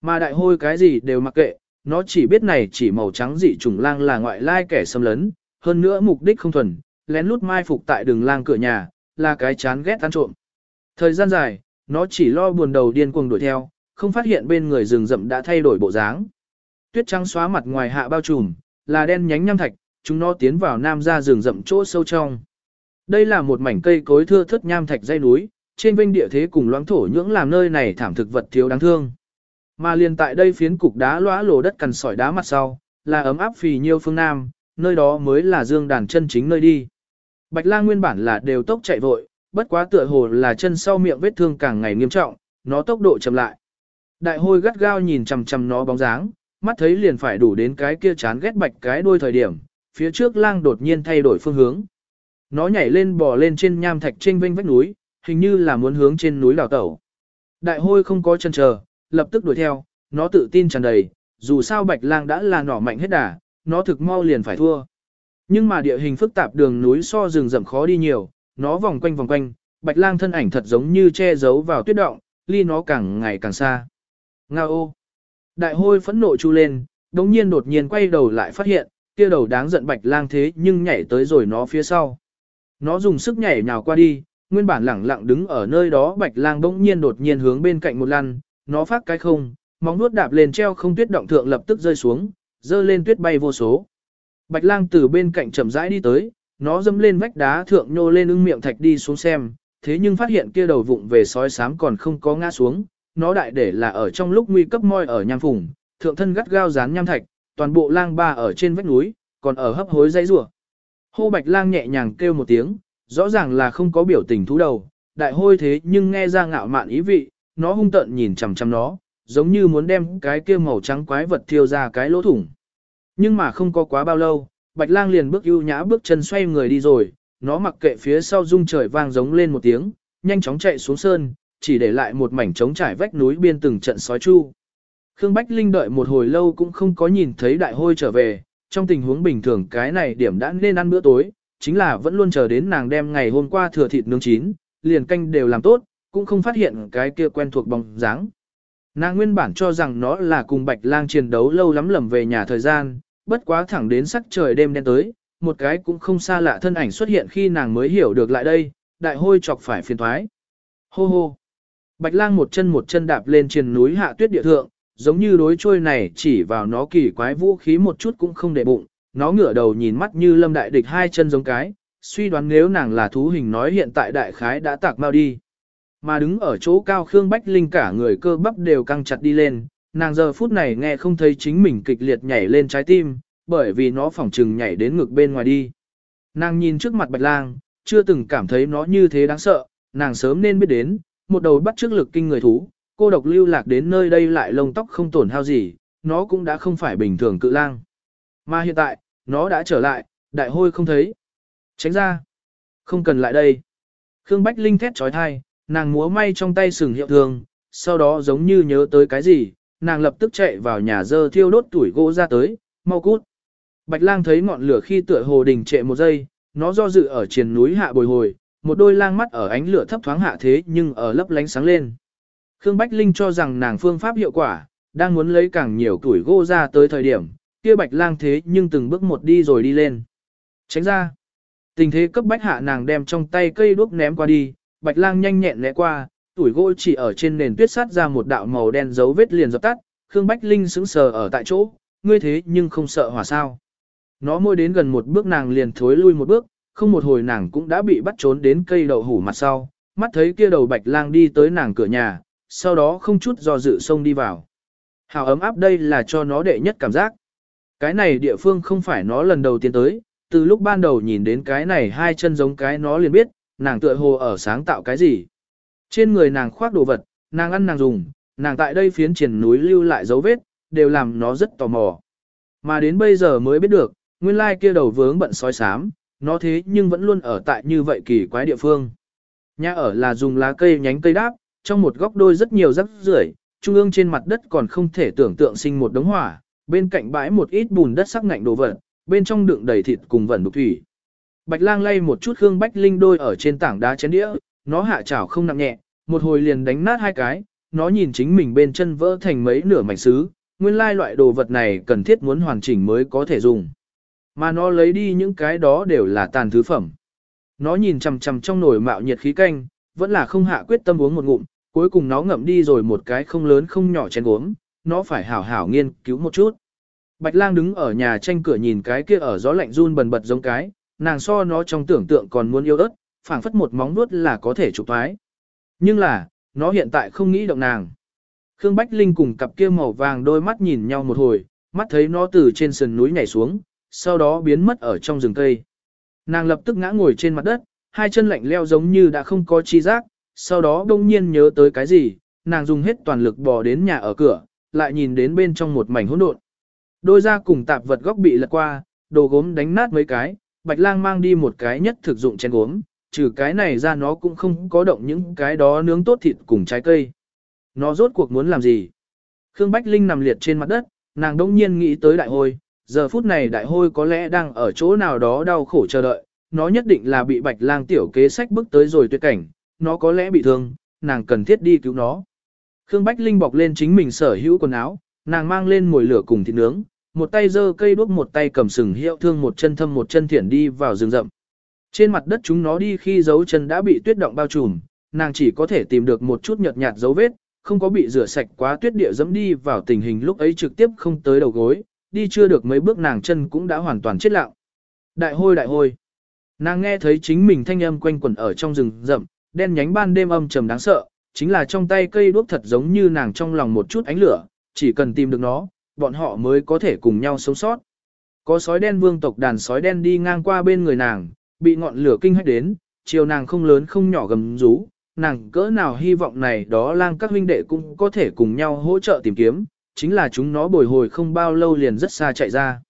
Mà đại hôi cái gì đều mặc kệ, nó chỉ biết này chỉ màu trắng dị trùng lang là ngoại lai kẻ xâm lấn, hơn nữa mục đích không thuần, lén lút mai phục tại đường lang cửa nhà, là cái chán ghét ăn trộm. Thời gian dài, nó chỉ lo buồn đầu điên cuồng đuổi theo, không phát hiện bên người rừng rậm đã thay đổi bộ dáng. Tuyết trắng xóa mặt ngoài hạ bao trùm, là đen nhánh nham thạch, chúng nó tiến vào nam ra rừng rậm chỗ sâu trong. Đây là một mảnh cây cối thưa thớt nham thạch dây núi, trên vinh địa thế cùng loãng thổ nhưỡng làm nơi này thảm thực vật thiếu đáng thương. Mà liền tại đây phiến cục đá lõa lồ đất cằn sỏi đá mặt sau, là ấm áp phì nhiêu phương Nam, nơi đó mới là dương đàn chân chính nơi đi. Bạch lang nguyên bản là đều tốc chạy vội, bất quá tựa hồ là chân sau miệng vết thương càng ngày nghiêm trọng, nó tốc độ chậm lại. Đại hôi gắt gao nhìn chằm chằm nó bóng dáng, mắt thấy liền phải đủ đến cái kia chán ghét bạch cái đuôi thời điểm, phía trước lang đột nhiên thay đổi phương hướng. Nó nhảy lên bò lên trên nham thạch trên vênh vách núi, hình như là muốn hướng trên núi đào tẩu. Đại hôi không có chân chờ, lập tức đuổi theo, nó tự tin tràn đầy, dù sao bạch lang đã là nỏ mạnh hết đà, nó thực mau liền phải thua. Nhưng mà địa hình phức tạp đường núi so rừng rậm khó đi nhiều, nó vòng quanh vòng quanh, bạch lang thân ảnh thật giống như che giấu vào tuyết động, ly nó càng ngày càng xa. Nga ô! Đại hôi phẫn nộ chu lên, đống nhiên đột nhiên quay đầu lại phát hiện, kia đầu đáng giận bạch lang thế nhưng nhảy tới rồi nó phía sau. Nó dùng sức nhảy nhào qua đi, nguyên bản lẳng lặng đứng ở nơi đó bạch lang đống nhiên đột nhiên hướng bên cạnh một lăn, nó phát cái không, móng nuốt đạp lên treo không tuyết động thượng lập tức rơi xuống, rơi lên tuyết bay vô số. Bạch lang từ bên cạnh chậm rãi đi tới, nó dâm lên vách đá thượng nhô lên ưng miệng thạch đi xuống xem, thế nhưng phát hiện kia đầu vụng về sói sám còn không có ngã xuống, nó đại để là ở trong lúc nguy cấp moi ở nham phùng, thượng thân gắt gao dán nham thạch, toàn bộ lang ba ở trên vách núi, còn ở hấp hối dây rủa. Hô bạch lang nhẹ nhàng kêu một tiếng, rõ ràng là không có biểu tình thú đầu, đại hôi thế nhưng nghe ra ngạo mạn ý vị, nó hung tợn nhìn chằm chằm nó, giống như muốn đem cái kia màu trắng quái vật thiêu ra cái lỗ thủng. Nhưng mà không có quá bao lâu, Bạch Lang liền bước ưu nhã bước chân xoay người đi rồi, nó mặc kệ phía sau rung trời vang giống lên một tiếng, nhanh chóng chạy xuống sơn, chỉ để lại một mảnh trống trải vách núi biên từng trận sói chu. Khương Bách Linh đợi một hồi lâu cũng không có nhìn thấy đại hôi trở về, trong tình huống bình thường cái này điểm đã nên ăn bữa tối, chính là vẫn luôn chờ đến nàng đem ngày hôm qua thừa thịt nướng chín, liền canh đều làm tốt, cũng không phát hiện cái kia quen thuộc bóng dáng. Nàng nguyên bản cho rằng nó là cùng bạch lang chiến đấu lâu lắm lầm về nhà thời gian, bất quá thẳng đến sắc trời đêm đen tới, một cái cũng không xa lạ thân ảnh xuất hiện khi nàng mới hiểu được lại đây, đại hôi chọc phải phiền thoái. Hô hô! Bạch lang một chân một chân đạp lên trên núi hạ tuyết địa thượng, giống như đối trôi này chỉ vào nó kỳ quái vũ khí một chút cũng không để bụng, nó ngửa đầu nhìn mắt như lâm đại địch hai chân giống cái, suy đoán nếu nàng là thú hình nói hiện tại đại khái đã tạc mau đi. Mà đứng ở chỗ cao Khương Bách Linh cả người cơ bắp đều căng chặt đi lên, nàng giờ phút này nghe không thấy chính mình kịch liệt nhảy lên trái tim, bởi vì nó phỏng trừng nhảy đến ngực bên ngoài đi. Nàng nhìn trước mặt bạch lang, chưa từng cảm thấy nó như thế đáng sợ, nàng sớm nên biết đến, một đầu bắt trước lực kinh người thú, cô độc lưu lạc đến nơi đây lại lông tóc không tổn hao gì, nó cũng đã không phải bình thường cự lang. Mà hiện tại, nó đã trở lại, đại hôi không thấy. Tránh ra. Không cần lại đây. Khương Bách Linh thét trói thai, nàng múa may trong tay sừng hiệu thường, sau đó giống như nhớ tới cái gì, nàng lập tức chạy vào nhà dơ thiêu đốt tuổi gỗ ra tới, mau cút. Bạch lang thấy ngọn lửa khi tựa hồ đình trệ một giây, nó do dự ở triền núi hạ bồi hồi, một đôi lang mắt ở ánh lửa thấp thoáng hạ thế nhưng ở lấp lánh sáng lên. Khương Bách Linh cho rằng nàng phương pháp hiệu quả, đang muốn lấy càng nhiều tuổi gỗ ra tới thời điểm, kia bạch lang thế nhưng từng bước một đi rồi đi lên. Tránh ra. Tình thế cấp bách hạ nàng đem trong tay cây đuốc ném qua đi, bạch lang nhanh nhẹn lẽ qua, tuổi gỗ chỉ ở trên nền tuyết sát ra một đạo màu đen dấu vết liền dập tắt, Khương Bách Linh sững sờ ở tại chỗ, ngươi thế nhưng không sợ hỏa sao. Nó môi đến gần một bước nàng liền thối lui một bước, không một hồi nàng cũng đã bị bắt trốn đến cây đậu hủ mặt sau, mắt thấy kia đầu bạch lang đi tới nàng cửa nhà, sau đó không chút do dự xông đi vào. Hào ấm áp đây là cho nó đệ nhất cảm giác. Cái này địa phương không phải nó lần đầu tiên tới, từ lúc ban đầu nhìn đến cái này hai chân giống cái nó liền biết, nàng tựa hồ ở sáng tạo cái gì. Trên người nàng khoác đồ vật, nàng ăn nàng dùng, nàng tại đây phiến triển núi lưu lại dấu vết, đều làm nó rất tò mò. Mà đến bây giờ mới biết được, nguyên lai kia đầu vướng bận sói sám, nó thế nhưng vẫn luôn ở tại như vậy kỳ quái địa phương. Nhà ở là dùng lá cây nhánh cây đáp, trong một góc đôi rất nhiều rắc rưởi, trung ương trên mặt đất còn không thể tưởng tượng sinh một đống hỏa, bên cạnh bãi một ít bùn đất sắc ngạnh đồ vật, bên trong đựng đầy thịt cùng vẩn đục thủy. Bạch lang lay một chút hương bách linh đôi ở trên tảng đá chén đĩa, nó hạ chảo không nặng nhẹ, một hồi liền đánh nát hai cái, nó nhìn chính mình bên chân vỡ thành mấy nửa mảnh sứ, nguyên lai loại đồ vật này cần thiết muốn hoàn chỉnh mới có thể dùng. Mà nó lấy đi những cái đó đều là tàn thứ phẩm. Nó nhìn chằm chằm trong nồi mạo nhiệt khí canh, vẫn là không hạ quyết tâm uống một ngụm, cuối cùng nó ngậm đi rồi một cái không lớn không nhỏ chén uống, nó phải hảo hảo nghiên cứu một chút. Bạch lang đứng ở nhà tranh cửa nhìn cái kia ở gió lạnh run bần bật giống cái, nàng so nó trong tưởng tượng còn muốn yêu ớt, phảng phất một móng nuốt là có thể trục thoái. Nhưng là, nó hiện tại không nghĩ động nàng. Khương Bách Linh cùng cặp kia màu vàng đôi mắt nhìn nhau một hồi, mắt thấy nó từ trên sườn núi nhảy xuống, sau đó biến mất ở trong rừng cây. Nàng lập tức ngã ngồi trên mặt đất, hai chân lạnh leo giống như đã không có chi giác, sau đó đông nhiên nhớ tới cái gì, nàng dùng hết toàn lực bò đến nhà ở cửa, lại nhìn đến bên trong một mảnh hỗn độn. Đôi da cùng tạp vật góc bị lật qua, đồ gốm đánh nát mấy cái, bạch lang mang đi một cái nhất thực dụng chén gốm, trừ cái này ra nó cũng không có động những cái đó nướng tốt thịt cùng trái cây. Nó rốt cuộc muốn làm gì? Khương Bách Linh nằm liệt trên mặt đất, nàng đông nhiên nghĩ tới đại hôi, giờ phút này đại hôi có lẽ đang ở chỗ nào đó đau khổ chờ đợi, nó nhất định là bị bạch lang tiểu kế sách bước tới rồi tuyệt cảnh, nó có lẽ bị thương, nàng cần thiết đi cứu nó. Khương Bách Linh bọc lên chính mình sở hữu quần áo, nàng mang lên mồi lửa cùng thịt nướng, một tay giơ cây đuốc một tay cầm sừng hiệu thương một chân thâm một chân thiển đi vào rừng rậm. Trên mặt đất chúng nó đi khi dấu chân đã bị tuyết động bao trùm, nàng chỉ có thể tìm được một chút nhợt nhạt dấu vết, không có bị rửa sạch quá tuyết địa dẫm đi vào tình hình lúc ấy trực tiếp không tới đầu gối, đi chưa được mấy bước nàng chân cũng đã hoàn toàn chết lặng. Đại hôi đại hôi. Nàng nghe thấy chính mình thanh âm quanh quẩn ở trong rừng rậm, đen nhánh ban đêm âm trầm đáng sợ, chính là trong tay cây đuốc thật giống như nàng trong lòng một chút ánh lửa, chỉ cần tìm được nó, bọn họ mới có thể cùng nhau sống sót. Có sói đen vương tộc đàn sói đen đi ngang qua bên người nàng, bị ngọn lửa kinh hách đến, chiều nàng không lớn không nhỏ gầm rú, nàng cỡ nào hy vọng này đó lang các huynh đệ cũng có thể cùng nhau hỗ trợ tìm kiếm, chính là chúng nó bồi hồi không bao lâu liền rất xa chạy ra.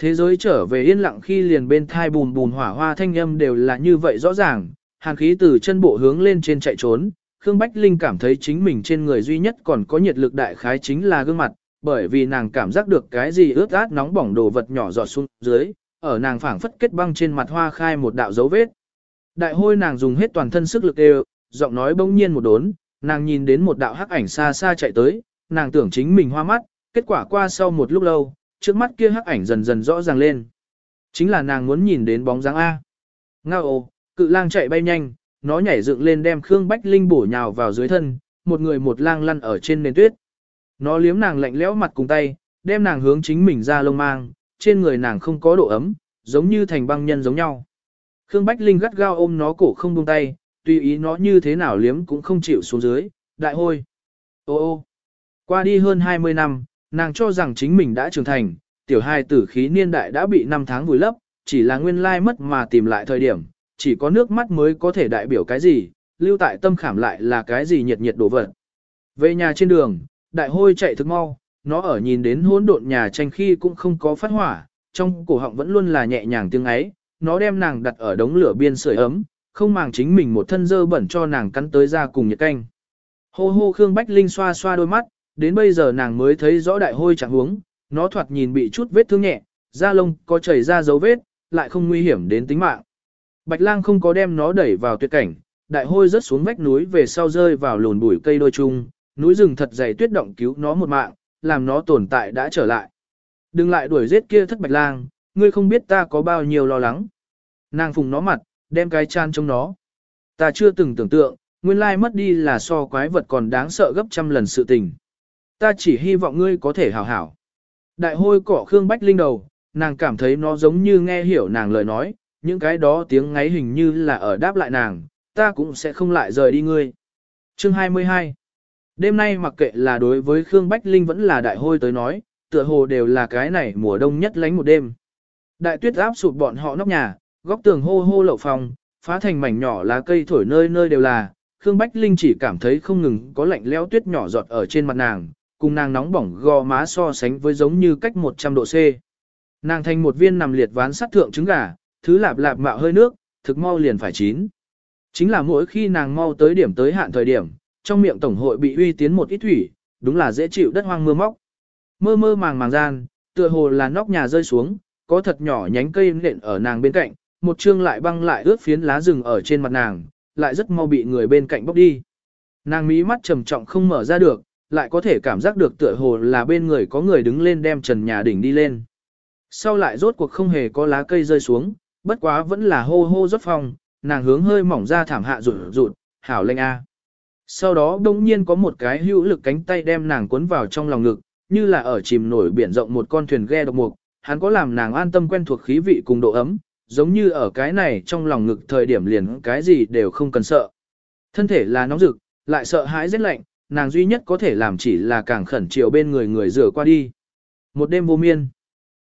Thế giới trở về yên lặng khi liền bên thai bùn bùn hỏa hoa thanh âm đều là như vậy rõ ràng, hàn khí từ chân bộ hướng lên trên chạy trốn, Khương Bách Linh cảm thấy chính mình trên người duy nhất còn có nhiệt lực đại khái chính là gương mặt, bởi vì nàng cảm giác được cái gì ướt át nóng bỏng đồ vật nhỏ giọt xuống dưới, ở nàng phảng phất kết băng trên mặt hoa khai một đạo dấu vết. Đại hôi nàng dùng hết toàn thân sức lực đều, giọng nói bỗng nhiên một đốn, nàng nhìn đến một đạo hắc ảnh xa xa chạy tới, nàng tưởng chính mình hoa mắt, kết quả qua sau một lúc lâu, trước mắt kia hắc ảnh dần dần rõ ràng lên. Chính là nàng muốn nhìn đến bóng dáng A. Ngao cự lang chạy bay nhanh, nó nhảy dựng lên đem Khương Bách Linh bổ nhào vào dưới thân, một người một lang lăn ở trên nền tuyết. Nó liếm nàng lạnh lẽo mặt cùng tay, đem nàng hướng chính mình ra lông mang, trên người nàng không có độ ấm, giống như thành băng nhân giống nhau. Khương Bách Linh gắt gao ôm nó cổ không buông tay, tùy ý nó như thế nào liếm cũng không chịu xuống dưới, đại hôi. Ô ô, qua đi hơn 20 năm, nàng cho rằng chính mình đã trưởng thành, tiểu hai tử khí niên đại đã bị 5 tháng vùi lấp, chỉ là nguyên lai mất mà tìm lại thời điểm, chỉ có nước mắt mới có thể đại biểu cái gì, lưu tại tâm khảm lại là cái gì nhiệt nhiệt đổ vật. Về nhà trên đường, đại hôi chạy thức mau, nó ở nhìn đến hỗn độn nhà tranh khi cũng không có phát hỏa, trong cổ họng vẫn luôn là nhẹ nhàng tiếng ấy, nó đem nàng đặt ở đống lửa biên sưởi ấm, không màng chính mình một thân dơ bẩn cho nàng cắn tới ra cùng nhiệt canh. Hô hô Khương Bách Linh xoa xoa đôi mắt, đến bây giờ nàng mới thấy rõ đại hôi chẳng huống, nó thoạt nhìn bị chút vết thương nhẹ, da lông có chảy ra dấu vết, lại không nguy hiểm đến tính mạng. Bạch lang không có đem nó đẩy vào tuyệt cảnh, đại hôi rớt xuống vách núi về sau rơi vào lùn bụi cây đôi chung, núi rừng thật dày tuyết động cứu nó một mạng, làm nó tồn tại đã trở lại. Đừng lại đuổi giết kia thất bạch lang, ngươi không biết ta có bao nhiêu lo lắng. Nàng phùng nó mặt, đem cái chan trong nó. Ta chưa từng tưởng tượng, nguyên lai mất đi là so quái vật còn đáng sợ gấp trăm lần sự tình. Ta chỉ hy vọng ngươi có thể hảo hảo. Đại hôi cỏ Khương Bách Linh đầu, nàng cảm thấy nó giống như nghe hiểu nàng lời nói, những cái đó tiếng ngáy hình như là ở đáp lại nàng, ta cũng sẽ không lại rời đi ngươi. Chương 22 Đêm nay mặc kệ là đối với Khương Bách Linh vẫn là đại hôi tới nói, tựa hồ đều là cái này mùa đông nhất lánh một đêm. Đại tuyết áp sụp bọn họ nóc nhà, góc tường hô hô lậu phòng, phá thành mảnh nhỏ lá cây thổi nơi nơi đều là, Khương Bách Linh chỉ cảm thấy không ngừng có lạnh lẽo tuyết nhỏ giọt ở trên mặt nàng, cùng nàng nóng bỏng gò má so sánh với giống như cách 100 độ C. Nàng thành một viên nằm liệt ván sắt thượng trứng gà, thứ lạp lạp mạo hơi nước, thực mau liền phải chín. Chính là mỗi khi nàng mau tới điểm tới hạn thời điểm, trong miệng tổng hội bị uy tiến một ít thủy, đúng là dễ chịu đất hoang mưa móc. Mơ mơ màng màng gian, tựa hồ là nóc nhà rơi xuống, có thật nhỏ nhánh cây nện ở nàng bên cạnh, một chương lại băng lại ướt phiến lá rừng ở trên mặt nàng, lại rất mau bị người bên cạnh bóc đi. Nàng mí mắt trầm trọng không mở ra được, lại có thể cảm giác được tựa hồ là bên người có người đứng lên đem trần nhà đỉnh đi lên. Sau lại rốt cuộc không hề có lá cây rơi xuống, bất quá vẫn là hô hô rót phong, nàng hướng hơi mỏng ra thảm hạ rụt rụt, hảo lệnh a. Sau đó đông nhiên có một cái hữu lực cánh tay đem nàng cuốn vào trong lòng ngực, như là ở chìm nổi biển rộng một con thuyền ghe độc mục, hắn có làm nàng an tâm quen thuộc khí vị cùng độ ấm, giống như ở cái này trong lòng ngực thời điểm liền cái gì đều không cần sợ. Thân thể là nóng rực, lại sợ hãi rét lạnh, nàng duy nhất có thể làm chỉ là càng khẩn chiều bên người người rửa qua đi. Một đêm vô miên.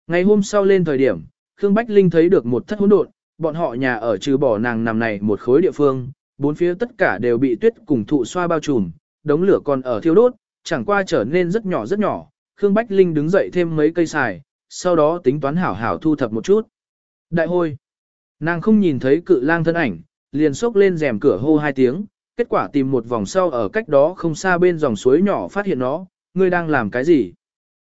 Ngày hôm sau lên thời điểm, Khương Bách Linh thấy được một thất hỗn độn, bọn họ nhà ở trừ bỏ nàng nằm này một khối địa phương, bốn phía tất cả đều bị tuyết cùng thụ xoa bao trùm, đống lửa còn ở thiêu đốt, chẳng qua trở nên rất nhỏ rất nhỏ. Khương Bách Linh đứng dậy thêm mấy cây xài, sau đó tính toán hảo hảo thu thập một chút. Đại hôi. Nàng không nhìn thấy cự lang thân ảnh, liền xốc lên rèm cửa hô hai tiếng, kết quả tìm một vòng sau ở cách đó không xa bên dòng suối nhỏ phát hiện nó, ngươi đang làm cái gì?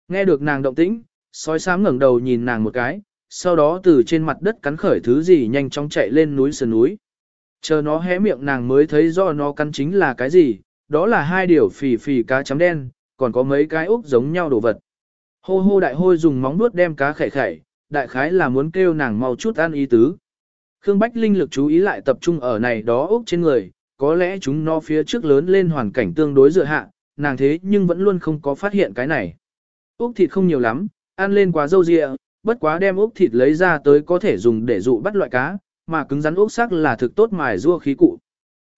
Nghe được nàng động tĩnh, sói sám ngẩng đầu nhìn nàng một cái, sau đó từ trên mặt đất cắn khởi thứ gì nhanh chóng chạy lên núi sườn núi. Chờ nó hé miệng nàng mới thấy do nó cắn chính là cái gì, đó là hai điều phì phì cá chấm đen, còn có mấy cái úc giống nhau đồ vật. Hô hô đại hôi dùng móng nuốt đem cá khẩy khẩy, đại khái là muốn kêu nàng mau chút ăn ý tứ. Khương Bách Linh lực chú ý lại tập trung ở này đó úc trên người, có lẽ chúng nó phía trước lớn lên hoàn cảnh tương đối dựa hạ, nàng thế nhưng vẫn luôn không có phát hiện cái này. Úc thịt không nhiều lắm, ăn lên quá dâu dịa, bất quá đem úc thịt lấy ra tới có thể dùng để dụ bắt loại cá, mà cứng rắn ốc sắc là thực tốt mài rua khí cụ.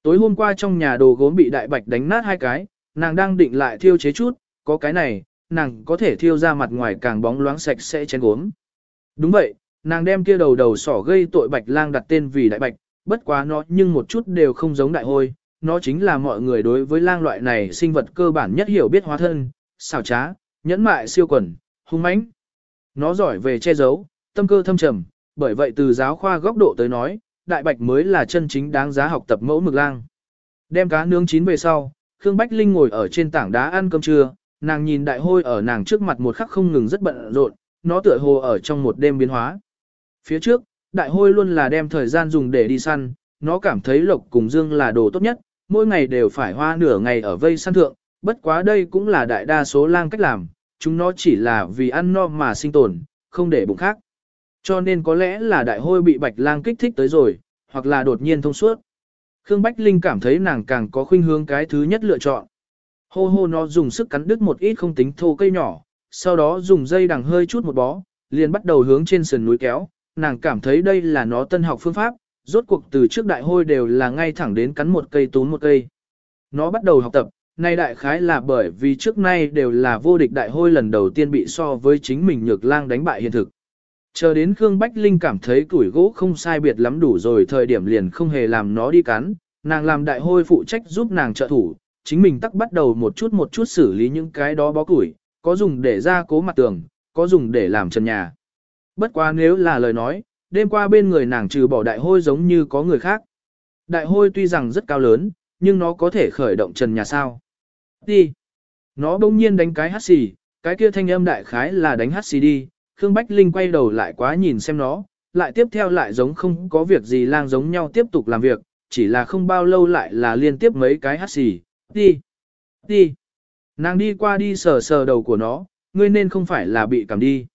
Tối hôm qua trong nhà đồ gốm bị đại bạch đánh nát hai cái, nàng đang định lại thiêu chế chút, có cái này, nàng có thể thiêu ra mặt ngoài càng bóng loáng sạch sẽ chén gốm. Đúng vậy, nàng đem kia đầu đầu sỏ gây tội bạch lang đặt tên vì đại bạch, bất quá nó nhưng một chút đều không giống đại hôi, nó chính là mọi người đối với lang loại này sinh vật cơ bản nhất hiểu biết hóa thân, xảo trá, nhẫn mại siêu quần, hung mãnh. Nó giỏi về che giấu, tâm cơ thâm trầm, bởi vậy từ giáo khoa góc độ tới nói, đại bạch mới là chân chính đáng giá học tập mẫu mực lang. Đem cá nướng chín về sau, Khương Bách Linh ngồi ở trên tảng đá ăn cơm trưa, nàng nhìn đại hôi ở nàng trước mặt một khắc không ngừng rất bận rộn, nó tựa hồ ở trong một đêm biến hóa. Phía trước, đại hôi luôn là đem thời gian dùng để đi săn, nó cảm thấy lộc cùng dương là đồ tốt nhất, mỗi ngày đều phải hoa nửa ngày ở vây săn thượng, bất quá đây cũng là đại đa số lang cách làm, chúng nó chỉ là vì ăn no mà sinh tồn, không để bụng khác. Cho nên có lẽ là đại hôi bị bạch lang kích thích tới rồi, hoặc là đột nhiên thông suốt. Khương Bách Linh cảm thấy nàng càng có khuynh hướng cái thứ nhất lựa chọn. Hô hô nó dùng sức cắn đứt một ít không tính thô cây nhỏ, sau đó dùng dây đằng hơi chút một bó, liền bắt đầu hướng trên sườn núi kéo, nàng cảm thấy đây là nó tân học phương pháp, rốt cuộc từ trước đại hôi đều là ngay thẳng đến cắn một cây tốn một cây. Nó bắt đầu học tập, nay đại khái là bởi vì trước nay đều là vô địch đại hôi lần đầu tiên bị so với chính mình nhược lang đánh bại hiện thực. Chờ đến Khương Bách Linh cảm thấy củi gỗ không sai biệt lắm đủ rồi thời điểm liền không hề làm nó đi cắn, nàng làm đại hôi phụ trách giúp nàng trợ thủ, chính mình tắc bắt đầu một chút một chút xử lý những cái đó bó củi, có dùng để ra cố mặt tường, có dùng để làm trần nhà. Bất quá nếu là lời nói, đêm qua bên người nàng trừ bỏ đại hôi giống như có người khác. Đại hôi tuy rằng rất cao lớn, nhưng nó có thể khởi động trần nhà sao. Đi. Nó bỗng nhiên đánh cái hát xì, cái kia thanh âm đại khái là đánh hát xì đi, Khương Bách Linh quay đầu lại quá nhìn xem nó, lại tiếp theo lại giống không có việc gì lang giống nhau tiếp tục làm việc, chỉ là không bao lâu lại là liên tiếp mấy cái hát xì, đi, đi. Nàng đi qua đi sờ sờ đầu của nó, ngươi nên không phải là bị cảm đi.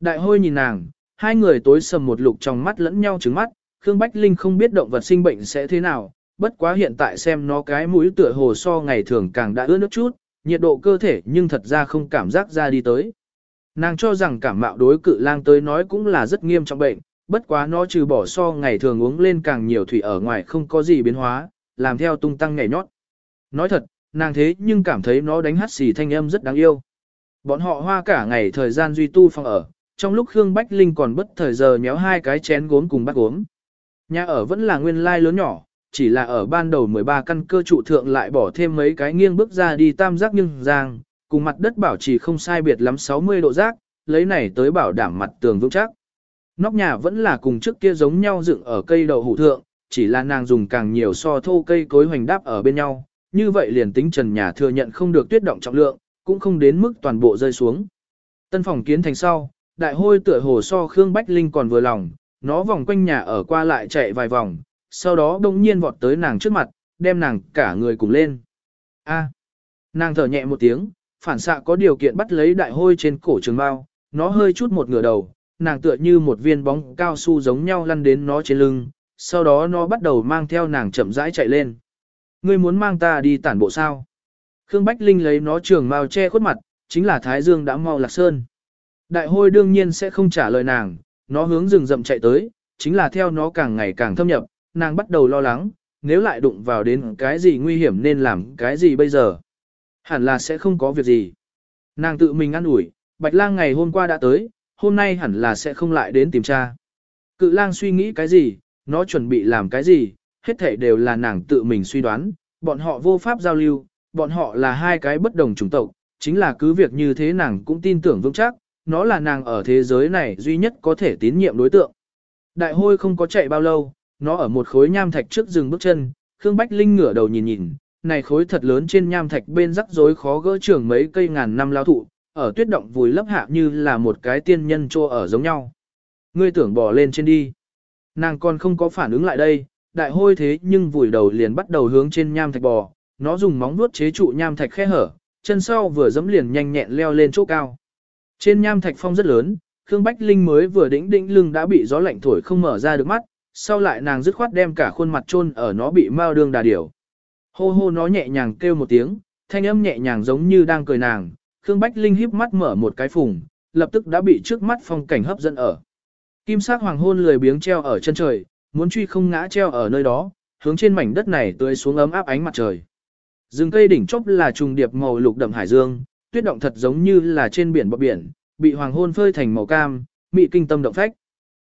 Đại hôi nhìn nàng, hai người tối sầm một lục trong mắt lẫn nhau trứng mắt, Khương Bách Linh không biết động vật sinh bệnh sẽ thế nào, bất quá hiện tại xem nó cái mũi tựa hồ so ngày thường càng đã ướt nước chút, nhiệt độ cơ thể nhưng thật ra không cảm giác ra đi tới. Nàng cho rằng cảm mạo đối cự lang tới nói cũng là rất nghiêm trọng bệnh, bất quá nó trừ bỏ so ngày thường uống lên càng nhiều thủy ở ngoài không có gì biến hóa, làm theo tung tăng nhảy nhót. Nói thật, nàng thế nhưng cảm thấy nó đánh hát xì thanh âm rất đáng yêu. Bọn họ hoa cả ngày thời gian duy tu phòng ở, trong lúc Khương Bách Linh còn bất thời giờ nhéo hai cái chén gốm cùng bát gốm. Nhà ở vẫn là nguyên lai lớn nhỏ, chỉ là ở ban đầu 13 căn cơ trụ thượng lại bỏ thêm mấy cái nghiêng bước ra đi tam giác nghiêng giang, cùng mặt đất bảo trì không sai biệt lắm 60 độ giác, lấy này tới bảo đảm mặt tường vững chắc. Nóc nhà vẫn là cùng trước kia giống nhau dựng ở cây đậu hủ thượng, chỉ là nàng dùng càng nhiều so thô cây cối hoành đáp ở bên nhau, như vậy liền tính trần nhà thừa nhận không được tuyết động trọng lượng, cũng không đến mức toàn bộ rơi xuống. Tân phòng kiến thành sau, đại hôi tựa hồ so Khương Bách Linh còn vừa lòng, nó vòng quanh nhà ở qua lại chạy vài vòng, sau đó đông nhiên vọt tới nàng trước mặt, đem nàng cả người cùng lên. A. Nàng thở nhẹ một tiếng, phản xạ có điều kiện bắt lấy đại hôi trên cổ trường bao, nó hơi chút một ngửa đầu, nàng tựa như một viên bóng cao su giống nhau lăn đến nó trên lưng, sau đó nó bắt đầu mang theo nàng chậm rãi chạy lên. Ngươi muốn mang ta đi tản bộ sao? Khương Bách Linh lấy nó trường mao che khuất mặt, chính là Thái Dương đã mau lạc sơn. Đại hôi đương nhiên sẽ không trả lời nàng, nó hướng rừng rậm chạy tới, chính là theo nó càng ngày càng thâm nhập, nàng bắt đầu lo lắng, nếu lại đụng vào đến cái gì nguy hiểm nên làm cái gì bây giờ. Hẳn là sẽ không có việc gì. Nàng tự mình ăn ủi, Bạch lang ngày hôm qua đã tới, hôm nay hẳn là sẽ không lại đến tìm cha. Cự lang suy nghĩ cái gì, nó chuẩn bị làm cái gì, hết thảy đều là nàng tự mình suy đoán, bọn họ vô pháp giao lưu, bọn họ là hai cái bất đồng chủng tộc, chính là cứ việc như thế nàng cũng tin tưởng vững chắc, nó là nàng ở thế giới này duy nhất có thể tín nhiệm đối tượng. Đại hôi không có chạy bao lâu, nó ở một khối nham thạch trước rừng bước chân, Khương Bách Linh ngửa đầu nhìn nhìn, này khối thật lớn trên nham thạch bên rắc rối khó gỡ trưởng mấy cây ngàn năm lao thụ, ở tuyết động vùi lấp hạ như là một cái tiên nhân trô ở giống nhau. Ngươi tưởng bỏ lên trên đi. Nàng còn không có phản ứng lại đây, đại hôi thế nhưng vùi đầu liền bắt đầu hướng trên nham thạch bò, nó dùng móng vuốt chế trụ nham thạch khe hở, chân sau vừa dẫm liền nhanh nhẹn leo lên chỗ cao. Trên nham thạch phong rất lớn, Khương Bách Linh mới vừa đĩnh đĩnh lưng đã bị gió lạnh thổi không mở ra được mắt, sau lại nàng dứt khoát đem cả khuôn mặt chôn ở nó bị mao đương đà điểu. Hô hô nó nhẹ nhàng kêu một tiếng, thanh âm nhẹ nhàng giống như đang cười nàng, Khương Bách Linh híp mắt mở một cái phùng, lập tức đã bị trước mắt phong cảnh hấp dẫn ở. Kim sắc hoàng hôn lười biếng treo ở chân trời, muốn truy không ngã treo ở nơi đó, hướng trên mảnh đất này tươi xuống ấm áp ánh mặt trời. Rừng cây đỉnh chốc là trùng điệp màu lục đậm hải dương, tuyết động thật giống như là trên biển bờ biển, bị hoàng hôn phơi thành màu cam, mị kinh tâm động phách.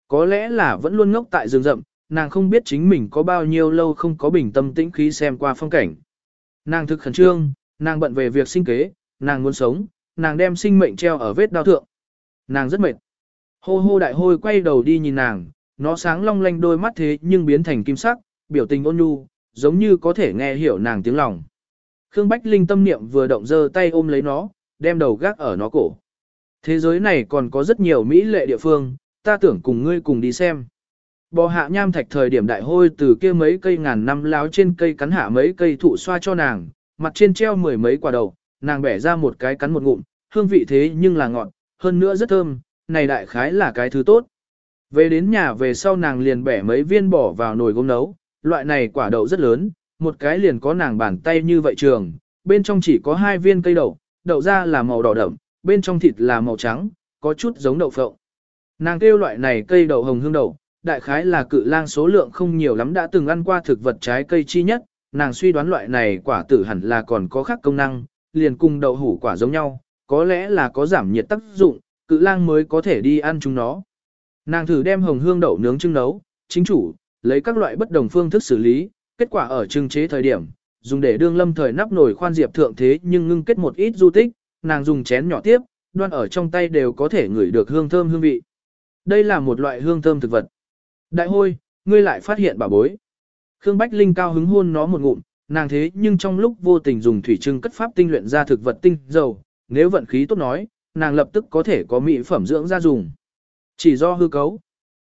Có lẽ là vẫn luôn ngốc tại rừng rậm, nàng không biết chính mình có bao nhiêu lâu không có bình tâm tĩnh khí xem qua phong cảnh. Nàng thực khẩn trương, nàng bận về việc sinh kế, nàng muốn sống, nàng đem sinh mệnh treo ở vết đau thượng. Nàng rất mệt. Hô hô đại hôi quay đầu đi nhìn nàng, nó sáng long lanh đôi mắt thế nhưng biến thành kim sắc, biểu tình ôn nhu, giống như có thể nghe hiểu nàng tiếng lòng. Khương Bách Linh tâm niệm vừa động dơ tay ôm lấy nó, đem đầu gác ở nó cổ. Thế giới này còn có rất nhiều mỹ lệ địa phương, ta tưởng cùng ngươi cùng đi xem. Bò hạ nham thạch thời điểm đại hôi từ kia mấy cây ngàn năm láo trên cây cắn hạ mấy cây thụ xoa cho nàng, mặt trên treo mười mấy quả đậu, nàng bẻ ra một cái cắn một ngụm, hương vị thế nhưng là ngọt, hơn nữa rất thơm, này đại khái là cái thứ tốt. Về đến nhà về sau nàng liền bẻ mấy viên bỏ vào nồi gốm nấu, loại này quả đậu rất lớn, một cái liền có nàng bàn tay như vậy trường, bên trong chỉ có hai viên cây đậu, đậu ra là màu đỏ đậm, bên trong thịt là màu trắng, có chút giống đậu phộng. Nàng kêu loại này cây đậu hồng hương đậu, đại khái là cự lang số lượng không nhiều lắm đã từng ăn qua thực vật trái cây chi nhất, nàng suy đoán loại này quả tử hẳn là còn có khác công năng, liền cùng đậu hủ quả giống nhau, có lẽ là có giảm nhiệt tác dụng, cự lang mới có thể đi ăn chúng nó. Nàng thử đem hồng hương đậu nướng trưng nấu, chính chủ, lấy các loại bất đồng phương thức xử lý, kết quả ở trưng chế thời điểm, dùng để đương lâm thời nắp nồi khoan diệp thượng thế nhưng ngưng kết một ít du tích, nàng dùng chén nhỏ tiếp, đoan ở trong tay đều có thể ngửi được hương thơm hương vị. Đây là một loại hương thơm thực vật. Đại hôi, ngươi lại phát hiện bà bối. Khương Bách Linh cao hứng hôn nó một ngụm, nàng thế nhưng trong lúc vô tình dùng thủy trưng cất pháp tinh luyện ra thực vật tinh dầu, nếu vận khí tốt nói, nàng lập tức có thể có mỹ phẩm dưỡng ra dùng. Chỉ do hư cấu.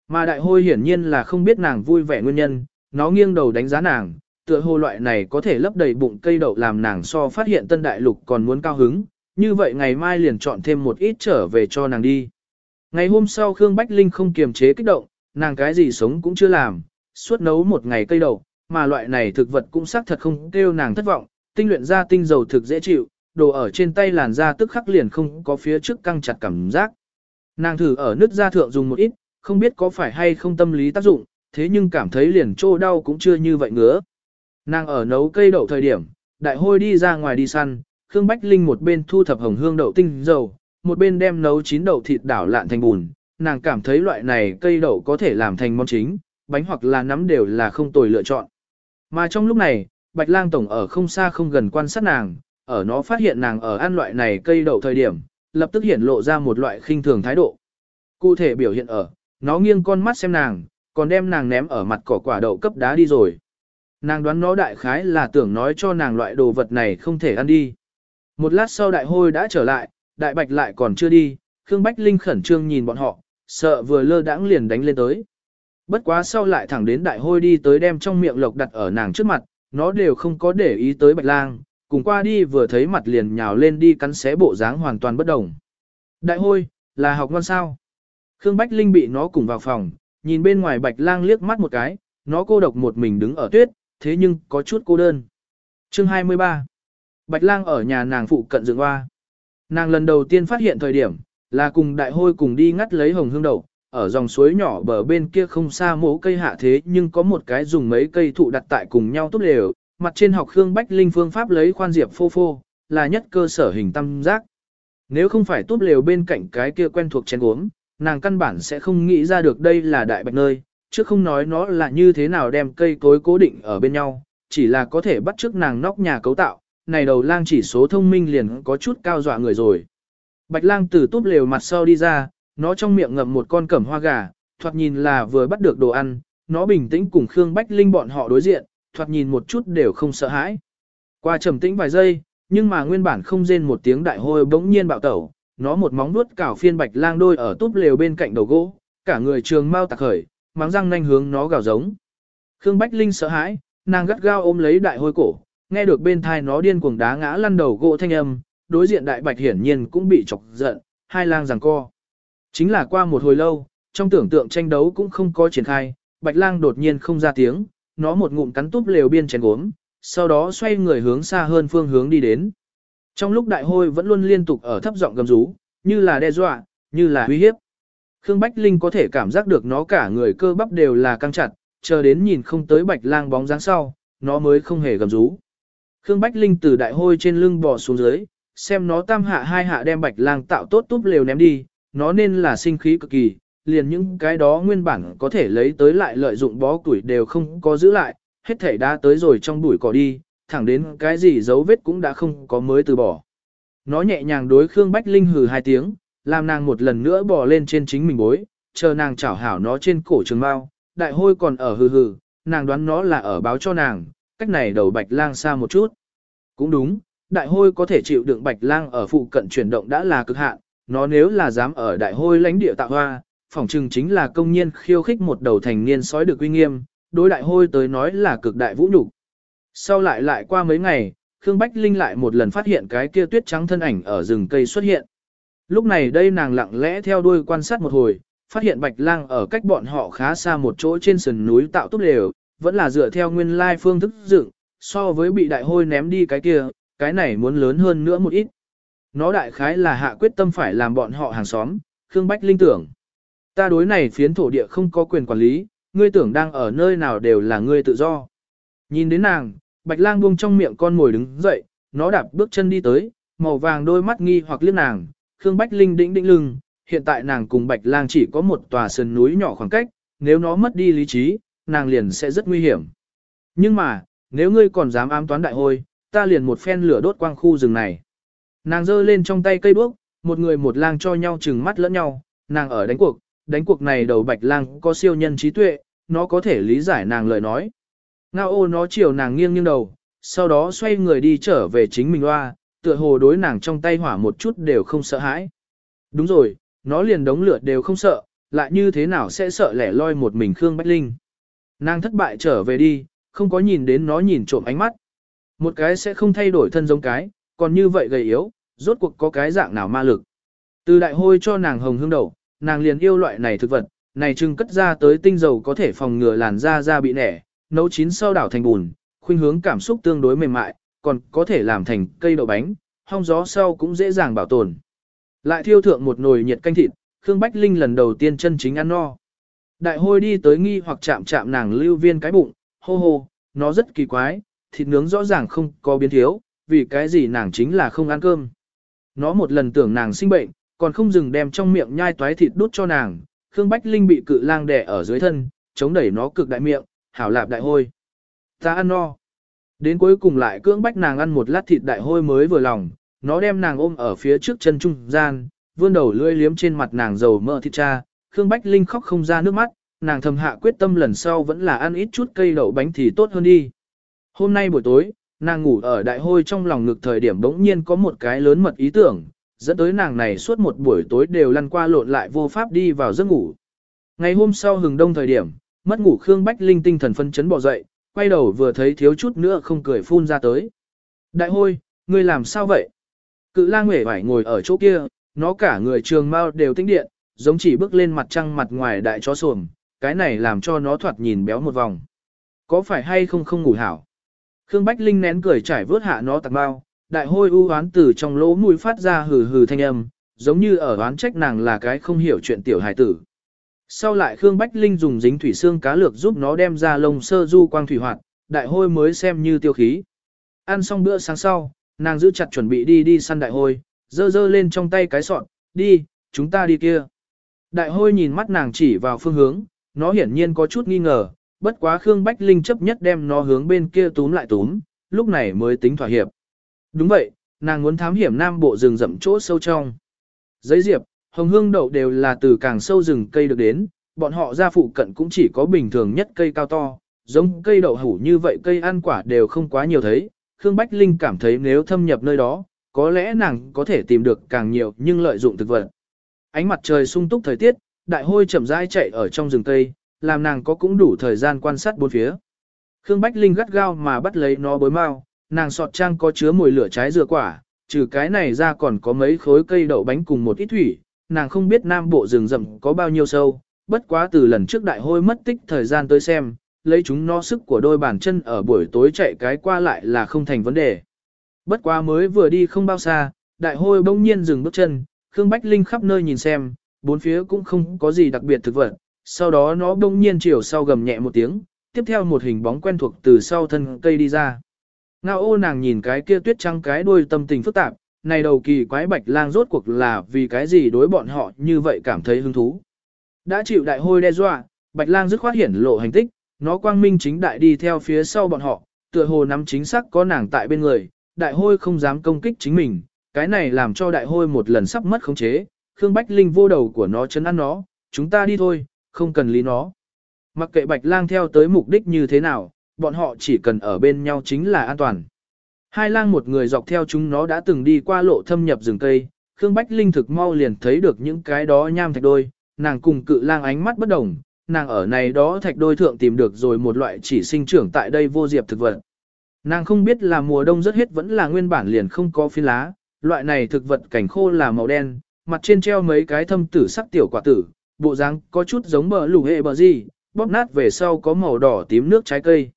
Mà đại hôi hiển nhiên là không biết nàng vui vẻ nguyên nhân, nó nghiêng đầu đánh giá nàng, tựa hồ loại này có thể lấp đầy bụng cây đậu làm nàng so phát hiện tân đại lục còn muốn cao hứng, như vậy ngày mai liền chọn thêm một ít trở về cho nàng đi. Ngày hôm sau Khương Bách Linh không kiềm chế kích động, nàng cái gì sống cũng chưa làm, suốt nấu một ngày cây đậu, mà loại này thực vật cũng xác thật không kêu nàng thất vọng, tinh luyện ra tinh dầu thực dễ chịu, đồ ở trên tay làn da tức khắc liền không có phía trước căng chặt cảm giác. Nàng thử ở nước da thượng dùng một ít, không biết có phải hay không tâm lý tác dụng, thế nhưng cảm thấy liền trô đau cũng chưa như vậy ngứa. Nàng ở nấu cây đậu thời điểm, đại hôi đi ra ngoài đi săn, Khương Bách Linh một bên thu thập hồng hương đậu tinh dầu, một bên đem nấu chín đậu thịt đảo lạn thành bùn. Nàng cảm thấy loại này cây đậu có thể làm thành món chính, bánh hoặc là nắm đều là không tồi lựa chọn. Mà trong lúc này, Bạch Lang Tổng ở không xa không gần quan sát nàng, ở nó phát hiện nàng ở ăn loại này cây đậu thời điểm, lập tức hiện lộ ra một loại khinh thường thái độ. Cụ thể biểu hiện ở, nó nghiêng con mắt xem nàng, còn đem nàng ném ở mặt cỏ quả đậu cấp đá đi rồi. Nàng đoán nó đại khái là tưởng nói cho nàng loại đồ vật này không thể ăn đi. Một lát sau đại hôi đã trở lại, đại bạch lại còn chưa đi, Khương Bách Linh khẩn trương nhìn bọn họ, sợ vừa lơ đãng liền đánh lên tới. Bất quá sau lại thẳng đến đại hôi đi tới đem trong miệng lộc đặt ở nàng trước mặt, nó đều không có để ý tới bạch lang, cùng qua đi vừa thấy mặt liền nhào lên đi cắn xé bộ dáng hoàn toàn bất đồng. Đại hôi, là học ngon sao? Khương Bách Linh bị nó cùng vào phòng, nhìn bên ngoài bạch lang liếc mắt một cái, nó cô độc một mình đứng ở tuyết, thế nhưng có chút cô đơn. Chương 23 Bạch lang ở nhà nàng phụ cận dựng hoa. Nàng lần đầu tiên phát hiện thời điểm, là cùng đại hôi cùng đi ngắt lấy hồng hương đậu, ở dòng suối nhỏ bờ bên kia không xa mố cây hạ thế nhưng có một cái dùng mấy cây thụ đặt tại cùng nhau tốt lều, mặt trên học Khương Bách Linh phương pháp lấy khoan diệp phô phô, là nhất cơ sở hình tam giác. Nếu không phải tốt lều bên cạnh cái kia quen thuộc chén uống, nàng căn bản sẽ không nghĩ ra được đây là đại bạch nơi, chứ không nói nó là như thế nào đem cây cối cố định ở bên nhau, chỉ là có thể bắt chước nàng nóc nhà cấu tạo, này đầu lang chỉ số thông minh liền có chút cao dọa người rồi. Bạch lang từ túp lều mặt sau đi ra, nó trong miệng ngậm một con cẩm hoa gà, thoạt nhìn là vừa bắt được đồ ăn, nó bình tĩnh cùng Khương Bách Linh bọn họ đối diện, thoạt nhìn một chút đều không sợ hãi. Qua trầm tĩnh vài giây, nhưng mà nguyên bản không rên một tiếng đại hôi bỗng nhiên bạo tẩu, nó một móng nuốt cào phiên bạch lang đôi ở túp lều bên cạnh đầu gỗ, cả người trường mau tạc khởi, mắng răng nanh hướng nó gào giống. Khương Bách Linh sợ hãi, nàng gắt gao ôm lấy đại hôi cổ, nghe được bên thai nó điên cuồng đá ngã lăn đầu gỗ thanh âm, đối diện đại bạch hiển nhiên cũng bị chọc giận, hai lang giằng co. Chính là qua một hồi lâu, trong tưởng tượng tranh đấu cũng không có triển khai, bạch lang đột nhiên không ra tiếng, nó một ngụm cắn túp lều biên chén gốm, sau đó xoay người hướng xa hơn phương hướng đi đến. Trong lúc đại hôi vẫn luôn liên tục ở thấp giọng gầm rú, như là đe dọa, như là uy hiếp. Khương Bách Linh có thể cảm giác được nó cả người cơ bắp đều là căng chặt, chờ đến nhìn không tới bạch lang bóng dáng sau, nó mới không hề gầm rú. Khương Bách Linh từ đại hôi trên lưng bò xuống dưới, xem nó tam hạ hai hạ đem bạch lang tạo tốt túp lều ném đi, nó nên là sinh khí cực kỳ, liền những cái đó nguyên bản có thể lấy tới lại lợi dụng bó củi đều không có giữ lại, hết thể đã tới rồi trong bụi cỏ đi, thẳng đến cái gì dấu vết cũng đã không có mới từ bỏ. Nó nhẹ nhàng đối Khương Bách Linh hừ hai tiếng, làm nàng một lần nữa bò lên trên chính mình bối, chờ nàng chảo hảo nó trên cổ trường bao, đại hôi còn ở hừ hừ, nàng đoán nó là ở báo cho nàng, cách này đầu bạch lang xa một chút. Cũng đúng, đại hôi có thể chịu đựng bạch lang ở phụ cận chuyển động đã là cực hạn, nó nếu là dám ở đại hôi lãnh địa tạo hoa, phỏng chừng chính là công nhiên khiêu khích một đầu thành niên sói được uy nghiêm, đối đại hôi tới nói là cực đại vũ nhục. Sau lại lại qua mấy ngày, Khương Bách Linh lại một lần phát hiện cái kia tuyết trắng thân ảnh ở rừng cây xuất hiện. Lúc này đây nàng lặng lẽ theo đuôi quan sát một hồi, phát hiện bạch lang ở cách bọn họ khá xa một chỗ trên sườn núi tạo túp lều, vẫn là dựa theo nguyên lai phương thức dựng, so với bị đại hôi ném đi cái kia, cái này muốn lớn hơn nữa một ít. Nó đại khái là hạ quyết tâm phải làm bọn họ hàng xóm, Khương Bách Linh tưởng. Ta đối này phiến thổ địa không có quyền quản lý, ngươi tưởng đang ở nơi nào đều là ngươi tự do. Nhìn đến nàng, Bạch Lang buông trong miệng con ngồi đứng dậy, nó đạp bước chân đi tới, màu vàng đôi mắt nghi hoặc liếc nàng, Khương Bách Linh đĩnh đĩnh lưng, hiện tại nàng cùng Bạch Lang chỉ có một tòa sườn núi nhỏ khoảng cách, nếu nó mất đi lý trí, nàng liền sẽ rất nguy hiểm. Nhưng mà, nếu ngươi còn dám ám toán đại hôi, ta liền một phen lửa đốt quang khu rừng này. Nàng giơ lên trong tay cây đuốc, một người một lang cho nhau chừng mắt lẫn nhau, nàng ở đánh cuộc, đánh cuộc này đầu bạch lang có siêu nhân trí tuệ, nó có thể lý giải nàng lời nói. Ngao ô nó chiều nàng nghiêng nghiêng đầu, sau đó xoay người đi trở về chính mình loa, tựa hồ đối nàng trong tay hỏa một chút đều không sợ hãi. Đúng rồi, nó liền đống lửa đều không sợ, lại như thế nào sẽ sợ lẻ loi một mình Khương Bách Linh. Nàng thất bại trở về đi, không có nhìn đến nó nhìn trộm ánh mắt. Một cái sẽ không thay đổi thân giống cái, còn như vậy gầy yếu, rốt cuộc có cái dạng nào ma lực. Từ đại hôi cho nàng hồng hương đầu, nàng liền yêu loại này thực vật, này trưng cất ra tới tinh dầu có thể phòng ngừa làn da da bị nẻ, nấu chín sau đảo thành bùn, khuynh hướng cảm xúc tương đối mềm mại, còn có thể làm thành cây đậu bánh, hong gió sau cũng dễ dàng bảo tồn. Lại thiêu thượng một nồi nhiệt canh thịt, Khương Bách Linh lần đầu tiên chân chính ăn no. Đại hôi đi tới nghi hoặc chạm chạm nàng lưu viên cái bụng, hô hô, nó rất kỳ quái, thịt nướng rõ ràng không có biến thiếu, vì cái gì nàng chính là không ăn cơm. Nó một lần tưởng nàng sinh bệnh, còn không dừng đem trong miệng nhai toái thịt đút cho nàng, Khương Bách Linh bị cự lang đè ở dưới thân, chống đẩy nó cực đại miệng, hảo lạp đại hôi. Ta ăn no. Đến cuối cùng lại cưỡng bách nàng ăn một lát thịt đại hôi mới vừa lòng, nó đem nàng ôm ở phía trước chân trung gian, vươn đầu lưỡi liếm trên mặt nàng dầu mỡ thịt cha, Khương Bách Linh khóc không ra nước mắt, nàng thầm hạ quyết tâm lần sau vẫn là ăn ít chút cây đậu bánh thì tốt hơn đi. Hôm nay buổi tối, nàng ngủ ở đại hôi trong lòng ngực thời điểm bỗng nhiên có một cái lớn mật ý tưởng, dẫn tới nàng này suốt một buổi tối đều lăn qua lộn lại vô pháp đi vào giấc ngủ. Ngày hôm sau hừng đông thời điểm, mất ngủ Khương Bách Linh tinh thần phân chấn bỏ dậy, quay đầu vừa thấy thiếu chút nữa không cười phun ra tới. Đại hôi, ngươi làm sao vậy? Cự lang nguệ vải ngồi ở chỗ kia, nó cả người trường mau đều tinh điện, giống chỉ bước lên mặt trăng mặt ngoài đại chó xuồng, cái này làm cho nó thoạt nhìn béo một vòng. Có phải hay không không ngủ hảo? Khương Bách Linh nén cười trải vớt hạ nó tạc bao, đại hôi u oán từ trong lỗ mũi phát ra hừ hừ thanh âm, giống như ở oán trách nàng là cái không hiểu chuyện tiểu hài tử. Sau lại Khương Bách Linh dùng dính thủy xương cá lược giúp nó đem ra lông sơ du quang thủy hoạt, đại hôi mới xem như tiêu khí. Ăn xong bữa sáng sau, nàng giữ chặt chuẩn bị đi đi săn đại hôi, dơ dơ lên trong tay cái sọn, đi, chúng ta đi kia. Đại hôi nhìn mắt nàng chỉ vào phương hướng, nó hiển nhiên có chút nghi ngờ, bất quá Khương Bách Linh chấp nhất đem nó hướng bên kia túm lại túm, lúc này mới tính thỏa hiệp. Đúng vậy, nàng muốn thám hiểm nam bộ rừng rậm chỗ sâu trong. Giấy diệp, hồng hương đậu đều là từ càng sâu rừng cây được đến, bọn họ ra phụ cận cũng chỉ có bình thường nhất cây cao to, giống cây đậu hủ như vậy cây ăn quả đều không quá nhiều thấy. Khương Bách Linh cảm thấy nếu thâm nhập nơi đó, có lẽ nàng có thể tìm được càng nhiều nhưng lợi dụng thực vật. Ánh mặt trời sung túc thời tiết, đại hôi chậm rãi chạy ở trong rừng cây, làm nàng có cũng đủ thời gian quan sát bốn phía. Khương Bách Linh gắt gao mà bắt lấy nó bối mau, nàng sọt trang có chứa mùi lửa trái dừa quả, trừ cái này ra còn có mấy khối cây đậu bánh cùng một ít thủy, nàng không biết nam bộ rừng rậm có bao nhiêu sâu, bất quá từ lần trước đại hôi mất tích thời gian tới xem, lấy chúng no sức của đôi bàn chân ở buổi tối chạy cái qua lại là không thành vấn đề. Bất quá mới vừa đi không bao xa, đại hôi bỗng nhiên dừng bước chân, Khương Bách Linh khắp nơi nhìn xem, bốn phía cũng không có gì đặc biệt thực vật, sau đó nó bỗng nhiên chiều sau gầm nhẹ một tiếng, tiếp theo một hình bóng quen thuộc từ sau thân cây đi ra. Ngao ô nàng nhìn cái kia tuyết trắng cái đuôi tâm tình phức tạp, này đầu kỳ quái bạch lang rốt cuộc là vì cái gì đối bọn họ như vậy cảm thấy hứng thú. Đã chịu đại hôi đe dọa, bạch lang dứt khoát hiển lộ hành tích, nó quang minh chính đại đi theo phía sau bọn họ, tựa hồ nắm chính xác có nàng tại bên người, đại hôi không dám công kích chính mình, cái này làm cho đại hôi một lần sắp mất khống chế, Khương Bách Linh vô đầu của nó chấn ăn nó, chúng ta đi thôi, không cần lý nó. Mặc kệ bạch lang theo tới mục đích như thế nào, bọn họ chỉ cần ở bên nhau chính là an toàn. Hai lang một người dọc theo chúng nó đã từng đi qua lộ thâm nhập rừng cây, Khương Bách Linh thực mau liền thấy được những cái đó nham thạch đôi, nàng cùng cự lang ánh mắt bất đồng, nàng ở này đó thạch đôi thượng tìm được rồi một loại chỉ sinh trưởng tại đây vô diệp thực vật. Nàng không biết là mùa đông rất hết vẫn là nguyên bản liền không có phi lá, loại này thực vật cảnh khô là màu đen, mặt trên treo mấy cái thâm tử sắc tiểu quả tử, bộ dáng có chút giống bờ lù hệ bờ gì, bóp nát về sau có màu đỏ tím nước trái cây.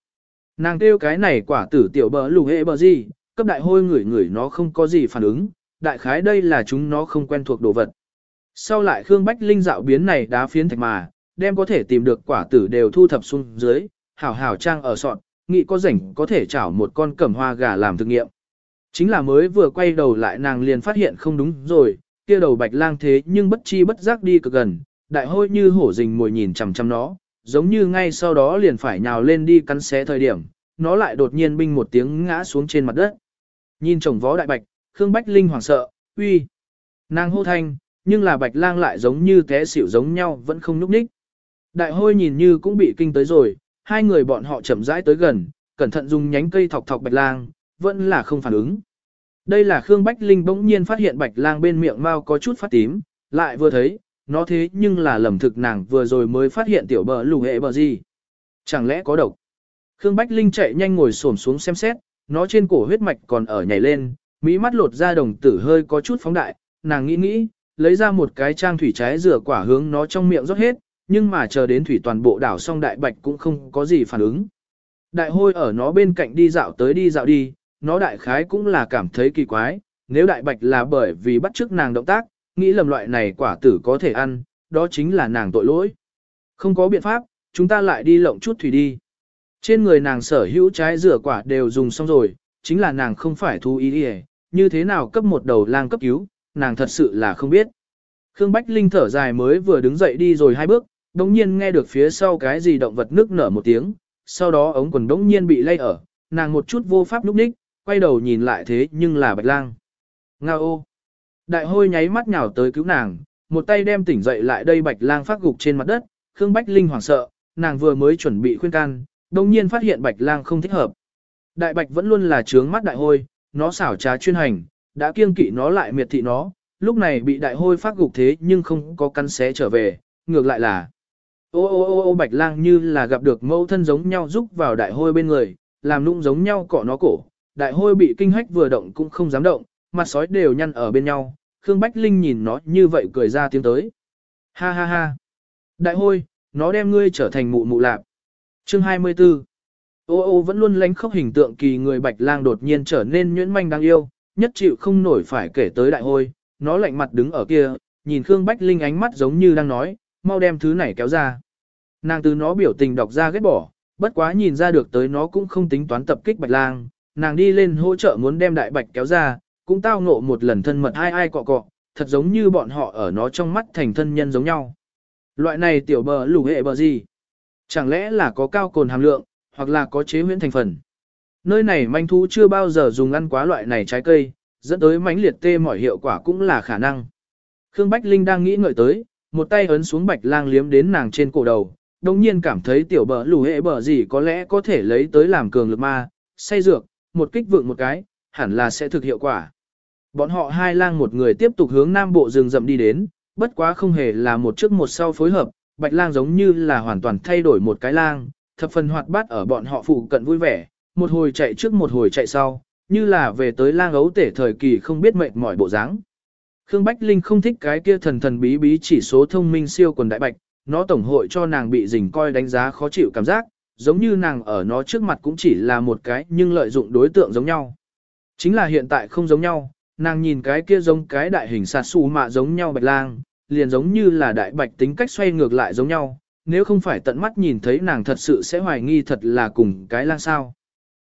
Nàng kêu cái này quả tử tiểu bờ lù hệ bờ gì, cấp đại hôi ngửi ngửi nó không có gì phản ứng, đại khái đây là chúng nó không quen thuộc đồ vật. Sau lại Khương Bách Linh dạo biến này đá phiến thạch mà, đem có thể tìm được quả tử đều thu thập xuống dưới, hảo hảo trang ở sọt, nghĩ có rảnh có thể chảo một con cẩm hoa gà làm thực nghiệm. Chính là mới vừa quay đầu lại nàng liền phát hiện không đúng rồi, kia đầu bạch lang thế nhưng bất chi bất giác đi cực gần, đại hôi như hổ rình mồi nhìn chằm chằm nó, giống như ngay sau đó liền phải nhào lên đi cắn xé thời điểm, nó lại đột nhiên binh một tiếng ngã xuống trên mặt đất. Nhìn chồng vó đại bạch, Khương Bách Linh hoảng sợ, uy. Nàng hô thanh, nhưng là bạch lang lại giống như té xỉu giống nhau vẫn không núp ních. Đại hôi nhìn như cũng bị kinh tới rồi, hai người bọn họ chậm rãi tới gần, cẩn thận dùng nhánh cây thọc thọc bạch lang, vẫn là không phản ứng. Đây là Khương Bách Linh bỗng nhiên phát hiện bạch lang bên miệng mau có chút phát tím, lại vừa thấy, nó thế nhưng là lầm thực nàng vừa rồi mới phát hiện tiểu bờ lù hệ bờ gì. Chẳng lẽ có độc? Khương Bách Linh chạy nhanh ngồi xổm xuống xem xét, nó trên cổ huyết mạch còn ở nhảy lên, mỹ mắt lột ra đồng tử hơi có chút phóng đại, nàng nghĩ nghĩ, lấy ra một cái trang thủy trái rửa quả hướng nó trong miệng rót hết, nhưng mà chờ đến thủy toàn bộ đảo xong đại bạch cũng không có gì phản ứng. Đại hôi ở nó bên cạnh đi dạo tới đi dạo đi, nó đại khái cũng là cảm thấy kỳ quái, nếu đại bạch là bởi vì bắt chước nàng động tác, nghĩ lầm loại này quả tử có thể ăn, đó chính là nàng tội lỗi. Không có biện pháp, chúng ta lại đi lộng chút thủy đi. Trên người nàng sở hữu trái rửa quả đều dùng xong rồi, chính là nàng không phải thu ý đi như thế nào cấp một đầu lang cấp cứu, nàng thật sự là không biết. Khương Bách Linh thở dài mới vừa đứng dậy đi rồi hai bước, đồng nhiên nghe được phía sau cái gì động vật nước nở một tiếng, sau đó ống quần đống nhiên bị lay ở, nàng một chút vô pháp núp ních, quay đầu nhìn lại thế nhưng là bạch lang. Ngao ô! Đại hôi nháy mắt nhào tới cứu nàng, một tay đem tỉnh dậy lại đây bạch lang phát gục trên mặt đất, Khương Bách Linh hoảng sợ, nàng vừa mới chuẩn bị khuyên can, đồng nhiên phát hiện bạch lang không thích hợp. Đại bạch vẫn luôn là trướng mắt đại hôi, nó xảo trá chuyên hành, đã kiêng kỵ nó lại miệt thị nó, lúc này bị đại hôi phát gục thế nhưng không có căn xé trở về, ngược lại là Ô ô ô ô bạch lang như là gặp được mẫu thân giống nhau rúc vào đại hôi bên người, làm nụng giống nhau cọ nó cổ. Đại hôi bị kinh hách vừa động cũng không dám động, mặt sói đều nhăn ở bên nhau. Khương Bách Linh nhìn nó như vậy cười ra tiếng tới. Ha ha ha. Đại hôi, nó đem ngươi trở thành mụ mụ lạp. Chương 24. Ô ô vẫn luôn lánh khóc hình tượng kỳ người bạch lang đột nhiên trở nên nhuyễn manh đáng yêu, nhất chịu không nổi phải kể tới đại hôi, nó lạnh mặt đứng ở kia, nhìn Khương Bách Linh ánh mắt giống như đang nói, mau đem thứ này kéo ra. Nàng từ nó biểu tình đọc ra ghét bỏ, bất quá nhìn ra được tới nó cũng không tính toán tập kích bạch lang, nàng đi lên hỗ trợ muốn đem đại bạch kéo ra, cũng tao ngộ một lần thân mật ai ai cọ cọ, thật giống như bọn họ ở nó trong mắt thành thân nhân giống nhau. Loại này tiểu bờ lù hệ bờ gì? Chẳng lẽ là có cao cồn hàm lượng, hoặc là có chế huyễn thành phần? Nơi này manh thú chưa bao giờ dùng ăn quá loại này trái cây, dẫn tới mánh liệt tê mọi hiệu quả cũng là khả năng. Khương Bách Linh đang nghĩ ngợi tới, một tay ấn xuống bạch lang liếm đến nàng trên cổ đầu, đồng nhiên cảm thấy tiểu bờ lù hệ bờ gì có lẽ có thể lấy tới làm cường lực ma, say dược, một kích vượng một cái, hẳn là sẽ thực hiệu quả. Bọn họ hai lang một người tiếp tục hướng nam bộ rừng rậm đi đến, bất quá không hề là một trước một sau phối hợp, bạch lang giống như là hoàn toàn thay đổi một cái lang, thập phần hoạt bát ở bọn họ phụ cận vui vẻ, một hồi chạy trước một hồi chạy sau, như là về tới lang ấu tể thời kỳ không biết mệt mỏi bộ dáng. Khương Bách Linh không thích cái kia thần thần bí bí chỉ số thông minh siêu quần đại bạch, nó tổng hội cho nàng bị dình coi đánh giá khó chịu cảm giác, giống như nàng ở nó trước mặt cũng chỉ là một cái nhưng lợi dụng đối tượng giống nhau. Chính là hiện tại không giống nhau, nàng nhìn cái kia giống cái đại hình sạt xù mạ giống nhau bạch lang, liền giống như là đại bạch tính cách xoay ngược lại giống nhau, nếu không phải tận mắt nhìn thấy nàng thật sự sẽ hoài nghi thật là cùng cái lang sao.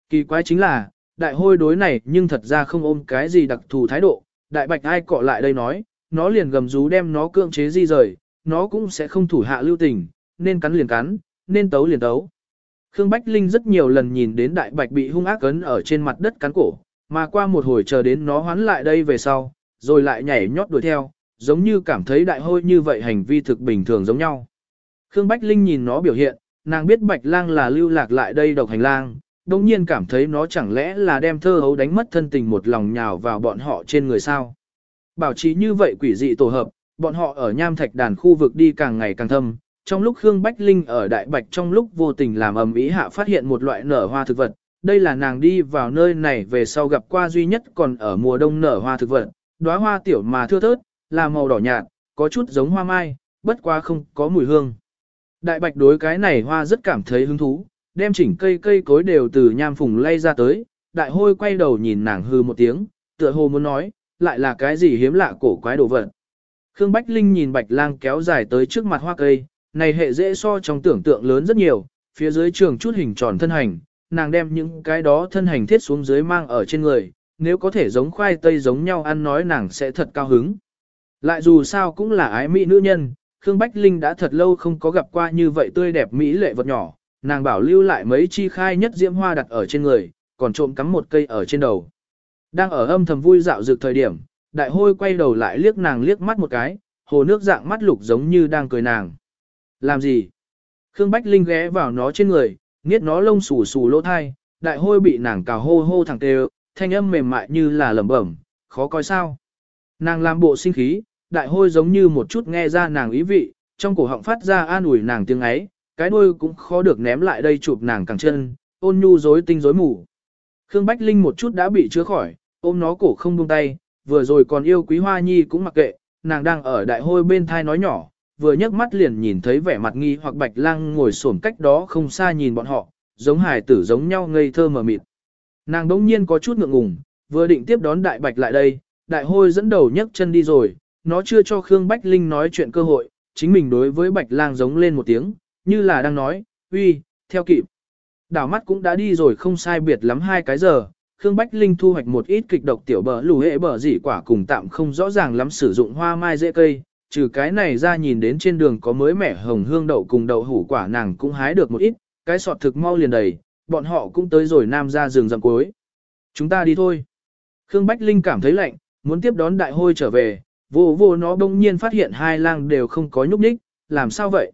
Kỳ quái chính là, đại hôi đối này nhưng thật ra không ôm cái gì đặc thù thái độ, đại bạch ai cọ lại đây nói, nó liền gầm rú đem nó cưỡng chế di rời, nó cũng sẽ không thủ hạ lưu tình, nên cắn liền cắn, nên tấu liền tấu. Khương Bách Linh rất nhiều lần nhìn đến đại bạch bị hung ác cấn ở trên mặt đất cắn cổ, mà qua một hồi chờ đến nó hoán lại đây về sau, rồi lại nhảy nhót đuổi theo, giống như cảm thấy đại hôi như vậy hành vi thực bình thường giống nhau. Khương Bách Linh nhìn nó biểu hiện, nàng biết bạch lang là lưu lạc lại đây độc hành lang, đồng nhiên cảm thấy nó chẳng lẽ là đem thơ hấu đánh mất thân tình một lòng nhào vào bọn họ trên người sao. Bảo trí như vậy quỷ dị tổ hợp, bọn họ ở nham thạch đàn khu vực đi càng ngày càng thâm. Trong lúc Khương Bách Linh ở Đại Bạch trong lúc vô tình làm ầm ý hạ phát hiện một loại nở hoa thực vật, đây là nàng đi vào nơi này về sau gặp qua duy nhất còn ở mùa đông nở hoa thực vật, đóa hoa tiểu mà thưa thớt, là màu đỏ nhạt, có chút giống hoa mai, bất quá không có mùi hương. Đại bạch đối cái này hoa rất cảm thấy hứng thú, đem chỉnh cây cây cối đều từ nham phùng lay ra tới, đại hôi quay đầu nhìn nàng hư một tiếng, tựa hồ muốn nói, lại là cái gì hiếm lạ cổ quái đồ vật. Khương Bách Linh nhìn bạch lang kéo dài tới trước mặt hoa cây, này hệ dễ so trong tưởng tượng lớn rất nhiều, phía dưới trường chút hình tròn thân hành, nàng đem những cái đó thân hành thiết xuống dưới mang ở trên người, nếu có thể giống khoai tây giống nhau ăn nói nàng sẽ thật cao hứng. Lại dù sao cũng là ái mỹ nữ nhân, Khương Bách Linh đã thật lâu không có gặp qua như vậy tươi đẹp mỹ lệ vật nhỏ, nàng bảo lưu lại mấy chi khai nhất diễm hoa đặt ở trên người, còn trộm cắm một cây ở trên đầu. Đang ở âm thầm vui dạo dược thời điểm, đại hôi quay đầu lại liếc nàng liếc mắt một cái, hồ nước dạng mắt lục giống như đang cười nàng. Làm gì? Khương Bách Linh ghé vào nó trên người, nghiết nó lông xù xù lỗ thai, đại hôi bị nàng cào hô hô thẳng tê thanh âm mềm mại như là lẩm bẩm, khó coi sao. Nàng làm bộ sinh khí, đại hôi giống như một chút nghe ra nàng ý vị, trong cổ họng phát ra an ủi nàng tiếng ấy, cái đuôi cũng khó được ném lại đây chụp nàng càng chân, ôn nhu rối tinh rối mù. Khương Bách Linh một chút đã bị chữa khỏi, ôm nó cổ không buông tay, vừa rồi còn yêu quý hoa nhi cũng mặc kệ, nàng đang ở đại hôi bên thai nói nhỏ, vừa nhấc mắt liền nhìn thấy vẻ mặt nghi hoặc bạch lang ngồi xổm cách đó không xa nhìn bọn họ, giống hài tử giống nhau ngây thơ mờ mịt. Nàng đống nhiên có chút ngượng ngùng, vừa định tiếp đón đại bạch lại đây, đại hôi dẫn đầu nhấc chân đi rồi, nó chưa cho Khương Bách Linh nói chuyện cơ hội, chính mình đối với bạch lang giống lên một tiếng, như là đang nói, uy, theo kịp. Đảo mắt cũng đã đi rồi không sai biệt lắm hai cái giờ, Khương Bách Linh thu hoạch một ít kịch độc tiểu bờ lù hệ bờ dỉ quả cùng tạm không rõ ràng lắm sử dụng hoa mai dễ cây, trừ cái này ra nhìn đến trên đường có mới mẻ hồng hương đậu cùng đậu hủ quả nàng cũng hái được một ít, cái sọt thực mau liền đầy, bọn họ cũng tới rồi nam ra rừng rậm cuối. Chúng ta đi thôi. Khương Bách Linh cảm thấy lạnh, muốn tiếp đón đại hôi trở về, vô vô nó bỗng nhiên phát hiện hai lang đều không có nhúc nhích, làm sao vậy?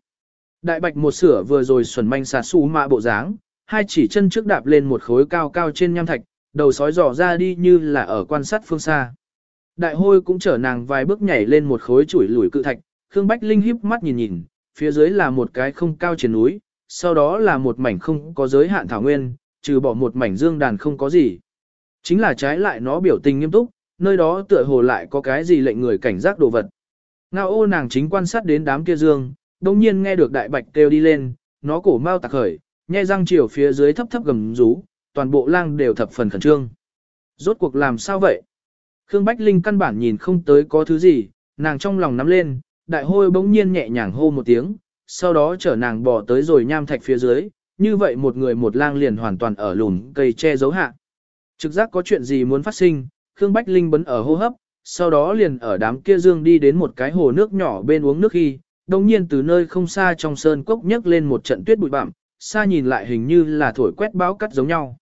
Đại bạch một sửa vừa rồi xuẩn manh xà xù mạ bộ dáng, hai chỉ chân trước đạp lên một khối cao cao trên nham thạch, đầu sói dò ra đi như là ở quan sát phương xa. Đại hôi cũng chở nàng vài bước nhảy lên một khối chuỗi lùi cự thạch, Khương Bách Linh híp mắt nhìn nhìn, phía dưới là một cái không cao trên núi, sau đó là một mảnh không có giới hạn thảo nguyên, trừ bỏ một mảnh dương đàn không có gì. Chính là trái lại nó biểu tình nghiêm túc, nơi đó tựa hồ lại có cái gì lệnh người cảnh giác đồ vật. Ngao ô nàng chính quan sát đến đám kia dương, đồng nhiên nghe được đại bạch kêu đi lên, nó cổ mau tạc khởi, nhe răng chiều phía dưới thấp thấp gầm rú, toàn bộ lang đều thập phần khẩn trương. Rốt cuộc làm sao vậy? Khương Bách Linh căn bản nhìn không tới có thứ gì, nàng trong lòng nắm lên, đại hôi bỗng nhiên nhẹ nhàng hô một tiếng, sau đó chở nàng bỏ tới rồi nham thạch phía dưới, như vậy một người một lang liền hoàn toàn ở lùn cây che giấu hạ. Trực giác có chuyện gì muốn phát sinh, Khương Bách Linh bấn ở hô hấp, sau đó liền ở đám kia dương đi đến một cái hồ nước nhỏ bên uống nước khi, đồng nhiên từ nơi không xa trong sơn cốc nhấc lên một trận tuyết bụi bặm, xa nhìn lại hình như là thổi quét báo cắt giống nhau.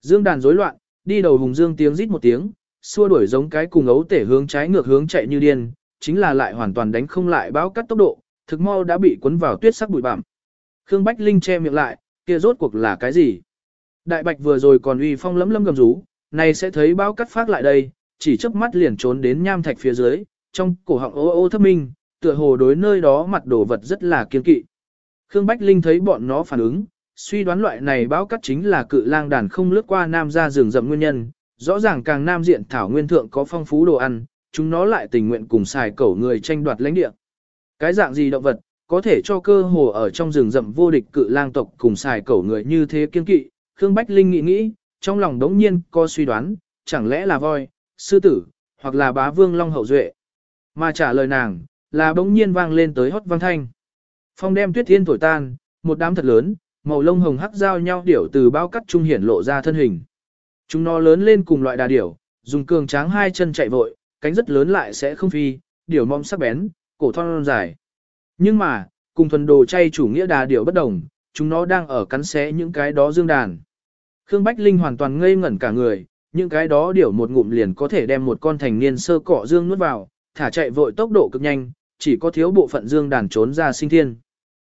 Dương đàn rối loạn, đi đầu hùng dương tiếng rít một tiếng, xua đuổi giống cái cùng ấu tể hướng trái ngược hướng chạy như điên, chính là lại hoàn toàn đánh không lại báo cắt tốc độ, thực mau đã bị cuốn vào tuyết sắc bụi bặm. Khương Bách Linh che miệng lại, kia rốt cuộc là cái gì? Đại Bạch vừa rồi còn uy phong lấm lấm gầm rú, này sẽ thấy báo cắt phát lại đây, chỉ chớp mắt liền trốn đến nham thạch phía dưới, trong cổ họng ô ô thấp minh, tựa hồ đối nơi đó mặt đồ vật rất là kiên kỵ. Khương Bách Linh thấy bọn nó phản ứng, suy đoán loại này báo cắt chính là cự lang đàn không lướt qua nam ra rừng rậm nguyên nhân, rõ ràng càng nam diện thảo nguyên thượng có phong phú đồ ăn, chúng nó lại tình nguyện cùng xài cẩu người tranh đoạt lãnh địa. Cái dạng gì động vật, có thể cho cơ hồ ở trong rừng rậm vô địch cự lang tộc cùng xài cẩu người như thế kiên kỵ, Khương Bách Linh nghĩ nghĩ, trong lòng đống nhiên có suy đoán, chẳng lẽ là voi, sư tử, hoặc là bá vương long hậu duệ. Mà trả lời nàng, là bỗng nhiên vang lên tới hót vang thanh. Phong đem tuyết thiên thổi tan, một đám thật lớn, màu lông hồng hắc giao nhau điểu từ bao cắt trung hiển lộ ra thân hình. Chúng nó lớn lên cùng loại đà điểu, dùng cường tráng hai chân chạy vội, cánh rất lớn lại sẽ không phi, điểu mong sắc bén, cổ thon dài. Nhưng mà, cùng thuần đồ chay chủ nghĩa đà điểu bất đồng, chúng nó đang ở cắn xé những cái đó dương đàn. Khương Bách Linh hoàn toàn ngây ngẩn cả người, những cái đó điểu một ngụm liền có thể đem một con thành niên sơ cỏ dương nuốt vào, thả chạy vội tốc độ cực nhanh, chỉ có thiếu bộ phận dương đàn trốn ra sinh thiên.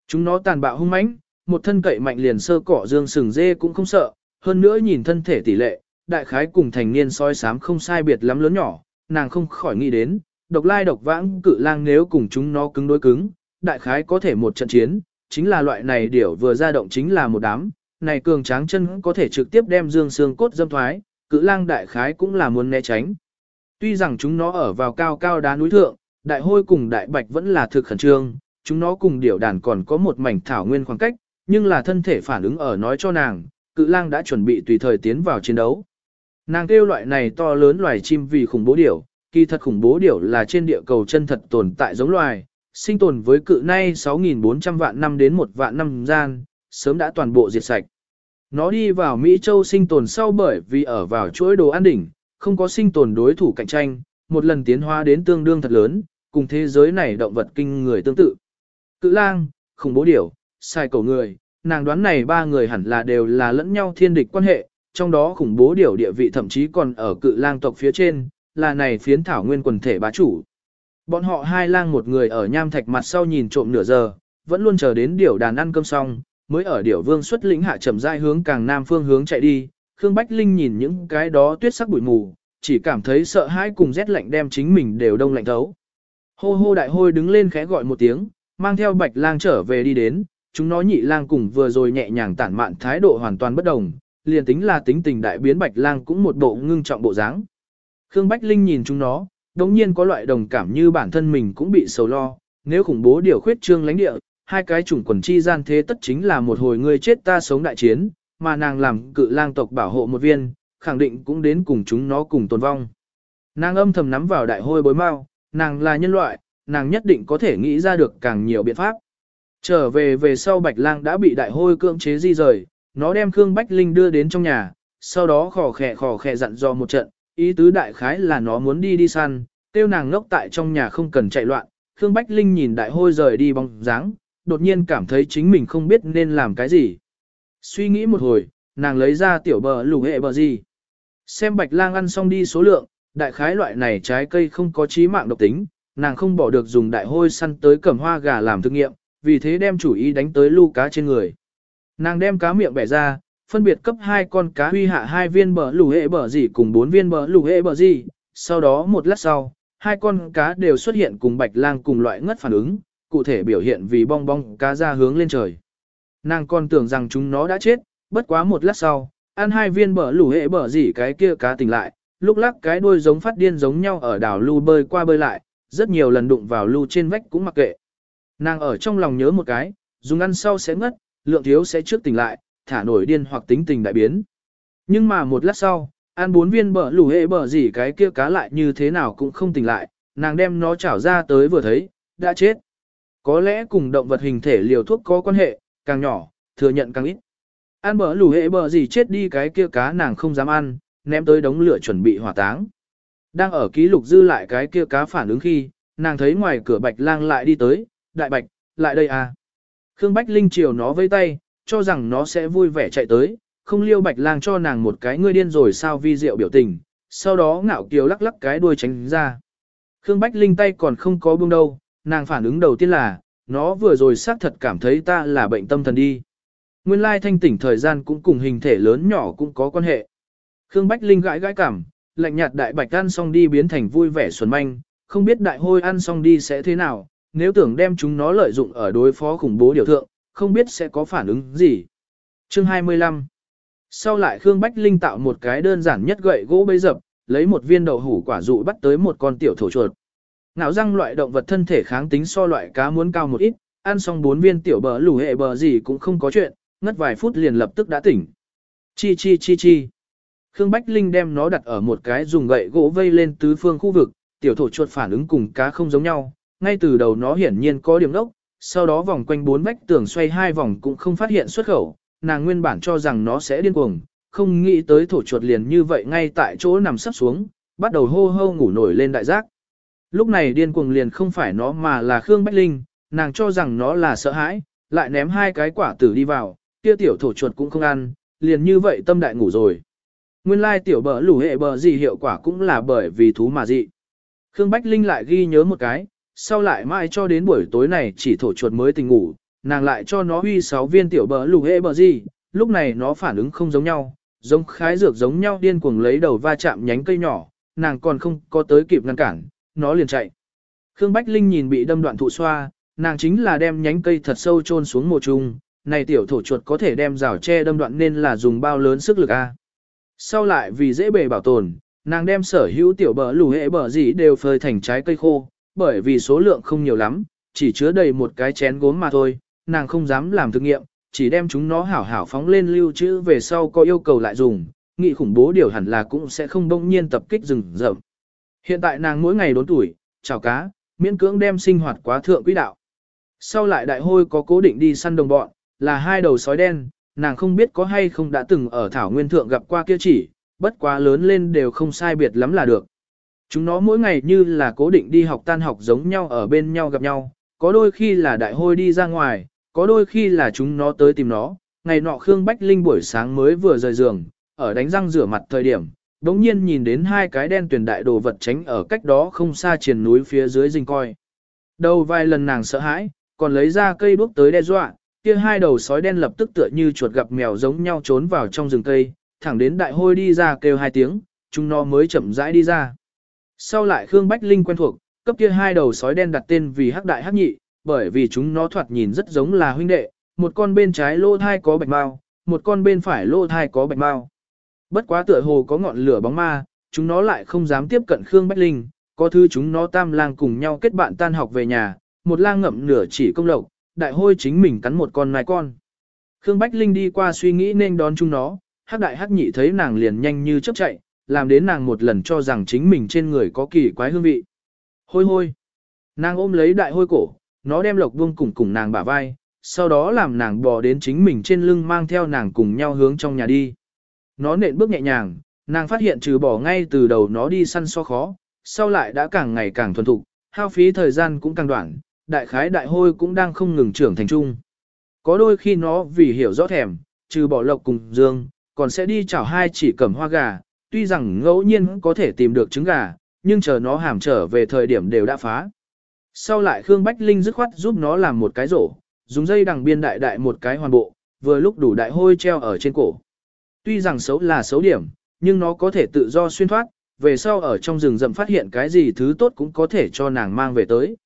Chúng nó tàn bạo hung mãnh, một thân cậy mạnh liền sơ cỏ dương sừng dê cũng không sợ, hơn nữa nhìn thân thể tỷ lệ, đại khái cùng thành niên soi sám không sai biệt lắm lớn nhỏ, nàng không khỏi nghĩ đến, độc lai độc vãng cự lang nếu cùng chúng nó cứng đối cứng, đại khái có thể một trận chiến, chính là loại này điểu vừa ra động chính là một đám, này cường tráng chân có thể trực tiếp đem dương xương cốt dâm thoái, cự lang đại khái cũng là muốn né tránh. Tuy rằng chúng nó ở vào cao cao đá núi thượng, đại hôi cùng đại bạch vẫn là thực khẩn trương, chúng nó cùng điểu đàn còn có một mảnh thảo nguyên khoảng cách, nhưng là thân thể phản ứng ở nói cho nàng, cự lang đã chuẩn bị tùy thời tiến vào chiến đấu. Nàng kêu loại này to lớn loài chim vì khủng bố điểu, kỳ thật khủng bố điểu là trên địa cầu chân thật tồn tại giống loài, sinh tồn với cự nay 6.400 vạn năm đến 1 vạn năm gian, sớm đã toàn bộ diệt sạch. Nó đi vào Mỹ Châu sinh tồn sau bởi vì ở vào chuỗi đồ ăn đỉnh, không có sinh tồn đối thủ cạnh tranh, một lần tiến hóa đến tương đương thật lớn, cùng thế giới này động vật kinh người tương tự. Cự lang, khủng bố điểu, sai cầu người, nàng đoán này ba người hẳn là đều là lẫn nhau thiên địch quan hệ, trong đó khủng bố điểu địa vị thậm chí còn ở cự lang tộc phía trên, là này phiến thảo nguyên quần thể bá chủ. Bọn họ hai lang một người ở nham thạch mặt sau nhìn trộm nửa giờ, vẫn luôn chờ đến điểu đàn ăn cơm xong, mới ở điểu vương xuất lĩnh hạ chậm rãi hướng càng nam phương hướng chạy đi. Khương Bách Linh nhìn những cái đó tuyết sắc bụi mù, chỉ cảm thấy sợ hãi cùng rét lạnh đem chính mình đều đông lạnh thấu. Hô hô đại hôi đứng lên khẽ gọi một tiếng, mang theo bạch lang trở về đi đến, chúng nó nhị lang cùng vừa rồi nhẹ nhàng tản mạn thái độ hoàn toàn bất đồng, liền tính là tính tình đại biến bạch lang cũng một bộ ngưng trọng bộ dáng. Khương Bách Linh nhìn chúng nó, đống nhiên có loại đồng cảm như bản thân mình cũng bị sầu lo, nếu khủng bố điều khuyết trương lãnh địa, hai cái chủng quần chi gian thế tất chính là một hồi người chết ta sống đại chiến, mà nàng làm cự lang tộc bảo hộ một viên, khẳng định cũng đến cùng chúng nó cùng tồn vong. Nàng âm thầm nắm vào đại hôi bối mau, nàng là nhân loại, nàng nhất định có thể nghĩ ra được càng nhiều biện pháp. Trở về về sau Bạch Lang đã bị đại hôi cưỡng chế di rời, nó đem Khương Bách Linh đưa đến trong nhà, sau đó khò khè khò khè dặn dò một trận, ý tứ đại khái là nó muốn đi đi săn, tiêu nàng ngốc tại trong nhà không cần chạy loạn. Khương Bách Linh nhìn đại hôi rời đi bóng dáng, đột nhiên cảm thấy chính mình không biết nên làm cái gì. Suy nghĩ một hồi, nàng lấy ra tiểu bờ lù hệ bờ gì. Xem bạch lang ăn xong đi số lượng, đại khái loại này trái cây không có trí mạng độc tính, nàng không bỏ được dùng đại hôi săn tới cẩm hoa gà làm thử nghiệm, vì thế đem chủ ý đánh tới lu cá trên người. Nàng đem cá miệng bẻ ra, phân biệt cấp hai con cá huy hạ hai viên bờ lù hệ bờ gì cùng bốn viên bờ lù hệ bờ gì, sau đó một lát sau, hai con cá đều xuất hiện cùng bạch lang cùng loại ngất phản ứng, cụ thể biểu hiện vì bong bong cá ra hướng lên trời. Nàng còn tưởng rằng chúng nó đã chết, bất quá một lát sau, ăn hai viên bờ lù hệ bờ gì cái kia cá tỉnh lại, lúc lắc cái đuôi giống phát điên giống nhau ở đảo lưu bơi qua bơi lại, rất nhiều lần đụng vào lưu trên vách cũng mặc kệ. Nàng ở trong lòng nhớ một cái, dùng ăn sau sẽ ngất, lượng thiếu sẽ trước tỉnh lại, thả nổi điên hoặc tính tình đại biến. Nhưng mà một lát sau, ăn bốn viên bờ lù hệ bờ gì cái kia cá lại như thế nào cũng không tỉnh lại, nàng đem nó chảo ra tới vừa thấy, đã chết. Có lẽ cùng động vật hình thể liều thuốc có quan hệ, càng nhỏ, thừa nhận càng ít. Ăn bờ lù hệ bờ gì chết đi cái kia cá nàng không dám ăn, ném tới đống lửa chuẩn bị hỏa táng. Đang ở ký lục dư lại cái kia cá phản ứng khi, nàng thấy ngoài cửa bạch lang lại đi tới, đại bạch, lại đây à. Khương Bách Linh chiều nó với tay, cho rằng nó sẽ vui vẻ chạy tới, không liêu bạch lang cho nàng một cái ngươi điên rồi sao vi diệu biểu tình, sau đó ngạo kiều lắc lắc cái đuôi tránh ra. Khương Bách Linh tay còn không có buông đâu, nàng phản ứng đầu tiên là, nó vừa rồi xác thật cảm thấy ta là bệnh tâm thần đi. Nguyên lai thanh tỉnh thời gian cũng cùng hình thể lớn nhỏ cũng có quan hệ. Khương Bách Linh gãi gãi cảm, lạnh nhạt đại bạch ăn xong đi biến thành vui vẻ xuân manh, không biết đại hôi ăn xong đi sẽ thế nào, nếu tưởng đem chúng nó lợi dụng ở đối phó khủng bố điều thượng, không biết sẽ có phản ứng gì. Chương 25 Sau lại Khương Bách Linh tạo một cái đơn giản nhất gậy gỗ bấy dập, lấy một viên đậu hủ quả dụ bắt tới một con tiểu thổ chuột. Nạo răng loại động vật thân thể kháng tính so loại cá muốn cao một ít, ăn xong bốn viên tiểu bờ lù hệ bờ gì cũng không có chuyện, ngất vài phút liền lập tức đã tỉnh. Chi chi chi chi. Khương Bách Linh đem nó đặt ở một cái dùng gậy gỗ vây lên tứ phương khu vực, tiểu thổ chuột phản ứng cùng cá không giống nhau, ngay từ đầu nó hiển nhiên có điểm đốc, sau đó vòng quanh bốn vách tường xoay hai vòng cũng không phát hiện xuất khẩu, nàng nguyên bản cho rằng nó sẽ điên cuồng, không nghĩ tới thổ chuột liền như vậy ngay tại chỗ nằm sắp xuống, bắt đầu hô hô ngủ nổi lên đại giác. Lúc này điên cuồng liền không phải nó mà là Khương Bách Linh, nàng cho rằng nó là sợ hãi, lại ném hai cái quả tử đi vào, kia tiểu thổ chuột cũng không ăn, liền như vậy tâm đại ngủ rồi. Nguyên lai tiểu bờ lủ hệ bờ gì hiệu quả cũng là bởi vì thú mà dị. Khương Bách Linh lại ghi nhớ một cái, sau lại mãi cho đến buổi tối này chỉ thổ chuột mới tỉnh ngủ, nàng lại cho nó huy 6 viên tiểu bờ lù hệ bờ gì, lúc này nó phản ứng không giống nhau, giống khái dược giống nhau điên cuồng lấy đầu va chạm nhánh cây nhỏ, nàng còn không có tới kịp ngăn cản, nó liền chạy. Khương Bách Linh nhìn bị đâm đoạn thụ xoa, nàng chính là đem nhánh cây thật sâu chôn xuống mồ trung, này tiểu thổ chuột có thể đem rào tre đâm đoạn nên là dùng bao lớn sức lực a. Sau lại vì dễ bề bảo tồn, nàng đem sở hữu tiểu bờ lù hệ bờ gì đều phơi thành trái cây khô, bởi vì số lượng không nhiều lắm, chỉ chứa đầy một cái chén gốm mà thôi, nàng không dám làm thực nghiệm, chỉ đem chúng nó hảo hảo phóng lên lưu trữ về sau có yêu cầu lại dùng, nghị khủng bố điều hẳn là cũng sẽ không bỗng nhiên tập kích rừng rậm. Hiện tại nàng mỗi ngày đốn tuổi, chào cá, miễn cưỡng đem sinh hoạt quá thượng quỹ đạo. Sau lại đại hôi có cố định đi săn đồng bọn, là hai đầu sói đen, nàng không biết có hay không đã từng ở Thảo Nguyên Thượng gặp qua kia chỉ, bất quá lớn lên đều không sai biệt lắm là được. Chúng nó mỗi ngày như là cố định đi học tan học giống nhau ở bên nhau gặp nhau, có đôi khi là đại hôi đi ra ngoài, có đôi khi là chúng nó tới tìm nó. Ngày nọ Khương Bách Linh buổi sáng mới vừa rời giường, ở đánh răng rửa mặt thời điểm, đống nhiên nhìn đến hai cái đen tuyển đại đồ vật tránh ở cách đó không xa triền núi phía dưới rình coi. Đầu vài lần nàng sợ hãi, còn lấy ra cây đuốc tới đe dọa, kia hai đầu sói đen lập tức tựa như chuột gặp mèo giống nhau trốn vào trong rừng cây, thẳng đến đại hôi đi ra kêu hai tiếng, chúng nó mới chậm rãi đi ra. Sau lại Khương Bách Linh quen thuộc, cấp kia hai đầu sói đen đặt tên vì hắc đại hắc nhị, bởi vì chúng nó thoạt nhìn rất giống là huynh đệ, một con bên trái lô thai có bạch mao, một con bên phải lô thai có bạch mao. Bất quá tựa hồ có ngọn lửa bóng ma, chúng nó lại không dám tiếp cận Khương Bách Linh, có thứ chúng nó tam lang cùng nhau kết bạn tan học về nhà, một lang ngậm nửa chỉ công lộc, đại hôi chính mình cắn một con nai con. Khương Bách Linh đi qua suy nghĩ nên đón chúng nó, hắc đại hắc nhị thấy nàng liền nhanh như chớp chạy, làm đến nàng một lần cho rằng chính mình trên người có kỳ quái hương vị. Hôi hôi. Nàng ôm lấy đại hôi cổ, nó đem lộc buông cùng cùng nàng bả vai, sau đó làm nàng bò đến chính mình trên lưng mang theo nàng cùng nhau hướng trong nhà đi. Nó nện bước nhẹ nhàng, nàng phát hiện trừ bỏ ngay từ đầu nó đi săn so khó, sau lại đã càng ngày càng thuần thục, hao phí thời gian cũng càng đoạn, đại khái đại hôi cũng đang không ngừng trưởng thành trung. Có đôi khi nó vì hiểu rõ thèm, trừ bỏ lộc cùng dương, còn sẽ đi chảo hai chỉ cầm hoa gà, tuy rằng ngẫu nhiên có thể tìm được trứng gà, nhưng chờ nó hàm trở về thời điểm đều đã phá. Sau lại Khương Bách Linh dứt khoát giúp nó làm một cái rổ, dùng dây đằng biên đại đại một cái hoàn bộ, vừa lúc đủ đại hôi treo ở trên cổ. Tuy rằng xấu là xấu điểm, nhưng nó có thể tự do xuyên thoát, về sau ở trong rừng rậm phát hiện cái gì thứ tốt cũng có thể cho nàng mang về tới.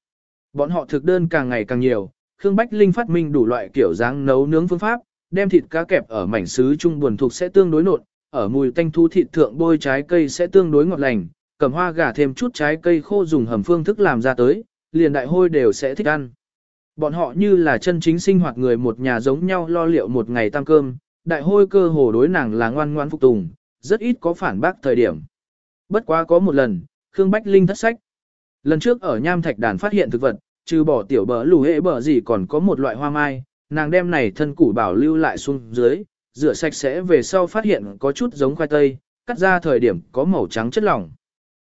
Bọn họ thực đơn càng ngày càng nhiều, Khương Bách Linh phát minh đủ loại kiểu dáng nấu nướng phương pháp, đem thịt cá kẹp ở mảnh sứ trung buồn thuộc sẽ tương đối nột, ở mùi tanh thu thịt thượng bôi trái cây sẽ tương đối ngọt lành, cầm hoa gà thêm chút trái cây khô dùng hầm phương thức làm ra tới, liền đại hôi đều sẽ thích ăn. Bọn họ như là chân chính sinh hoạt người một nhà giống nhau lo liệu một ngày tăng cơm, đại hôi cơ hồ đối nàng là ngoan ngoan phục tùng, rất ít có phản bác thời điểm. Bất quá có một lần, Khương Bách Linh thất sách. Lần trước ở nham thạch đàn phát hiện thực vật, trừ bỏ tiểu bờ lù hệ bờ gì còn có một loại hoa mai, nàng đem này thân củ bảo lưu lại xuống dưới, rửa sạch sẽ về sau phát hiện có chút giống khoai tây, cắt ra thời điểm có màu trắng chất lỏng.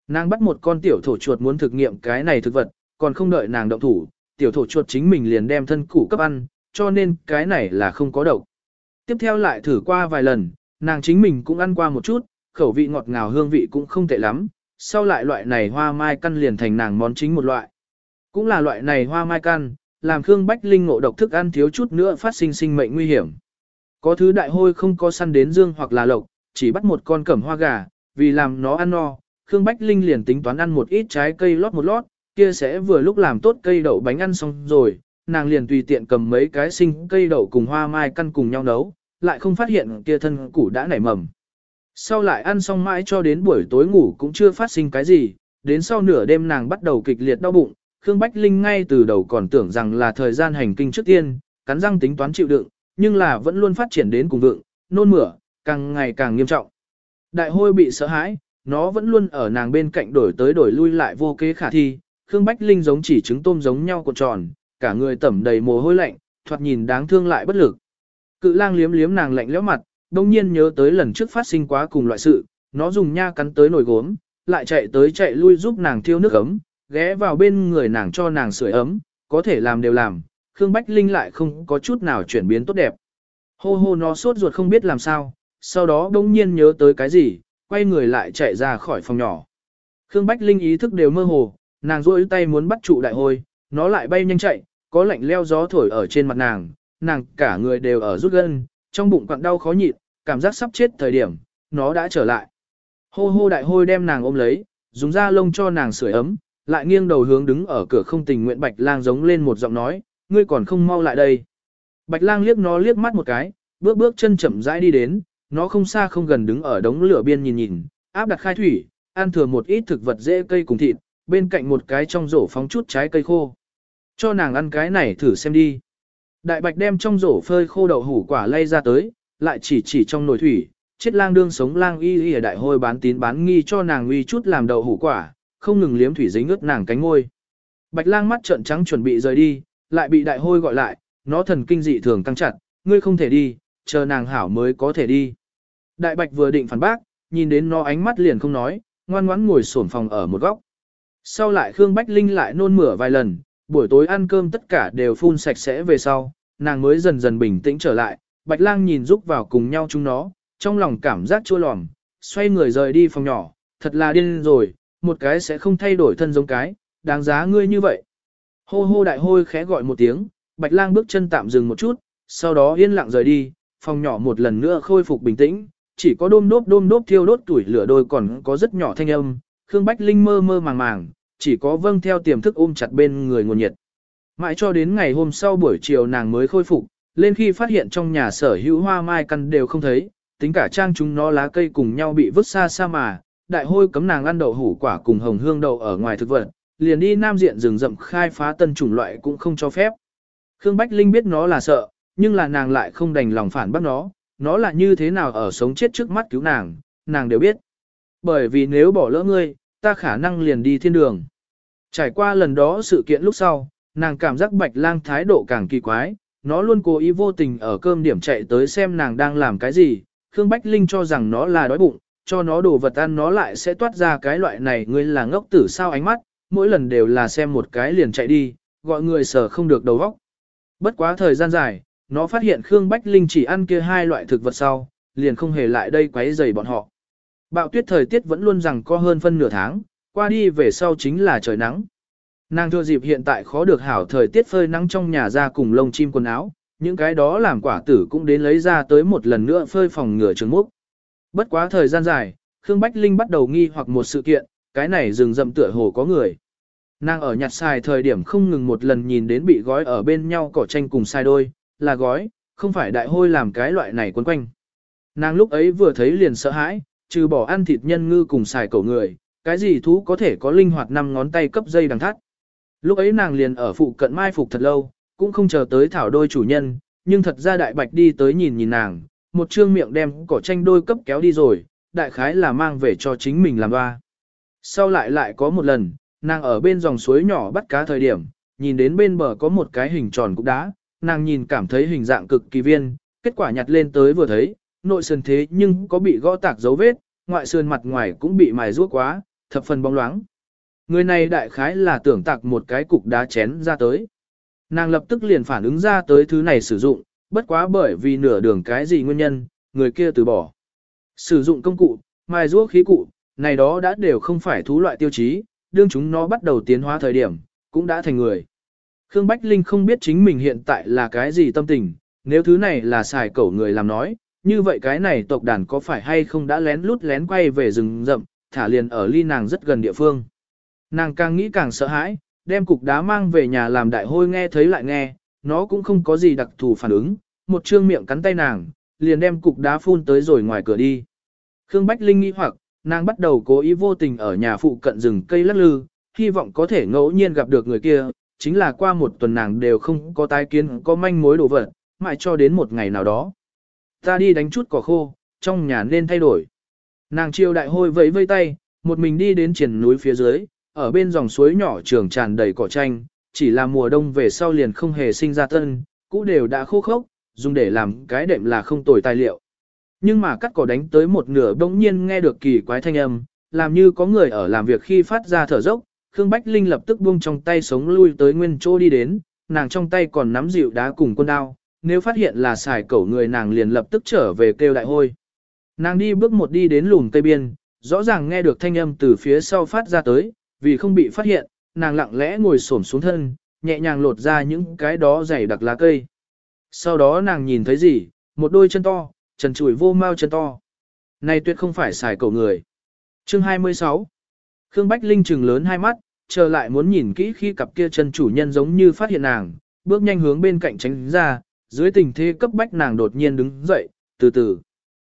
Nàng bắt một con tiểu thổ chuột muốn thực nghiệm cái này thực vật, còn không đợi nàng động thủ, tiểu thổ chuột chính mình liền đem thân củ cấp ăn, cho nên cái này là không có độc. Tiếp theo lại thử qua vài lần, nàng chính mình cũng ăn qua một chút, khẩu vị ngọt ngào hương vị cũng không tệ lắm, sau lại loại này hoa mai căn liền thành nàng món chính một loại. Cũng là loại này hoa mai căn, làm Khương Bách Linh ngộ độc thức ăn thiếu chút nữa phát sinh sinh mệnh nguy hiểm. Có thứ đại hôi không có săn đến dương hoặc là lộc, chỉ bắt một con cẩm hoa gà, vì làm nó ăn no, Khương Bách Linh liền tính toán ăn một ít trái cây lót một lót, kia sẽ vừa lúc làm tốt cây đậu bánh ăn xong rồi, nàng liền tùy tiện cầm mấy cái sinh cây đậu cùng hoa mai căn cùng nhau nấu, lại không phát hiện kia thân củ đã nảy mầm. Sau lại ăn xong mãi cho đến buổi tối ngủ cũng chưa phát sinh cái gì, đến sau nửa đêm nàng bắt đầu kịch liệt đau bụng, Khương Bách Linh ngay từ đầu còn tưởng rằng là thời gian hành kinh trước tiên, cắn răng tính toán chịu đựng, nhưng là vẫn luôn phát triển đến cùng vượng, nôn mửa, càng ngày càng nghiêm trọng. Đại hôi bị sợ hãi, nó vẫn luôn ở nàng bên cạnh đổi tới đổi lui lại vô kế khả thi, Khương Bách Linh giống chỉ trứng tôm giống nhau cuộn tròn, cả người tẩm đầy mồ hôi lạnh, thoạt nhìn đáng thương lại bất lực. Cự lang liếm liếm nàng lạnh lẽo mặt, đông nhiên nhớ tới lần trước phát sinh quá cùng loại sự, nó dùng nha cắn tới nồi gốm, lại chạy tới chạy lui giúp nàng thiêu nước ấm, ghé vào bên người nàng cho nàng sưởi ấm, có thể làm đều làm, Khương Bách Linh lại không có chút nào chuyển biến tốt đẹp. Hô hô nó sốt ruột không biết làm sao, sau đó đông nhiên nhớ tới cái gì, quay người lại chạy ra khỏi phòng nhỏ. Khương Bách Linh ý thức đều mơ hồ, nàng rôi tay muốn bắt trụ đại hôi, nó lại bay nhanh chạy, có lạnh leo gió thổi ở trên mặt nàng, nàng cả người đều ở rút gân, trong bụng quặn đau khó nhịn, cảm giác sắp chết thời điểm, nó đã trở lại. Hô hô đại hôi đem nàng ôm lấy, dùng da lông cho nàng sưởi ấm, lại nghiêng đầu hướng đứng ở cửa không tình nguyện bạch lang giống lên một giọng nói, ngươi còn không mau lại đây. Bạch lang liếc nó liếc mắt một cái, bước bước chân chậm rãi đi đến, nó không xa không gần đứng ở đống lửa biên nhìn nhìn, áp đặt khai thủy, ăn thừa một ít thực vật dễ cây cùng thịt, bên cạnh một cái trong rổ phóng chút trái cây khô. Cho nàng ăn cái này thử xem đi. Đại bạch đem trong rổ phơi khô đậu hủ quả lay ra tới, lại chỉ chỉ trong nồi thủy, chết lang đương sống lang y y ở đại hôi bán tín bán nghi cho nàng uy chút làm đậu hủ quả, không ngừng liếm thủy dính ướt nàng cánh ngôi. Bạch lang mắt trợn trắng chuẩn bị rời đi, lại bị đại hôi gọi lại, nó thần kinh dị thường căng chặt, ngươi không thể đi, chờ nàng hảo mới có thể đi. Đại bạch vừa định phản bác, nhìn đến nó ánh mắt liền không nói, ngoan ngoãn ngồi sổn phòng ở một góc. Sau lại Khương Bách Linh lại nôn mửa vài lần, buổi tối ăn cơm tất cả đều phun sạch sẽ về sau, nàng mới dần dần bình tĩnh trở lại, Bạch Lang nhìn giúp vào cùng nhau chúng nó, trong lòng cảm giác chua lòm, xoay người rời đi phòng nhỏ, thật là điên rồi, một cái sẽ không thay đổi thân giống cái, đáng giá ngươi như vậy. Hô hô đại hôi khẽ gọi một tiếng, Bạch Lang bước chân tạm dừng một chút, sau đó yên lặng rời đi, phòng nhỏ một lần nữa khôi phục bình tĩnh, chỉ có đôm đốp đôm đốp thiêu đốt tuổi lửa đôi còn có rất nhỏ thanh âm, Khương Bách Linh mơ mơ màng màng, chỉ có vâng theo tiềm thức ôm chặt bên người nguồn nhiệt. Mãi cho đến ngày hôm sau buổi chiều nàng mới khôi phục, lên khi phát hiện trong nhà sở hữu hoa mai căn đều không thấy, tính cả trang chúng nó lá cây cùng nhau bị vứt xa xa mà, đại hôi cấm nàng ăn đậu hủ quả cùng hồng hương đậu ở ngoài thực vật, liền đi nam diện rừng rậm khai phá tân chủng loại cũng không cho phép. Khương Bách Linh biết nó là sợ, nhưng là nàng lại không đành lòng phản bác nó, nó là như thế nào ở sống chết trước mắt cứu nàng, nàng đều biết. Bởi vì nếu bỏ lỡ ngươi, ta khả năng liền đi thiên đường. Trải qua lần đó sự kiện lúc sau, nàng cảm giác bạch lang thái độ càng kỳ quái, nó luôn cố ý vô tình ở cơm điểm chạy tới xem nàng đang làm cái gì, Khương Bách Linh cho rằng nó là đói bụng, cho nó đồ vật ăn nó lại sẽ toát ra cái loại này ngươi là ngốc tử sao ánh mắt, mỗi lần đều là xem một cái liền chạy đi, gọi người sở không được đầu óc. Bất quá thời gian dài, nó phát hiện Khương Bách Linh chỉ ăn kia hai loại thực vật sau, liền không hề lại đây quấy rầy bọn họ. Bạo tuyết thời tiết vẫn luôn rằng có hơn phân nửa tháng, qua đi về sau chính là trời nắng. Nàng thừa dịp hiện tại khó được hảo thời tiết phơi nắng trong nhà ra cùng lông chim quần áo, những cái đó làm quả tử cũng đến lấy ra tới một lần nữa phơi phòng ngừa trường múc. Bất quá thời gian dài, Khương Bách Linh bắt đầu nghi hoặc một sự kiện, cái này rừng rậm tựa hồ có người. Nàng ở nhặt xài thời điểm không ngừng một lần nhìn đến bị gói ở bên nhau cỏ tranh cùng sai đôi, là gói, không phải đại hôi làm cái loại này quấn quanh. Nàng lúc ấy vừa thấy liền sợ hãi, trừ bỏ ăn thịt nhân ngư cùng xài cổ người, cái gì thú có thể có linh hoạt năm ngón tay cấp dây đằng thắt. Lúc ấy nàng liền ở phụ cận mai phục thật lâu, cũng không chờ tới thảo đôi chủ nhân, nhưng thật ra đại bạch đi tới nhìn nhìn nàng, một trương miệng đem cỏ tranh đôi cấp kéo đi rồi, đại khái là mang về cho chính mình làm ba. Sau lại lại có một lần, nàng ở bên dòng suối nhỏ bắt cá thời điểm, nhìn đến bên bờ có một cái hình tròn cục đá, nàng nhìn cảm thấy hình dạng cực kỳ viên, kết quả nhặt lên tới vừa thấy, nội sườn thế nhưng có bị gõ tạc dấu vết, ngoại sườn mặt ngoài cũng bị mài ruốc quá, thập phần bóng loáng. Người này đại khái là tưởng tạc một cái cục đá chén ra tới. Nàng lập tức liền phản ứng ra tới thứ này sử dụng, bất quá bởi vì nửa đường cái gì nguyên nhân, người kia từ bỏ. Sử dụng công cụ, mài ruốc khí cụ, này đó đã đều không phải thú loại tiêu chí, đương chúng nó bắt đầu tiến hóa thời điểm, cũng đã thành người. Khương Bách Linh không biết chính mình hiện tại là cái gì tâm tình, nếu thứ này là xài cẩu người làm nói, như vậy cái này tộc đàn có phải hay không đã lén lút lén quay về rừng rậm, thả liền ở ly nàng rất gần địa phương. Nàng càng nghĩ càng sợ hãi, đem cục đá mang về nhà làm đại hôi nghe thấy lại nghe, nó cũng không có gì đặc thù phản ứng, một trương miệng cắn tay nàng, liền đem cục đá phun tới rồi ngoài cửa đi. Khương Bách Linh nghĩ hoặc, nàng bắt đầu cố ý vô tình ở nhà phụ cận rừng cây lắc lư, hy vọng có thể ngẫu nhiên gặp được người kia, chính là qua một tuần nàng đều không có tái kiến có manh mối đồ vật, mãi cho đến một ngày nào đó. Ta đi đánh chút cỏ khô, trong nhà nên thay đổi. Nàng chiêu đại hôi vẫy vây tay, một mình đi đến triển núi phía dưới, ở bên dòng suối nhỏ trường tràn đầy cỏ tranh, chỉ là mùa đông về sau liền không hề sinh ra tân, cũ đều đã khô khốc, dùng để làm cái đệm là không tồi tài liệu. Nhưng mà cắt cỏ đánh tới một nửa bỗng nhiên nghe được kỳ quái thanh âm, làm như có người ở làm việc khi phát ra thở dốc, Khương Bách Linh lập tức buông trong tay sống lui tới nguyên chỗ đi đến, nàng trong tay còn nắm dịu đá cùng quân đao, nếu phát hiện là xài cẩu người nàng liền lập tức trở về kêu đại hôi. Nàng đi bước một đi đến lùm cây biên, rõ ràng nghe được thanh âm từ phía sau phát ra tới, vì không bị phát hiện, nàng lặng lẽ ngồi xổm xuống thân, nhẹ nhàng lột ra những cái đó dày đặc lá cây. Sau đó nàng nhìn thấy gì, một đôi chân to, trần trụi vô mau chân to. Này tuyệt không phải xài cẩu người. Chương 26 Khương Bách Linh trừng lớn hai mắt, chờ lại muốn nhìn kỹ khi cặp kia chân chủ nhân giống như phát hiện nàng, bước nhanh hướng bên cạnh tránh ra, Dưới tình thế cấp bách nàng đột nhiên đứng dậy, từ từ.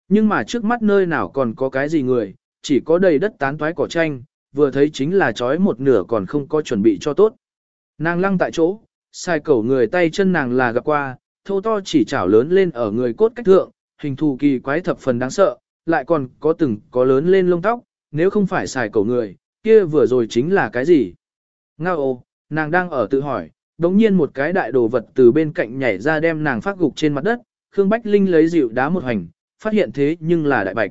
Nhưng mà trước mắt nơi nào còn có cái gì người, chỉ có đầy đất tán toái cỏ tranh, vừa thấy chính là trói một nửa còn không có chuẩn bị cho tốt. Nàng lăng tại chỗ, sai cẩu người tay chân nàng là gặp qua, thô to chỉ chảo lớn lên ở người cốt cách thượng, hình thù kỳ quái thập phần đáng sợ, lại còn có từng có lớn lên lông tóc, nếu không phải xài cầu người, kia vừa rồi chính là cái gì? Ngao ô, nàng đang ở tự hỏi, đống nhiên một cái đại đồ vật từ bên cạnh nhảy ra đem nàng phát gục trên mặt đất, Khương Bách Linh lấy dịu đá một hành, phát hiện thế nhưng là đại bạch.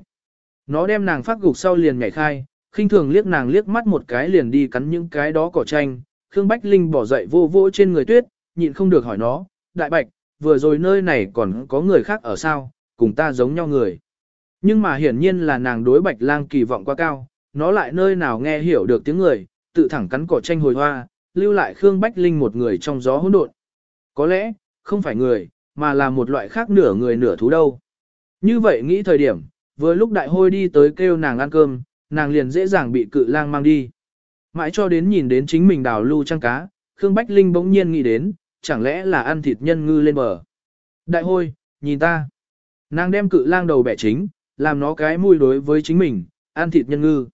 Nó đem nàng phát gục sau liền nhảy khai, khinh thường liếc nàng liếc mắt một cái liền đi cắn những cái đó cỏ tranh, Khương Bách Linh bỏ dậy vô vô trên người tuyết, nhịn không được hỏi nó, đại bạch, vừa rồi nơi này còn có người khác ở sao, cùng ta giống nhau người. Nhưng mà hiển nhiên là nàng đối bạch lang kỳ vọng quá cao, nó lại nơi nào nghe hiểu được tiếng người, tự thẳng cắn cỏ tranh hồi hoa, lưu lại Khương Bách Linh một người trong gió hỗn độn. Có lẽ, không phải người, mà là một loại khác nửa người nửa thú đâu. Như vậy nghĩ thời điểm, vừa lúc đại hôi đi tới kêu nàng ăn cơm, nàng liền dễ dàng bị cự lang mang đi. Mãi cho đến nhìn đến chính mình đào lưu trăng cá, Khương Bách Linh bỗng nhiên nghĩ đến, chẳng lẽ là ăn thịt nhân ngư lên bờ. Đại hôi, nhìn ta. Nàng đem cự lang đầu bẻ chính, làm nó cái mùi đối với chính mình, ăn thịt nhân ngư.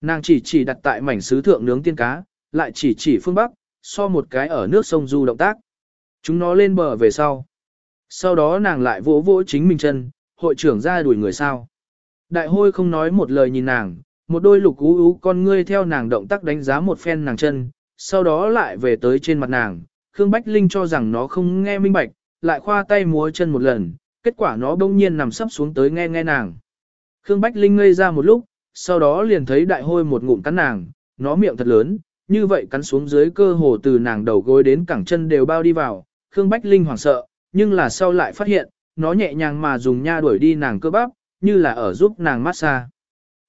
Nàng chỉ chỉ đặt tại mảnh sứ thượng nướng tiên cá, lại chỉ chỉ phương Bắc, so một cái ở nước sông du động tác. Chúng nó lên bờ về sau. Sau đó nàng lại vỗ vỗ chính mình chân, hội trưởng ra đuổi người sao. Đại hôi không nói một lời nhìn nàng, một đôi lục ú ú con ngươi theo nàng động tác đánh giá một phen nàng chân, sau đó lại về tới trên mặt nàng. Khương Bách Linh cho rằng nó không nghe minh bạch, lại khoa tay múa chân một lần, kết quả nó bỗng nhiên nằm sấp xuống tới nghe nghe nàng. Khương Bách Linh ngây ra một lúc, sau đó liền thấy đại hôi một ngụm cắn nàng, nó miệng thật lớn, như vậy cắn xuống dưới cơ hồ từ nàng đầu gối đến cẳng chân đều bao đi vào, Khương Bách Linh hoảng sợ, nhưng là sau lại phát hiện, nó nhẹ nhàng mà dùng nha đuổi đi nàng cơ bắp, như là ở giúp nàng massage.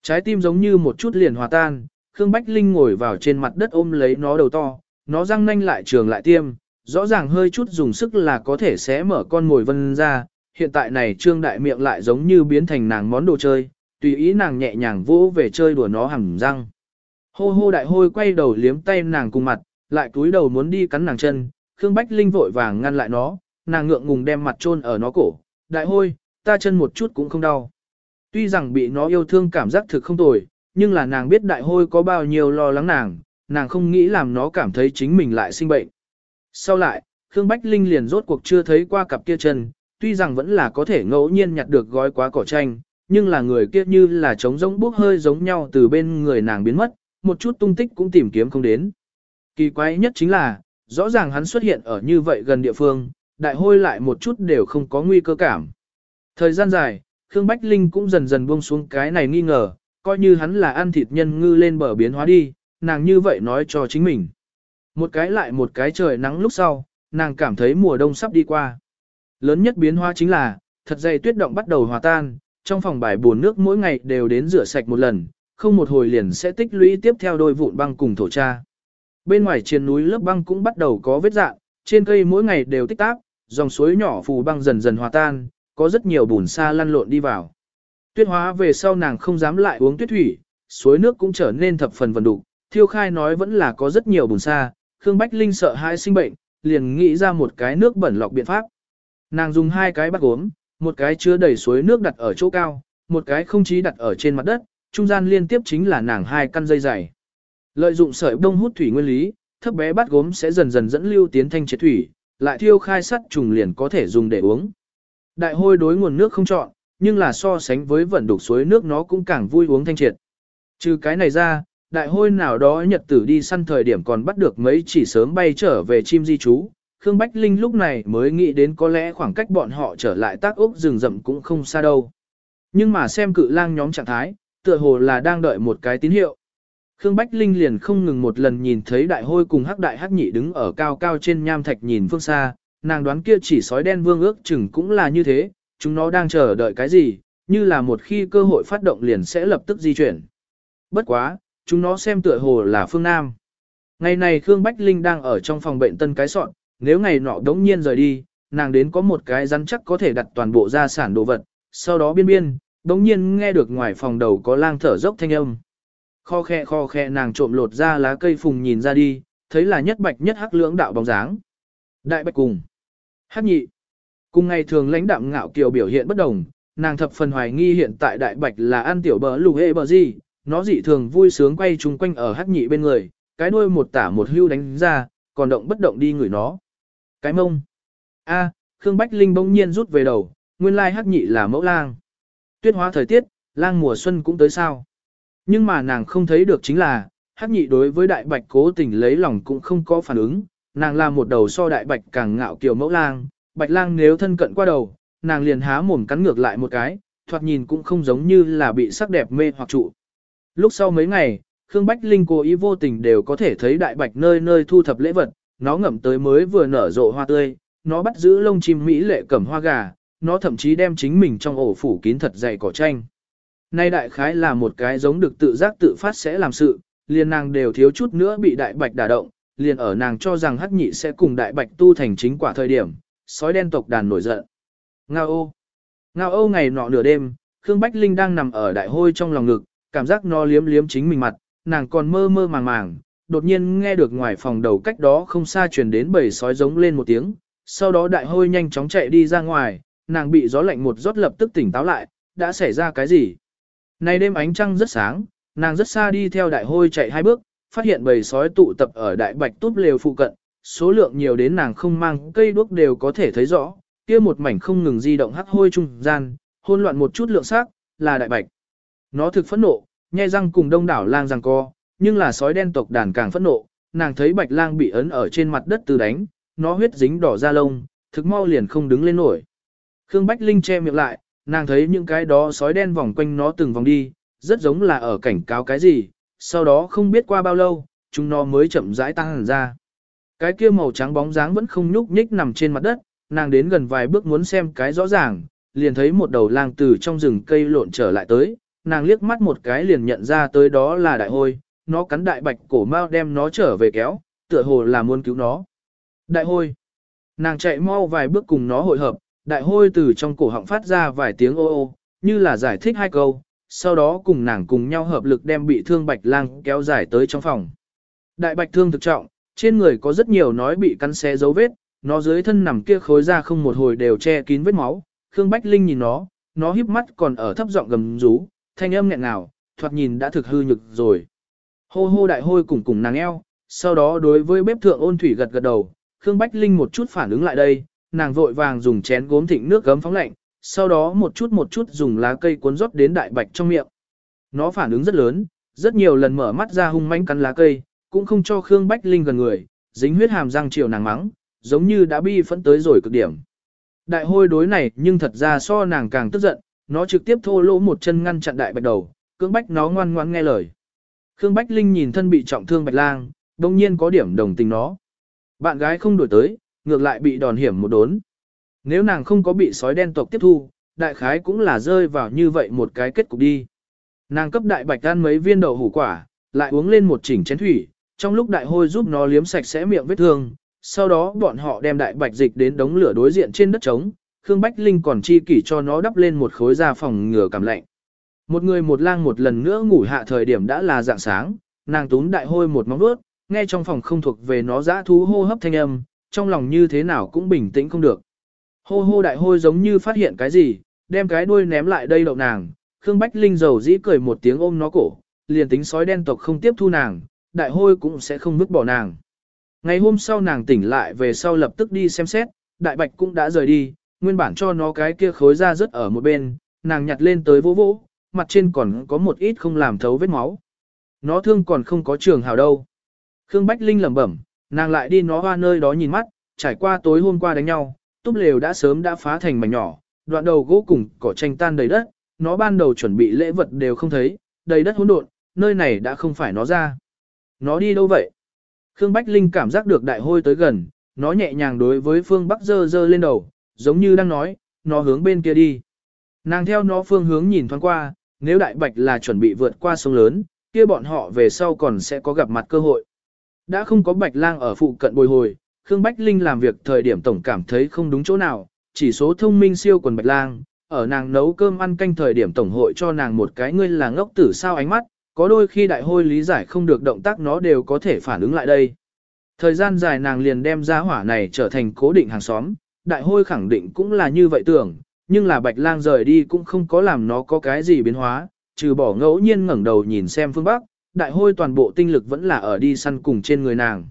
Trái tim giống như một chút liền hòa tan, Khương Bách Linh ngồi vào trên mặt đất ôm lấy nó đầu to, nó răng nanh lại trường lại tiêm, rõ ràng hơi chút dùng sức là có thể xé mở con mồi vân ra, hiện tại này trương đại miệng lại giống như biến thành nàng món đồ chơi, tùy ý nàng nhẹ nhàng vỗ về chơi đùa nó hằng răng. Hô hô đại hôi quay đầu liếm tay nàng cùng mặt, lại cúi đầu muốn đi cắn nàng chân, Khương Bách Linh vội vàng ngăn lại nó, nàng ngượng ngùng đem mặt chôn ở nó cổ, đại hôi, ta chân một chút cũng không đau. Tuy rằng bị nó yêu thương cảm giác thực không tồi, nhưng là nàng biết đại hôi có bao nhiêu lo lắng nàng, nàng không nghĩ làm nó cảm thấy chính mình lại sinh bệnh. Sau lại, Khương Bách Linh liền rốt cuộc chưa thấy qua cặp kia chân, tuy rằng vẫn là có thể ngẫu nhiên nhặt được gói quá cỏ tranh, nhưng là người kia như là trống rỗng bốc hơi giống nhau từ bên người nàng biến mất, một chút tung tích cũng tìm kiếm không đến. Kỳ quái nhất chính là, rõ ràng hắn xuất hiện ở như vậy gần địa phương, đại hôi lại một chút đều không có nguy cơ cảm. Thời gian dài, Khương Bách Linh cũng dần dần buông xuống cái này nghi ngờ, coi như hắn là ăn thịt nhân ngư lên bờ biến hóa đi, nàng như vậy nói cho chính mình. Một cái lại một cái trời nắng lúc sau, nàng cảm thấy mùa đông sắp đi qua. Lớn nhất biến hóa chính là, thật dày tuyết động bắt đầu hòa tan, trong phòng bài buồn nước mỗi ngày đều đến rửa sạch một lần, không một hồi liền sẽ tích lũy tiếp theo đôi vụn băng cùng thổ tra. Bên ngoài trên núi lớp băng cũng bắt đầu có vết dạng, trên cây mỗi ngày đều tích tác, dòng suối nhỏ phù băng dần dần hòa tan, có rất nhiều bùn sa lăn lộn đi vào. Tuyết hóa về sau nàng không dám lại uống tuyết thủy, suối nước cũng trở nên thập phần vần đục, thiêu khai nói vẫn là có rất nhiều bùn sa, Khương Bách Linh sợ hãi sinh bệnh, liền nghĩ ra một cái nước bẩn lọc biện pháp. Nàng dùng hai cái bắt gốm, một cái chứa đầy suối nước đặt ở chỗ cao, một cái không chí đặt ở trên mặt đất, trung gian liên tiếp chính là nàng hai căn dây dày. Lợi dụng sợi đông hút thủy nguyên lý, thấp bé bắt gốm sẽ dần dần dẫn lưu tiến thanh chế thủy, lại thiêu khai sắt trùng liền có thể dùng để uống. Đại hôi đối nguồn nước không chọn, nhưng là so sánh với vận đục suối nước nó cũng càng vui uống thanh triệt. Trừ cái này ra, đại hôi nào đó nhật tử đi săn thời điểm còn bắt được mấy chỉ sớm bay trở về chim di trú. Khương Bách Linh lúc này mới nghĩ đến có lẽ khoảng cách bọn họ trở lại tác ốc rừng rậm cũng không xa đâu. Nhưng mà xem cự lang nhóm trạng thái, tựa hồ là đang đợi một cái tín hiệu. Khương Bách Linh liền không ngừng một lần nhìn thấy đại hôi cùng hắc đại hắc nhị đứng ở cao cao trên nham thạch nhìn phương xa, nàng đoán kia chỉ sói đen vương ước chừng cũng là như thế, chúng nó đang chờ đợi cái gì, như là một khi cơ hội phát động liền sẽ lập tức di chuyển. Bất quá, chúng nó xem tựa hồ là phương Nam. Ngày này Khương Bách Linh đang ở trong phòng bệnh tân cái sọn, nếu ngày nọ đống nhiên rời đi, nàng đến có một cái rắn chắc có thể đặt toàn bộ gia sản đồ vật, sau đó biên biên, đống nhiên nghe được ngoài phòng đầu có lang thở dốc thanh âm. Kho khe kho khe nàng trộm lột ra lá cây phùng nhìn ra đi, thấy là nhất bạch nhất hắc lưỡng đạo bóng dáng. Đại bạch cùng. Hắc nhị. Cùng ngày thường lãnh đạm ngạo kiều biểu hiện bất đồng, nàng thập phần hoài nghi hiện tại đại bạch là ăn tiểu bờ lù hê bờ gì, nó dị thường vui sướng quay chung quanh ở hắc nhị bên người, cái đuôi một tả một hưu đánh ra, còn động bất động đi người nó. Cái mông. A, Khương Bách Linh bỗng nhiên rút về đầu, nguyên lai hắc nhị là mẫu lang. Tuyết hóa thời tiết, lang mùa xuân cũng tới sao. Nhưng mà nàng không thấy được chính là, hắc nhị đối với đại bạch cố tình lấy lòng cũng không có phản ứng, nàng là một đầu so đại bạch càng ngạo kiều mẫu lang, bạch lang nếu thân cận qua đầu, nàng liền há mồm cắn ngược lại một cái, thoạt nhìn cũng không giống như là bị sắc đẹp mê hoặc trụ. Lúc sau mấy ngày, Khương Bách Linh cố ý vô tình đều có thể thấy đại bạch nơi nơi thu thập lễ vật, nó ngậm tới mới vừa nở rộ hoa tươi, nó bắt giữ lông chim mỹ lệ cẩm hoa gà, nó thậm chí đem chính mình trong ổ phủ kín thật dày cỏ tranh. Nay đại khái là một cái giống được tự giác tự phát sẽ làm sự, liền nàng đều thiếu chút nữa bị đại bạch đả động, liền ở nàng cho rằng hắc nhị sẽ cùng đại bạch tu thành chính quả thời điểm, sói đen tộc đàn nổi giận. Ngao ô. Ngao ô ngày nọ nửa đêm, Khương Bách Linh đang nằm ở đại hôi trong lòng ngực, cảm giác nó liếm liếm chính mình mặt, nàng còn mơ mơ màng màng, đột nhiên nghe được ngoài phòng đầu cách đó không xa truyền đến bầy sói giống lên một tiếng, sau đó đại hôi nhanh chóng chạy đi ra ngoài, nàng bị gió lạnh một rót lập tức tỉnh táo lại, đã xảy ra cái gì? Nay đêm ánh trăng rất sáng, nàng rất xa đi theo đại hôi chạy hai bước, phát hiện bầy sói tụ tập ở đại bạch túp lều phụ cận, số lượng nhiều đến nàng không mang cây đuốc đều có thể thấy rõ, kia một mảnh không ngừng di động hắc hôi trung gian, hôn loạn một chút lượng xác là đại bạch. Nó thực phẫn nộ, nhai răng cùng đông đảo lang rằng co, nhưng là sói đen tộc đàn càng phẫn nộ, nàng thấy bạch lang bị ấn ở trên mặt đất từ đánh, nó huyết dính đỏ da lông, thực mau liền không đứng lên nổi. Khương Bách Linh che miệng lại, nàng thấy những cái đó sói đen vòng quanh nó từng vòng đi, rất giống là ở cảnh cáo cái gì, sau đó không biết qua bao lâu, chúng nó mới chậm rãi tăng hẳn ra. Cái kia màu trắng bóng dáng vẫn không nhúc nhích nằm trên mặt đất, nàng đến gần vài bước muốn xem cái rõ ràng, liền thấy một đầu lang từ trong rừng cây lộn trở lại tới, nàng liếc mắt một cái liền nhận ra tới đó là đại hôi, nó cắn đại bạch cổ mau đem nó trở về kéo, tựa hồ là muốn cứu nó. Đại hôi. Nàng chạy mau vài bước cùng nó hội hợp, đại hôi từ trong cổ họng phát ra vài tiếng ô ô, như là giải thích hai câu, sau đó cùng nàng cùng nhau hợp lực đem bị thương bạch lang kéo dài tới trong phòng. Đại bạch thương thực trọng, trên người có rất nhiều nói bị cắn xé dấu vết, nó dưới thân nằm kia khối ra không một hồi đều che kín vết máu. Khương Bách Linh nhìn nó, nó híp mắt còn ở thấp giọng gầm rú, thanh âm nghẹn ngào, thoạt nhìn đã thực hư nhực rồi. Hô hô đại hôi cùng cùng nàng eo, sau đó đối với bếp thượng ôn thủy gật gật đầu, Khương Bách Linh một chút phản ứng lại đây, nàng vội vàng dùng chén gốm thịnh nước gấm phóng lạnh, sau đó một chút một chút dùng lá cây cuốn rót đến đại bạch trong miệng. Nó phản ứng rất lớn, rất nhiều lần mở mắt ra hung manh cắn lá cây, cũng không cho Khương Bách Linh gần người, dính huyết hàm răng chiều nàng mắng, giống như đã bi phẫn tới rồi cực điểm. Đại hôi đối này nhưng thật ra so nàng càng tức giận, nó trực tiếp thô lỗ một chân ngăn chặn đại bạch đầu, cưỡng bách nó ngoan ngoan nghe lời. Khương Bách Linh nhìn thân bị trọng thương bạch lang, đồng nhiên có điểm đồng tình nó. Bạn gái không đổi tới, ngược lại bị đòn hiểm một đốn. Nếu nàng không có bị sói đen tộc tiếp thu, đại khái cũng là rơi vào như vậy một cái kết cục đi. Nàng cấp đại bạch ăn mấy viên đậu hủ quả, lại uống lên một chỉnh chén thủy, trong lúc đại hôi giúp nó liếm sạch sẽ miệng vết thương, sau đó bọn họ đem đại bạch dịch đến đống lửa đối diện trên đất trống, Khương Bách Linh còn chi kỷ cho nó đắp lên một khối da phòng ngừa cảm lạnh. Một người một lang một lần nữa ngủ hạ thời điểm đã là dạng sáng, nàng túm đại hôi một móng vuốt, nghe trong phòng không thuộc về nó dã thú hô hấp thanh âm, trong lòng như thế nào cũng bình tĩnh không được. Hô hô đại hôi giống như phát hiện cái gì, đem cái đuôi ném lại đây đậu nàng, Khương Bách Linh dầu dĩ cười một tiếng ôm nó cổ, liền tính sói đen tộc không tiếp thu nàng, đại hôi cũng sẽ không vứt bỏ nàng. Ngày hôm sau nàng tỉnh lại về sau lập tức đi xem xét, đại bạch cũng đã rời đi, nguyên bản cho nó cái kia khối ra rất ở một bên, nàng nhặt lên tới vỗ vỗ, mặt trên còn có một ít không làm thấu vết máu. Nó thương còn không có trường hào đâu. Khương Bách Linh lẩm bẩm, nàng lại đi nó hoa nơi đó nhìn mắt, trải qua tối hôm qua đánh nhau, túp lều đã sớm đã phá thành mảnh nhỏ, đoạn đầu gỗ cùng cỏ tranh tan đầy đất, nó ban đầu chuẩn bị lễ vật đều không thấy, đầy đất hỗn độn, nơi này đã không phải nó ra. Nó đi đâu vậy? Khương Bách Linh cảm giác được đại hôi tới gần, nó nhẹ nhàng đối với phương Bắc dơ dơ lên đầu, giống như đang nói, nó hướng bên kia đi. Nàng theo nó phương hướng nhìn thoáng qua, nếu đại bạch là chuẩn bị vượt qua sông lớn, kia bọn họ về sau còn sẽ có gặp mặt cơ hội. Đã không có bạch lang ở phụ cận bồi hồi, Khương Bách Linh làm việc thời điểm tổng cảm thấy không đúng chỗ nào, chỉ số thông minh siêu quần bạch lang, ở nàng nấu cơm ăn canh thời điểm tổng hội cho nàng một cái ngươi là ngốc tử sao ánh mắt, có đôi khi đại hôi lý giải không được động tác nó đều có thể phản ứng lại đây. Thời gian dài nàng liền đem ra hỏa này trở thành cố định hàng xóm, đại hôi khẳng định cũng là như vậy tưởng, nhưng là bạch lang rời đi cũng không có làm nó có cái gì biến hóa, trừ bỏ ngẫu nhiên ngẩng đầu nhìn xem phương Bắc, đại hôi toàn bộ tinh lực vẫn là ở đi săn cùng trên người nàng.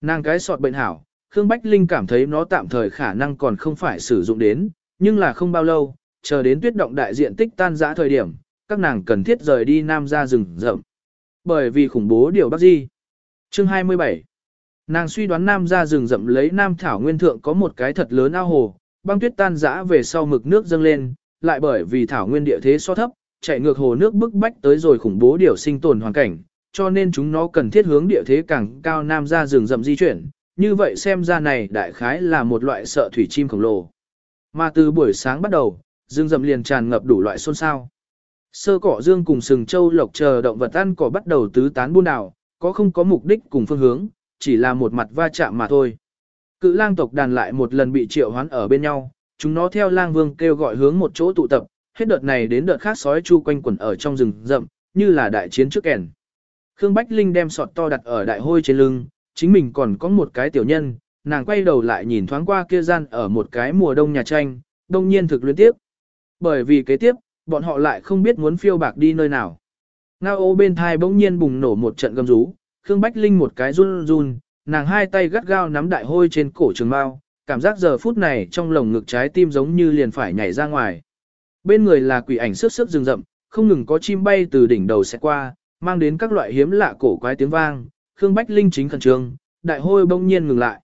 Nàng cái sọt bệnh hảo, Khương Bách Linh cảm thấy nó tạm thời khả năng còn không phải sử dụng đến, nhưng là không bao lâu, chờ đến tuyết động đại diện tích tan rã thời điểm, các nàng cần thiết rời đi nam ra rừng rậm. Bởi vì khủng bố điều Bắc Di. Chương 27 Nàng suy đoán nam ra rừng rậm lấy nam thảo nguyên thượng có một cái thật lớn ao hồ, băng tuyết tan rã về sau mực nước dâng lên, lại bởi vì thảo nguyên địa thế so thấp, chạy ngược hồ nước bức bách tới rồi khủng bố điều sinh tồn hoàn cảnh, cho nên chúng nó cần thiết hướng địa thế càng cao nam ra rừng rậm di chuyển, như vậy xem ra này đại khái là một loại sợ thủy chim khổng lồ. Mà từ buổi sáng bắt đầu, rừng rậm liền tràn ngập đủ loại xôn xao. Sơ cỏ dương cùng sừng châu lộc chờ động vật ăn cỏ bắt đầu tứ tán buôn đảo, có không có mục đích cùng phương hướng, chỉ là một mặt va chạm mà thôi. Cự lang tộc đàn lại một lần bị triệu hoán ở bên nhau, chúng nó theo lang vương kêu gọi hướng một chỗ tụ tập, hết đợt này đến đợt khác sói chu quanh quẩn ở trong rừng rậm, như là đại chiến trước kèn. Khương Bách Linh đem sọt to đặt ở đại hôi trên lưng, chính mình còn có một cái tiểu nhân, nàng quay đầu lại nhìn thoáng qua kia gian ở một cái mùa đông nhà tranh, đông nhiên thực liên tiếp. Bởi vì kế tiếp, bọn họ lại không biết muốn phiêu bạc đi nơi nào. Ngao ô bên thai bỗng nhiên bùng nổ một trận gầm rú, Khương Bách Linh một cái run run, nàng hai tay gắt gao nắm đại hôi trên cổ trường bao, cảm giác giờ phút này trong lồng ngực trái tim giống như liền phải nhảy ra ngoài. Bên người là quỷ ảnh sức sức rừng rậm, không ngừng có chim bay từ đỉnh đầu sẽ qua, mang đến các loại hiếm lạ cổ quái tiếng vang, Khương Bách Linh chính khẩn trương, đại hôi bỗng nhiên ngừng lại.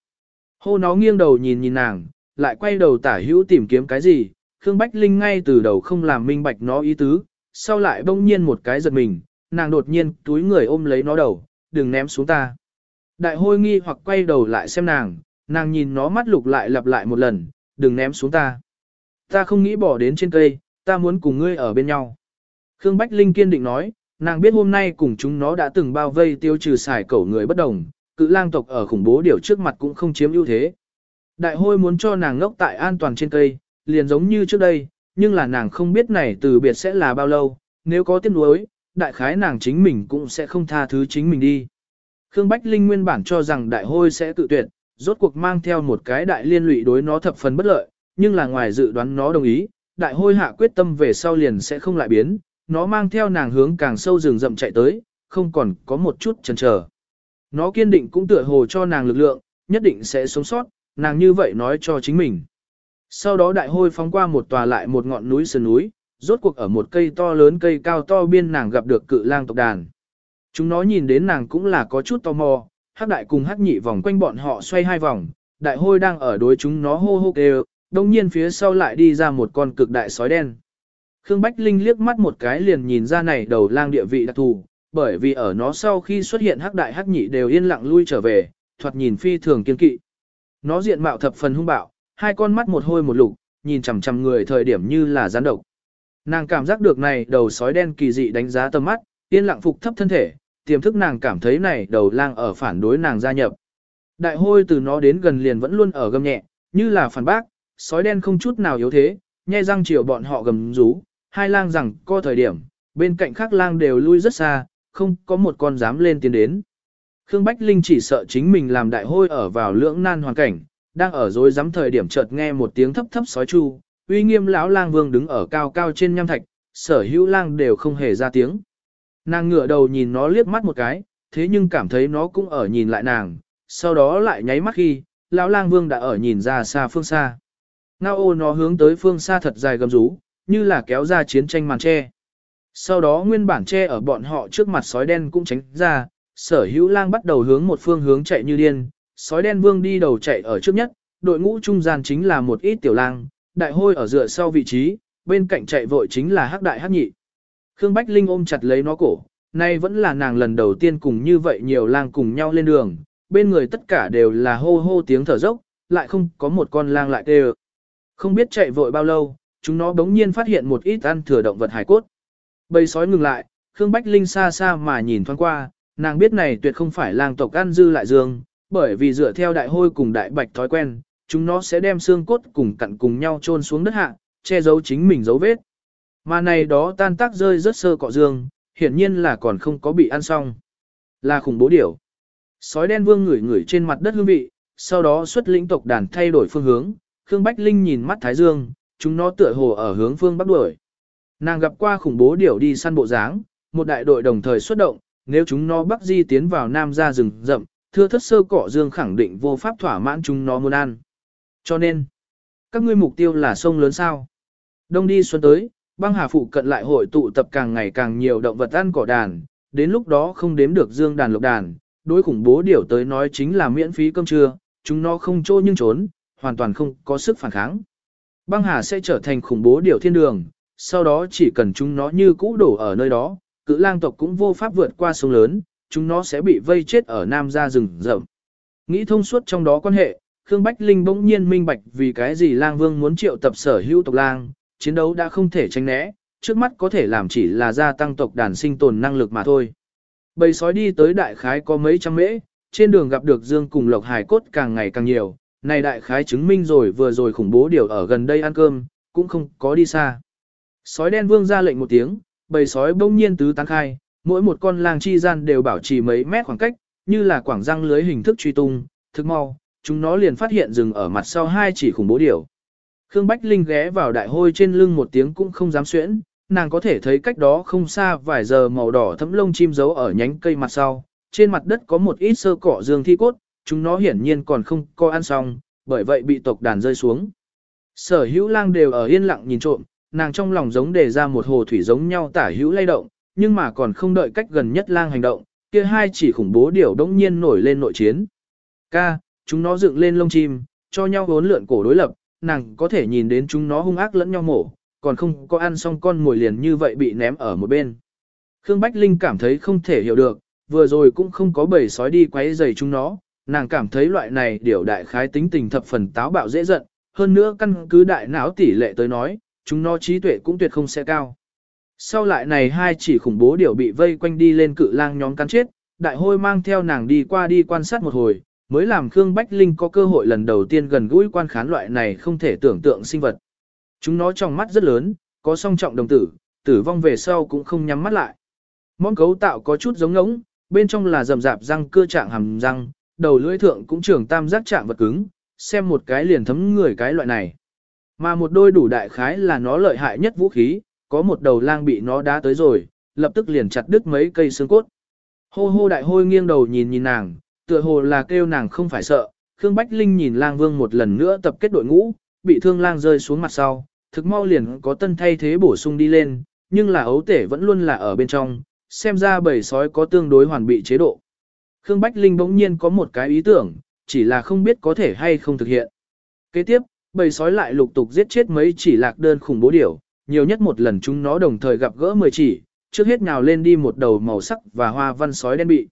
Hô nó nghiêng đầu nhìn nhìn nàng, lại quay đầu tả hữu tìm kiếm cái gì, Khương Bách Linh ngay từ đầu không làm minh bạch nó ý tứ, sau lại bỗng nhiên một cái giật mình, nàng đột nhiên túi người ôm lấy nó đầu, đừng ném xuống ta. Đại hôi nghi hoặc quay đầu lại xem nàng, nàng nhìn nó mắt lục lại lặp lại một lần, đừng ném xuống ta. Ta không nghĩ bỏ đến trên cây, ta muốn cùng ngươi ở bên nhau. Khương Bách Linh kiên định nói, nàng biết hôm nay cùng chúng nó đã từng bao vây tiêu trừ xài cẩu người bất đồng, cự lang tộc ở khủng bố điều trước mặt cũng không chiếm ưu thế. Đại hôi muốn cho nàng ngốc tại an toàn trên cây, liền giống như trước đây, nhưng là nàng không biết này từ biệt sẽ là bao lâu, nếu có tiếc nuối, đại khái nàng chính mình cũng sẽ không tha thứ chính mình đi. Khương Bách Linh nguyên bản cho rằng đại hôi sẽ tự tuyệt, rốt cuộc mang theo một cái đại liên lụy đối nó thập phần bất lợi, nhưng là ngoài dự đoán nó đồng ý, đại hôi hạ quyết tâm về sau liền sẽ không lại biến, nó mang theo nàng hướng càng sâu rừng rậm chạy tới, không còn có một chút chần chờ. Nó kiên định cũng tựa hồ cho nàng lực lượng, nhất định sẽ sống sót, nàng như vậy nói cho chính mình. Sau đó đại hôi phóng qua một tòa lại một ngọn núi sườn núi, rốt cuộc ở một cây to lớn cây cao to biên nàng gặp được cự lang tộc đàn. Chúng nó nhìn đến nàng cũng là có chút tò mò, hắc đại cùng hắc nhị vòng quanh bọn họ xoay hai vòng, đại hôi đang ở đối chúng nó hô hô kêu, đồng nhiên phía sau lại đi ra một con cực đại sói đen. Khương Bách Linh liếc mắt một cái liền nhìn ra này đầu lang địa vị đặc thù, bởi vì ở nó sau khi xuất hiện hắc đại hắc nhị đều yên lặng lui trở về, thoạt nhìn phi thường kiên kỵ. Nó diện mạo thập phần hung bạo, hai con mắt một hôi một lục, nhìn chằm chằm người thời điểm như là gián độc. Nàng cảm giác được này đầu sói đen kỳ dị đánh giá tầm mắt, yên lặng phục thấp thân thể, tiềm thức nàng cảm thấy này đầu lang ở phản đối nàng gia nhập. Đại hôi từ nó đến gần liền vẫn luôn ở gầm nhẹ, như là phản bác, sói đen không chút nào yếu thế, nhai răng chiều bọn họ gầm rú, hai lang rằng co thời điểm, bên cạnh khác lang đều lui rất xa, không có một con dám lên tiến đến. Khương Bách Linh chỉ sợ chính mình làm đại hôi ở vào lưỡng nan hoàn cảnh, đang ở dối dám thời điểm chợt nghe một tiếng thấp thấp sói chu, uy nghiêm lão lang vương đứng ở cao cao trên nham thạch, sở hữu lang đều không hề ra tiếng. Nàng ngửa đầu nhìn nó liếc mắt một cái, thế nhưng cảm thấy nó cũng ở nhìn lại nàng, sau đó lại nháy mắt khi, lão lang vương đã ở nhìn ra xa phương xa. Ngao ô nó hướng tới phương xa thật dài gầm rú, như là kéo ra chiến tranh màn tre. Sau đó nguyên bản tre ở bọn họ trước mặt sói đen cũng tránh ra, sở hữu lang bắt đầu hướng một phương hướng chạy như điên, sói đen vương đi đầu chạy ở trước nhất, đội ngũ trung gian chính là một ít tiểu lang, đại hôi ở dựa sau vị trí, bên cạnh chạy vội chính là hắc đại hắc nhị. Khương Bách Linh ôm chặt lấy nó cổ, nay vẫn là nàng lần đầu tiên cùng như vậy nhiều lang cùng nhau lên đường, bên người tất cả đều là hô hô tiếng thở dốc, lại không có một con lang lại tê Không biết chạy vội bao lâu, chúng nó đống nhiên phát hiện một ít ăn thừa động vật hải cốt. Bầy sói ngừng lại, Khương Bách Linh xa xa mà nhìn thoáng qua, nàng biết này tuyệt không phải lang tộc ăn dư lại dương, bởi vì dựa theo đại hôi cùng đại bạch thói quen, chúng nó sẽ đem xương cốt cùng cặn cùng nhau chôn xuống đất hạ, che giấu chính mình dấu vết. Mà này đó tan tác rơi rất sơ cọ dương, hiển nhiên là còn không có bị ăn xong. Là khủng bố điểu. Sói đen vương ngửi ngửi trên mặt đất hương vị, sau đó xuất lĩnh tộc đàn thay đổi phương hướng, Khương Bách Linh nhìn mắt Thái Dương, chúng nó tựa hồ ở hướng phương bắc đuổi. Nàng gặp qua khủng bố điểu đi săn bộ dáng, một đại đội đồng thời xuất động, nếu chúng nó bắc di tiến vào nam ra rừng rậm, thưa thất sơ cỏ dương khẳng định vô pháp thỏa mãn chúng nó muốn ăn. Cho nên, các ngươi mục tiêu là sông lớn sao. Đông đi xuân tới, băng hà phụ cận lại hội tụ tập càng ngày càng nhiều động vật ăn cỏ đàn, đến lúc đó không đếm được dương đàn lộc đàn, đối khủng bố điểu tới nói chính là miễn phí cơm trưa, chúng nó không trô nhưng trốn, hoàn toàn không có sức phản kháng. Băng hà sẽ trở thành khủng bố điểu thiên đường, sau đó chỉ cần chúng nó như cũ đổ ở nơi đó, cự lang tộc cũng vô pháp vượt qua sông lớn, chúng nó sẽ bị vây chết ở nam gia rừng rậm. Nghĩ thông suốt trong đó quan hệ, Khương Bách Linh bỗng nhiên minh bạch vì cái gì lang vương muốn triệu tập sở hữu tộc lang, chiến đấu đã không thể tránh né, trước mắt có thể làm chỉ là gia tăng tộc đàn sinh tồn năng lực mà thôi. Bầy sói đi tới đại khái có mấy trăm mễ, trên đường gặp được Dương cùng Lộc Hải cốt càng ngày càng nhiều, này đại khái chứng minh rồi vừa rồi khủng bố điều ở gần đây ăn cơm, cũng không có đi xa. Sói đen vương ra lệnh một tiếng, bầy sói bỗng nhiên tứ tán khai, mỗi một con lang chi gian đều bảo trì mấy mét khoảng cách, như là quảng răng lưới hình thức truy tung, thức mau, chúng nó liền phát hiện rừng ở mặt sau hai chỉ khủng bố điều. Khương Bách Linh ghé vào đại hôi trên lưng một tiếng cũng không dám xuyễn, nàng có thể thấy cách đó không xa vài giờ màu đỏ thấm lông chim giấu ở nhánh cây mặt sau, trên mặt đất có một ít sơ cỏ dương thi cốt, chúng nó hiển nhiên còn không có ăn xong, bởi vậy bị tộc đàn rơi xuống. Sở hữu lang đều ở yên lặng nhìn trộm, nàng trong lòng giống đề ra một hồ thủy giống nhau tả hữu lay động, nhưng mà còn không đợi cách gần nhất lang hành động, kia hai chỉ khủng bố điều đống nhiên nổi lên nội chiến. Ca, chúng nó dựng lên lông chim, cho nhau vốn lượn cổ đối lập, nàng có thể nhìn đến chúng nó hung ác lẫn nhau mổ, còn không có ăn xong con mồi liền như vậy bị ném ở một bên. Khương Bách Linh cảm thấy không thể hiểu được, vừa rồi cũng không có bầy sói đi quấy rầy chúng nó, nàng cảm thấy loại này điều đại khái tính tình thập phần táo bạo dễ giận, hơn nữa căn cứ đại não tỷ lệ tới nói, chúng nó trí tuệ cũng tuyệt không sẽ cao. Sau lại này hai chỉ khủng bố điều bị vây quanh đi lên cự lang nhóm cắn chết, đại hôi mang theo nàng đi qua đi quan sát một hồi, mới làm Khương Bách Linh có cơ hội lần đầu tiên gần gũi quan khán loại này không thể tưởng tượng sinh vật. Chúng nó trong mắt rất lớn, có song trọng đồng tử, tử vong về sau cũng không nhắm mắt lại. Món cấu tạo có chút giống ngỗng, bên trong là rầm rạp răng cưa trạng hàm răng, đầu lưỡi thượng cũng trưởng tam giác trạng vật cứng, xem một cái liền thấm người cái loại này. Mà một đôi đủ đại khái là nó lợi hại nhất vũ khí, có một đầu lang bị nó đá tới rồi, lập tức liền chặt đứt mấy cây xương cốt. Hô hô đại hôi nghiêng đầu nhìn nhìn nàng, tựa hồ là kêu nàng không phải sợ. Khương Bách Linh nhìn lang vương một lần nữa tập kết đội ngũ, bị thương lang rơi xuống mặt sau, thực mau liền có tân thay thế bổ sung đi lên, nhưng là ấu tể vẫn luôn là ở bên trong, xem ra bầy sói có tương đối hoàn bị chế độ. Khương Bách Linh bỗng nhiên có một cái ý tưởng, chỉ là không biết có thể hay không thực hiện. Kế tiếp, bầy sói lại lục tục giết chết mấy chỉ lạc đơn khủng bố điểu, nhiều nhất một lần chúng nó đồng thời gặp gỡ 10 chỉ, trước hết nào lên đi một đầu màu sắc và hoa văn sói đen bị.